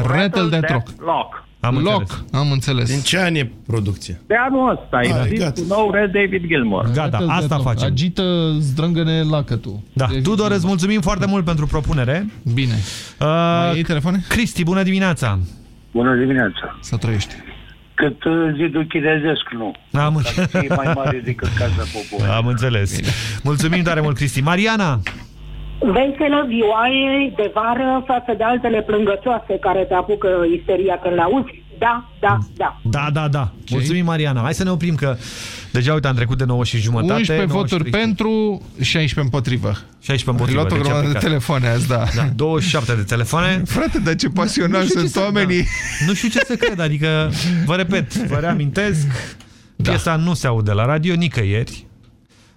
Rattle that That rock. Lock. Am Lock. înțeles. Am înțeles. Din ce an e producția? De anul ăsta, Ah, e gata. discul nou Red David Gilmore. Gata, Rattle that asta rock. facem. Agită, zdrângă-ne lacătul. Da, David Tudor, îți Gilmore. mulțumim foarte mult pentru propunere. Bine. Uh, Mai iei telefoane? Cristi, bună dimineața! Bună dimineața. Să trăiești. Cât uh, zidul chinezesc, nu. Am, E mai mare decât Casa Poporului. Am înțeles. Mulțumim tare mult, Cristi. Mariana! Vesele vioaie de vară față de altele plângăcioase care te apucă isteria când le auzi? Da, da, da. Da, da, da. Mulțumim, Mariana. Hai să ne oprim că deja, uite, am trecut de 9 și jumătate. 11 9 voturi și pentru, 16 împotrivă. 16 Ai împotrivă. luat o deci a grămadă de plecat. telefoane azi, da. Da, 27 de telefoane. Frate, dar ce pasionali Nu știu ce sunt să- oamenii. Da. Nu știu ce să cred, adică, vă repet, vă reamintesc, Da. Piesa nu se aude la radio nicăieri.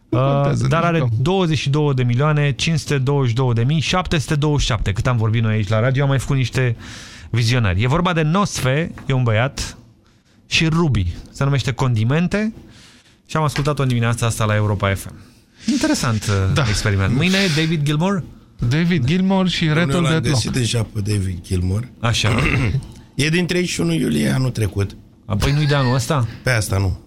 Uh, dar are 22 de milioane 522 de mii 727 cât am vorbit noi aici la radio am mai făcut niște vizionari e vorba de Nosfe, e un băiat și Ruby, se numește Condimente și am ascultat-o în dimineața asta la Europa FM interesant uh, da. experiment. Mâine David Gilmore David Gilmore și Rattle Deadlock. l-am găsit deja pe David Gilmore așa. E din 31 iulie anul trecut. Apoi nu-i de anul ăsta? Pe asta nu.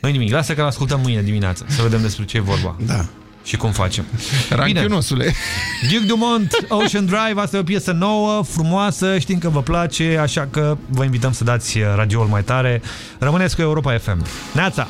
Nu nimic, lasă că l-ascultăm mâine dimineață, să vedem despre ce e vorba. Da. Și cum facem. Ranchionosule. Duke Dumont, Ocean Drive, asta e o piesă nouă, frumoasă, știm că vă place, așa că vă invităm să dați radioul mai tare. Rămâneți cu Europa FM. Neața!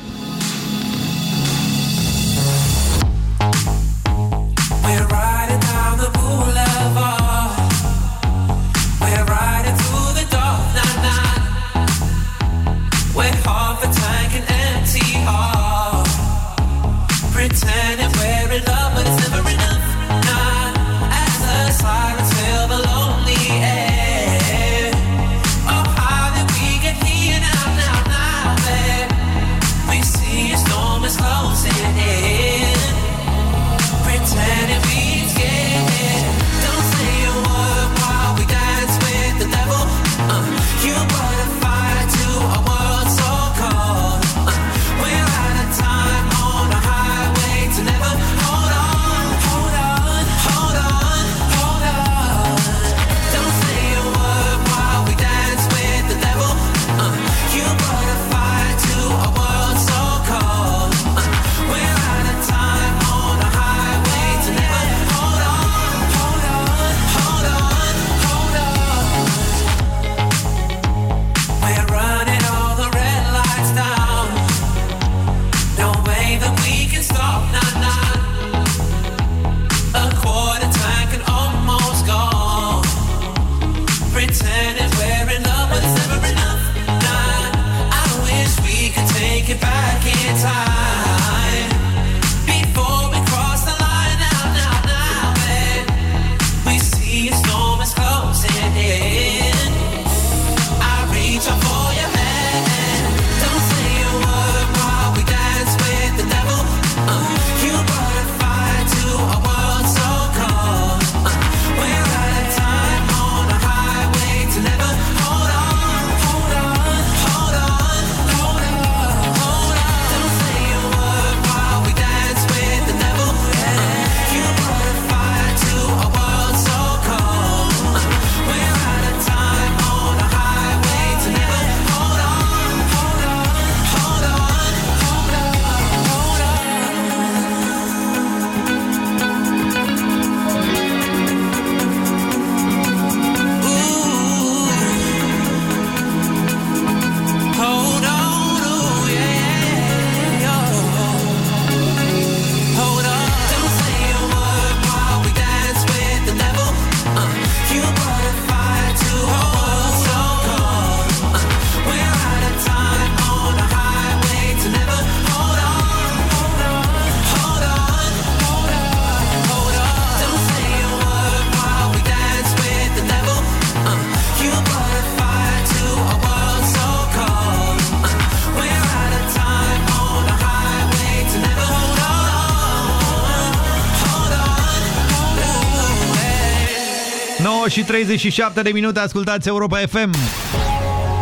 37 de minute, ascultați Europa FM.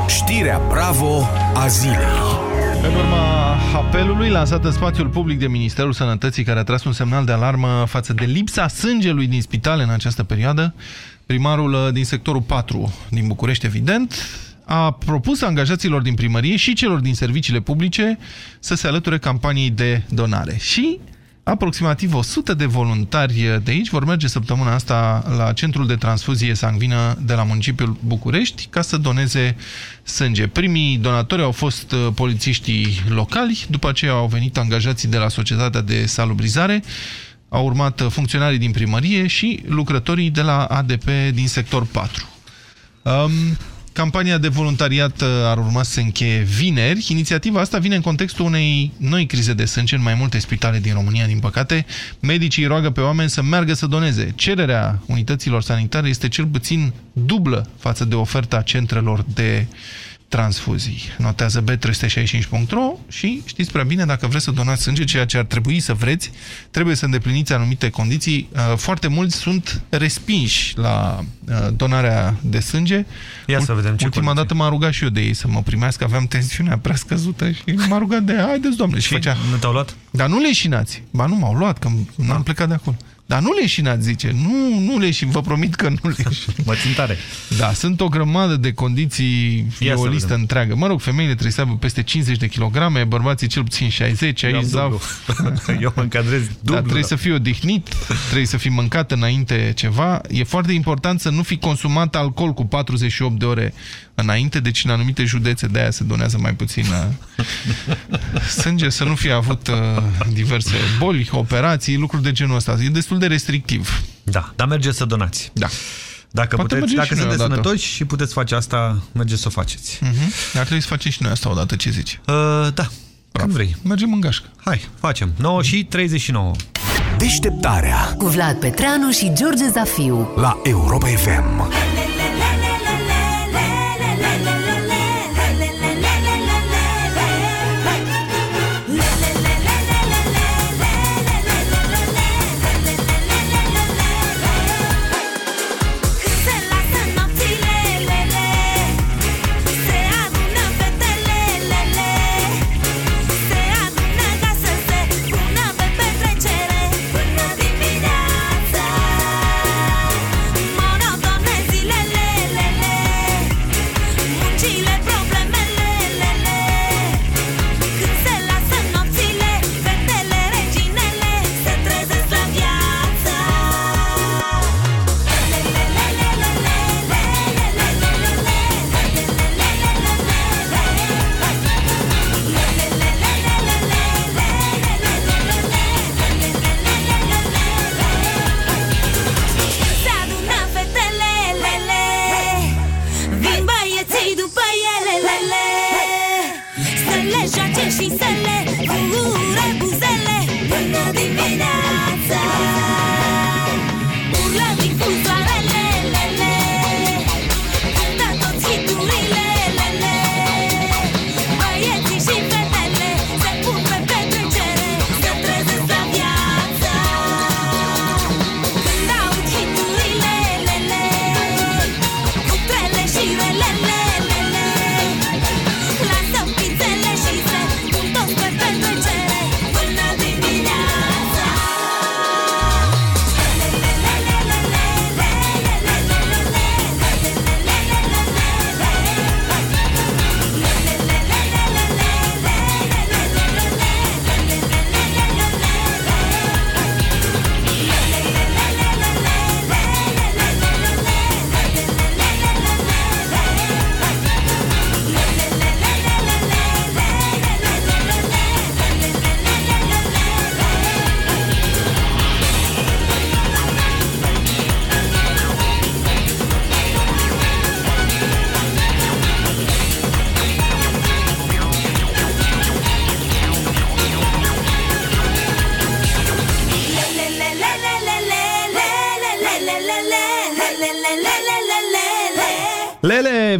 Știrea Bravo a zilei. În urma apelului lansat în spațiul public de Ministerul Sănătății, care a tras un semnal de alarmă față de lipsa sângelui din spitale în această perioadă, primarul uh, din sectorul 4 din București, evident, a propus angajaților din primărie și celor din serviciile publice să se alăture campaniei de donare. Și aproximativ 100 de voluntari de aici vor merge săptămâna asta la Centrul de Transfuzie Sangvină de la municipiul București ca să doneze sânge. Primii donatori au fost uh, polițiștii locali, după aceea au venit angajații de la Societatea de Salubrizare, au urmat uh, funcționarii din primărie și lucrătorii de la ADP din sector 4. Um, Campania de voluntariat uh, ar urma să se încheie vineri. Inițiativa asta vine în contextul unei noi crize de sânge în mai multe spitale din România, din păcate. Medicii roagă pe oameni să meargă să doneze. Cererea unităților sanitare este cel puțin dublă față de oferta centrelor de transfuzii. Notează b365.ro și știți prea bine, dacă vreți să donați sânge, ceea ce ar trebui să vreți, trebuie să îndepliniți anumite condiții. Uh, Foarte mulți sunt respinși la uh, donarea de sânge. Ia să vedem ce Ultima condiții. dată m-a rugat și eu de ei să mă primească, aveam tensiunea prea scăzută și m-a rugat de, haideți doamne, și, făcea. Nu te-au luat? Dar nu leșinați. Ba nu m-au luat, că n-am plecat de acolo. Dar nu leșinați, zice. Nu, nu leșin, vă promit că nu leșin. Mă țin tare. Da, sunt o grămadă de condiții, e Ia o să listă vedem. întreagă. Mă rog, femeile trebuie să aibă peste 50 de kilograme, bărbații cel puțin 60, Eu am aici dublu. zaf. Eu mă încadrez Da, dublu. trebuie să fii odihnit, trebuie să fii mâncat înainte ceva. E foarte important să nu fi consumat alcool cu 48 de ore înainte, deci în anumite județe de aia se donează mai puțin uh, sânge, să nu fi avut uh, diverse boli, operații, lucruri de genul ăsta. E destul de restrictiv. Da, dar mergeți să donați. Da. Dacă, Poate puteți, mergem dacă și noi sunteți odată. sănătoși și puteți face asta, mergeți să o faceți. Uh-huh. Ar trebui să facem și noi asta odată, ce zici? Uh, da, când vrei. Mergem în gașcă. Hai, facem. 9 și 39. Deșteptarea Cu Vlad Petreanu și George Zafiu. la Europa FM. Se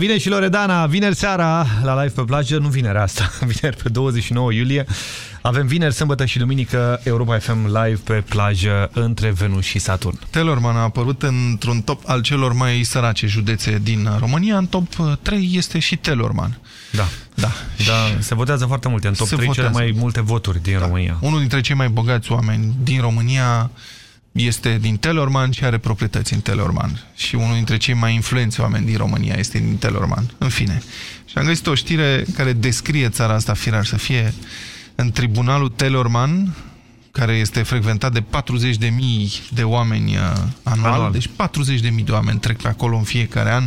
Lele, vine și Loredana, vineri seara la live pe plajă, nu vinerea asta, vineri pe 29 iulie. Avem vineri, sâmbătă și duminică Europa FM live pe plajă între Venus și Saturn. Telorman a apărut într-un top al celor mai sărace județe din România. În top 3 este și Telorman. Da. Da. Da, se votează foarte multe, în top Se 3 cele votează. mai multe voturi din România. Unul dintre cei mai bogați oameni din România este din Telorman și are proprietăți în Telorman. Și unul dintre cei mai influenți oameni din România este din Telorman. În fine. Și am găsit o știre care descrie țara asta firar să fie în tribunalul Telorman, care este frecventat de 40.000 de oameni uh, anual. Anual. Deci 40.000 de oameni trec pe acolo în fiecare an.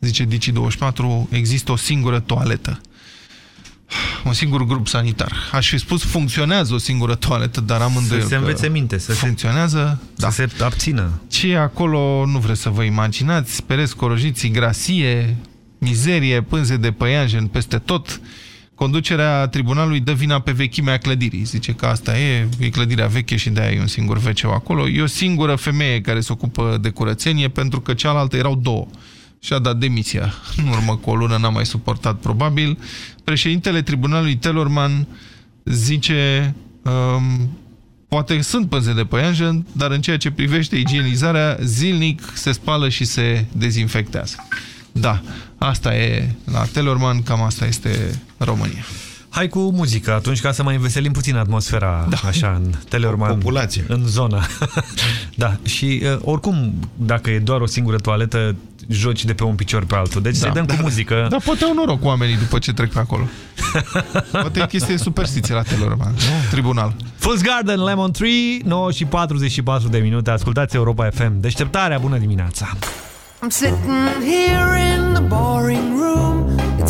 Zice Dici24, există o singură toaletă. Un singur grup sanitar. Aș fi spus funcționează o singură toaletă, dar am Să îndoiel se că învețe minte, să se, funcționează. Da. să se abțină. Ce e acolo nu vreți să vă imaginați. Pereți corojiții, grasie, mizerie, pânze de păianjen peste tot. Conducerea tribunalului dă vina pe vechimea clădirii. Zice că asta e, e clădirea veche și de-aia e un singur wc acolo. E o singură femeie care se ocupă de curățenie pentru că cealaltă erau două. și-a dat demisia. În urmă cu o lună n-a mai suportat probabil. Președintele tribunalului Telorman zice... Um, poate sunt pânze de păianjen, dar în ceea ce privește igienizarea, zilnic se spală și se dezinfectează. Da, asta e la Telorman, cam asta este România. Hai cu muzică atunci ca să mai înveselim puțin atmosfera da. așa în Teleorman. Populație. În zona. da, și uh, oricum, dacă e doar o singură toaletă, joci de pe un picior pe altul. Deci Da. să dăm Da. cu muzică. Dar poate au noroc cu oamenii după ce trec pe acolo. Poate e chestie de superstiție la Telorman. Tribunal. Fool's Garden, Lemon Tree, 9 și 44 de minute. Ascultați Europa FM. Deșteptarea, bună dimineața! I'm sitting here in the boring room.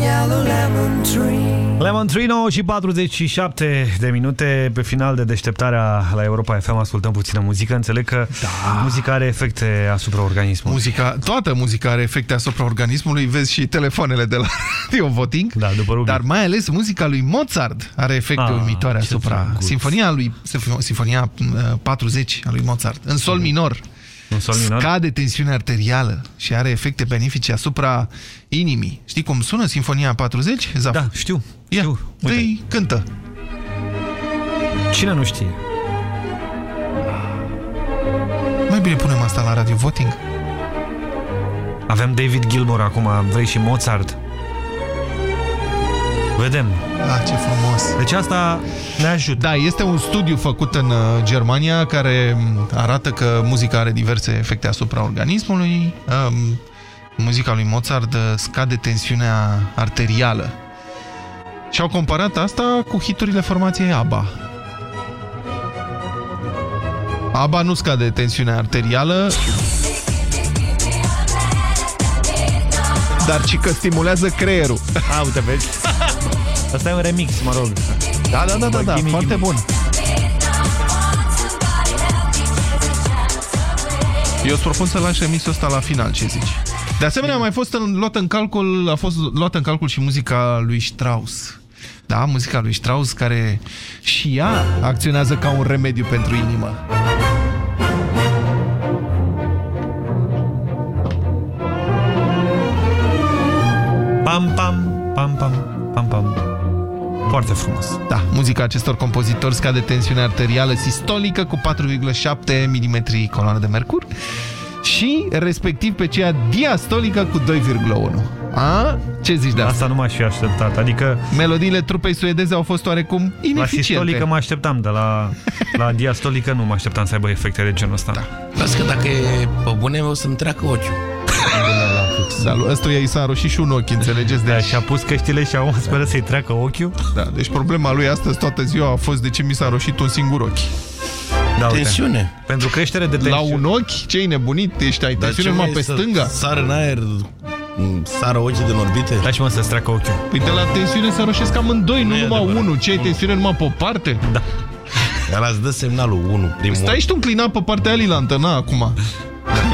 lemon tree. Lemon Tree 9 și 47 de minute pe final de deșteptarea la Europa FM ascultăm puțină muzică. Înțeleg că da. muzica are efecte asupra organismului. Muzica, toată muzica are efecte asupra organismului, vezi și telefoanele de la Radio Voting. Da, după Rubic. Dar mai ales muzica lui Mozart are efecte Ah, uimitoare ce asupra. drăguț. Sinfonia lui Sinfonia uh, 40 a lui Mozart, în sol minor. În sol minor? Scade tensiunea arterială și are efecte benefice asupra inimii. Știi cum sună Sinfonia 40? Zaf? Da, știu. Ia, știu. Uite. dă cântă. Cine nu știe? Mai bine punem asta la Radio Voting. Avem David Gilmour acum, vrei și Mozart. Vedem. Ah, ce frumos. Deci asta ne ajută. Da, este un studiu făcut în uh, Germania care m, arată că muzica are diverse efecte asupra organismului. Um, muzica lui Mozart uh, scade tensiunea arterială. Și au comparat asta cu hiturile formației ABBA. ABBA nu scade tensiunea arterială, dar ci că stimulează creierul. A, uite, vezi? Asta e un remix, mă rog. Da, da, da, da, da Gimme, foarte gimme. bun. Eu îți propun să lași remixul ăsta la final, ce zici? De asemenea, a mai fost în, luat în calcul, a fost luat în calcul și muzica lui Strauss. Da, muzica lui Strauss, care și ea acționează ca un remediu pentru inimă. Pam, pam, pam, pam, pam, pam. Foarte frumos. Da, muzica acestor compozitori scade tensiunea arterială sistolică cu 4,7 mm coloană de mercur și respectiv pe cea diastolică cu 2,1. A? Ce zici de asta? Asta nu m-aș fi așteptat. Adică Melodiile trupei suedeze au fost oarecum la ineficiente. sistolică mă așteptam, dar la, la diastolică nu mă așteptam să aibă efecte de genul ăsta. Da. Las că dacă e pe bune, o să-mi treacă ochiul. Salut. Ăsta i s-a roșit și un ochi, înțelegeți? Da, Deci, și-a pus căștile și acum speră să-i treacă ochiul. da, deci problema lui astăzi toată ziua a fost de ce mi s-a roșit un singur ochi. Da, uite. Tensiune. Pentru creștere de La tensiune. un ochi? Ce-ai nebunit? Ești, ai tensiune numai pe stânga? Sară în aer, m, sară ochii din orbite. Lași mă să-ți treacă ochiul. Păi de la tensiune se roșesc amândoi, nu, Nu e numai adevărat. unul. Ce ai tensiune numai pe o parte? Da. Dar îți dă semnalul 1, primul. Stai și tu înclinat pe partea alilantă, na, acum.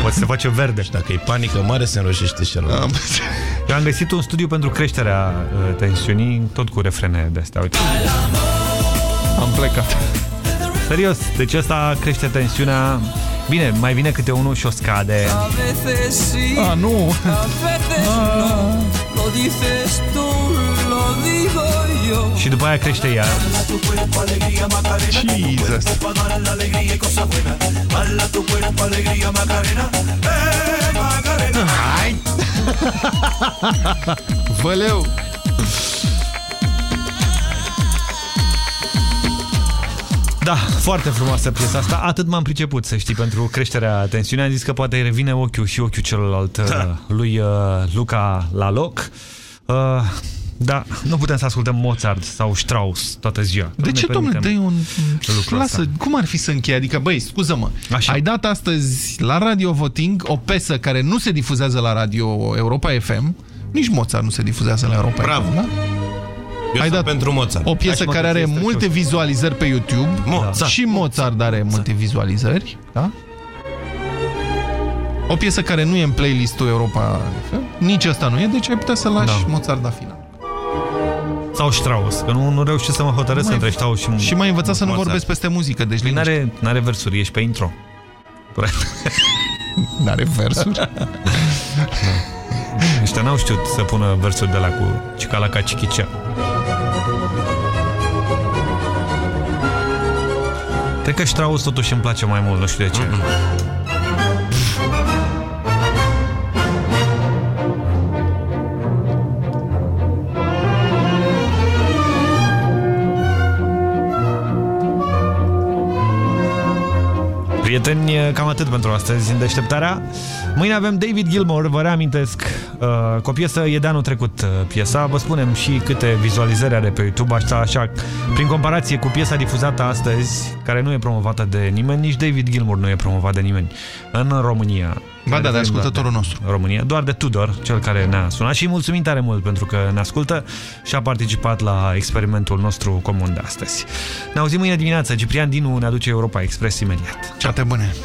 Poate să face verde. Și dacă e panică mare, se înroșește și ăla. Am... Eu am găsit un studiu pentru creșterea uh, tensiunii, tot cu refrene de astea. Uite. Am plecat. Serios, deci asta crește tensiunea. Bine, mai vine câte unul și o scade. A veces sí, Ah, nu. a Și după aia crește ea. Jesus. Hai! Văleu! Da, foarte frumoasă piesa asta. Atât m-am priceput, să știi, pentru creșterea tensiunii. Am zis că poate îi revine ochiul și ochiul celălalt da. lui uh, Luca la loc. Uh, da, nu putem să ascultăm Mozart sau Strauss toată ziua. Nu De ne ce, domnule, permitem dai un... lucrul Lasă, ăsta. cum ar fi să închei? Adică, băi, scuză-mă, Așa. ai dat astăzi la Radio Voting o pesă care nu se difuzează la Radio Europa FM, nici Mozart nu se difuzează la Europa Bravo. FM, da? Eu Ai sunt dat pentru Mozart. O piesă Aș mă care are găsi, este multe și vizualizări pe YouTube Mozart. și Mozart are multe vizualizări, da? O piesă care nu e în playlistul Europa FM, nici asta nu e, deci ai putea să lași Da. Mozart la final. Sau Strauss, că nu, nu reușesc să mă hotărăsc Mai- între Strauss și Și mai învățat să nu Mozart. vorbesc peste muzică, deci liniște. N-are, n-are versuri, ești pe intro. N-are versuri? Ăștia n-au știut să pună versuri de la cu Cicalaca Cichicea. Cred că Strauss totuși îmi place mai mult, nu știu de ce. Prieteni, cam atât pentru astăzi în deșteptarea. Mâine avem David Gilmour, vă reamintesc, uh, cu o piesă e de anul trecut uh, piesa. Vă spunem și câte vizualizări are pe YouTube, așa, așa, prin comparație cu piesa difuzată astăzi, care nu e promovată de nimeni, nici David Gilmour nu e promovat de nimeni în România. Ba da, de Vorbim ascultătorul doar nostru. de România, doar de Tudor, cel care ne-a sunat și îi mulțumim tare mult pentru că ne ascultă și a participat la experimentul nostru comun de astăzi. Ne auzim mâine dimineață. Ciprian Dinu ne aduce Europa Express imediat. tan buenas.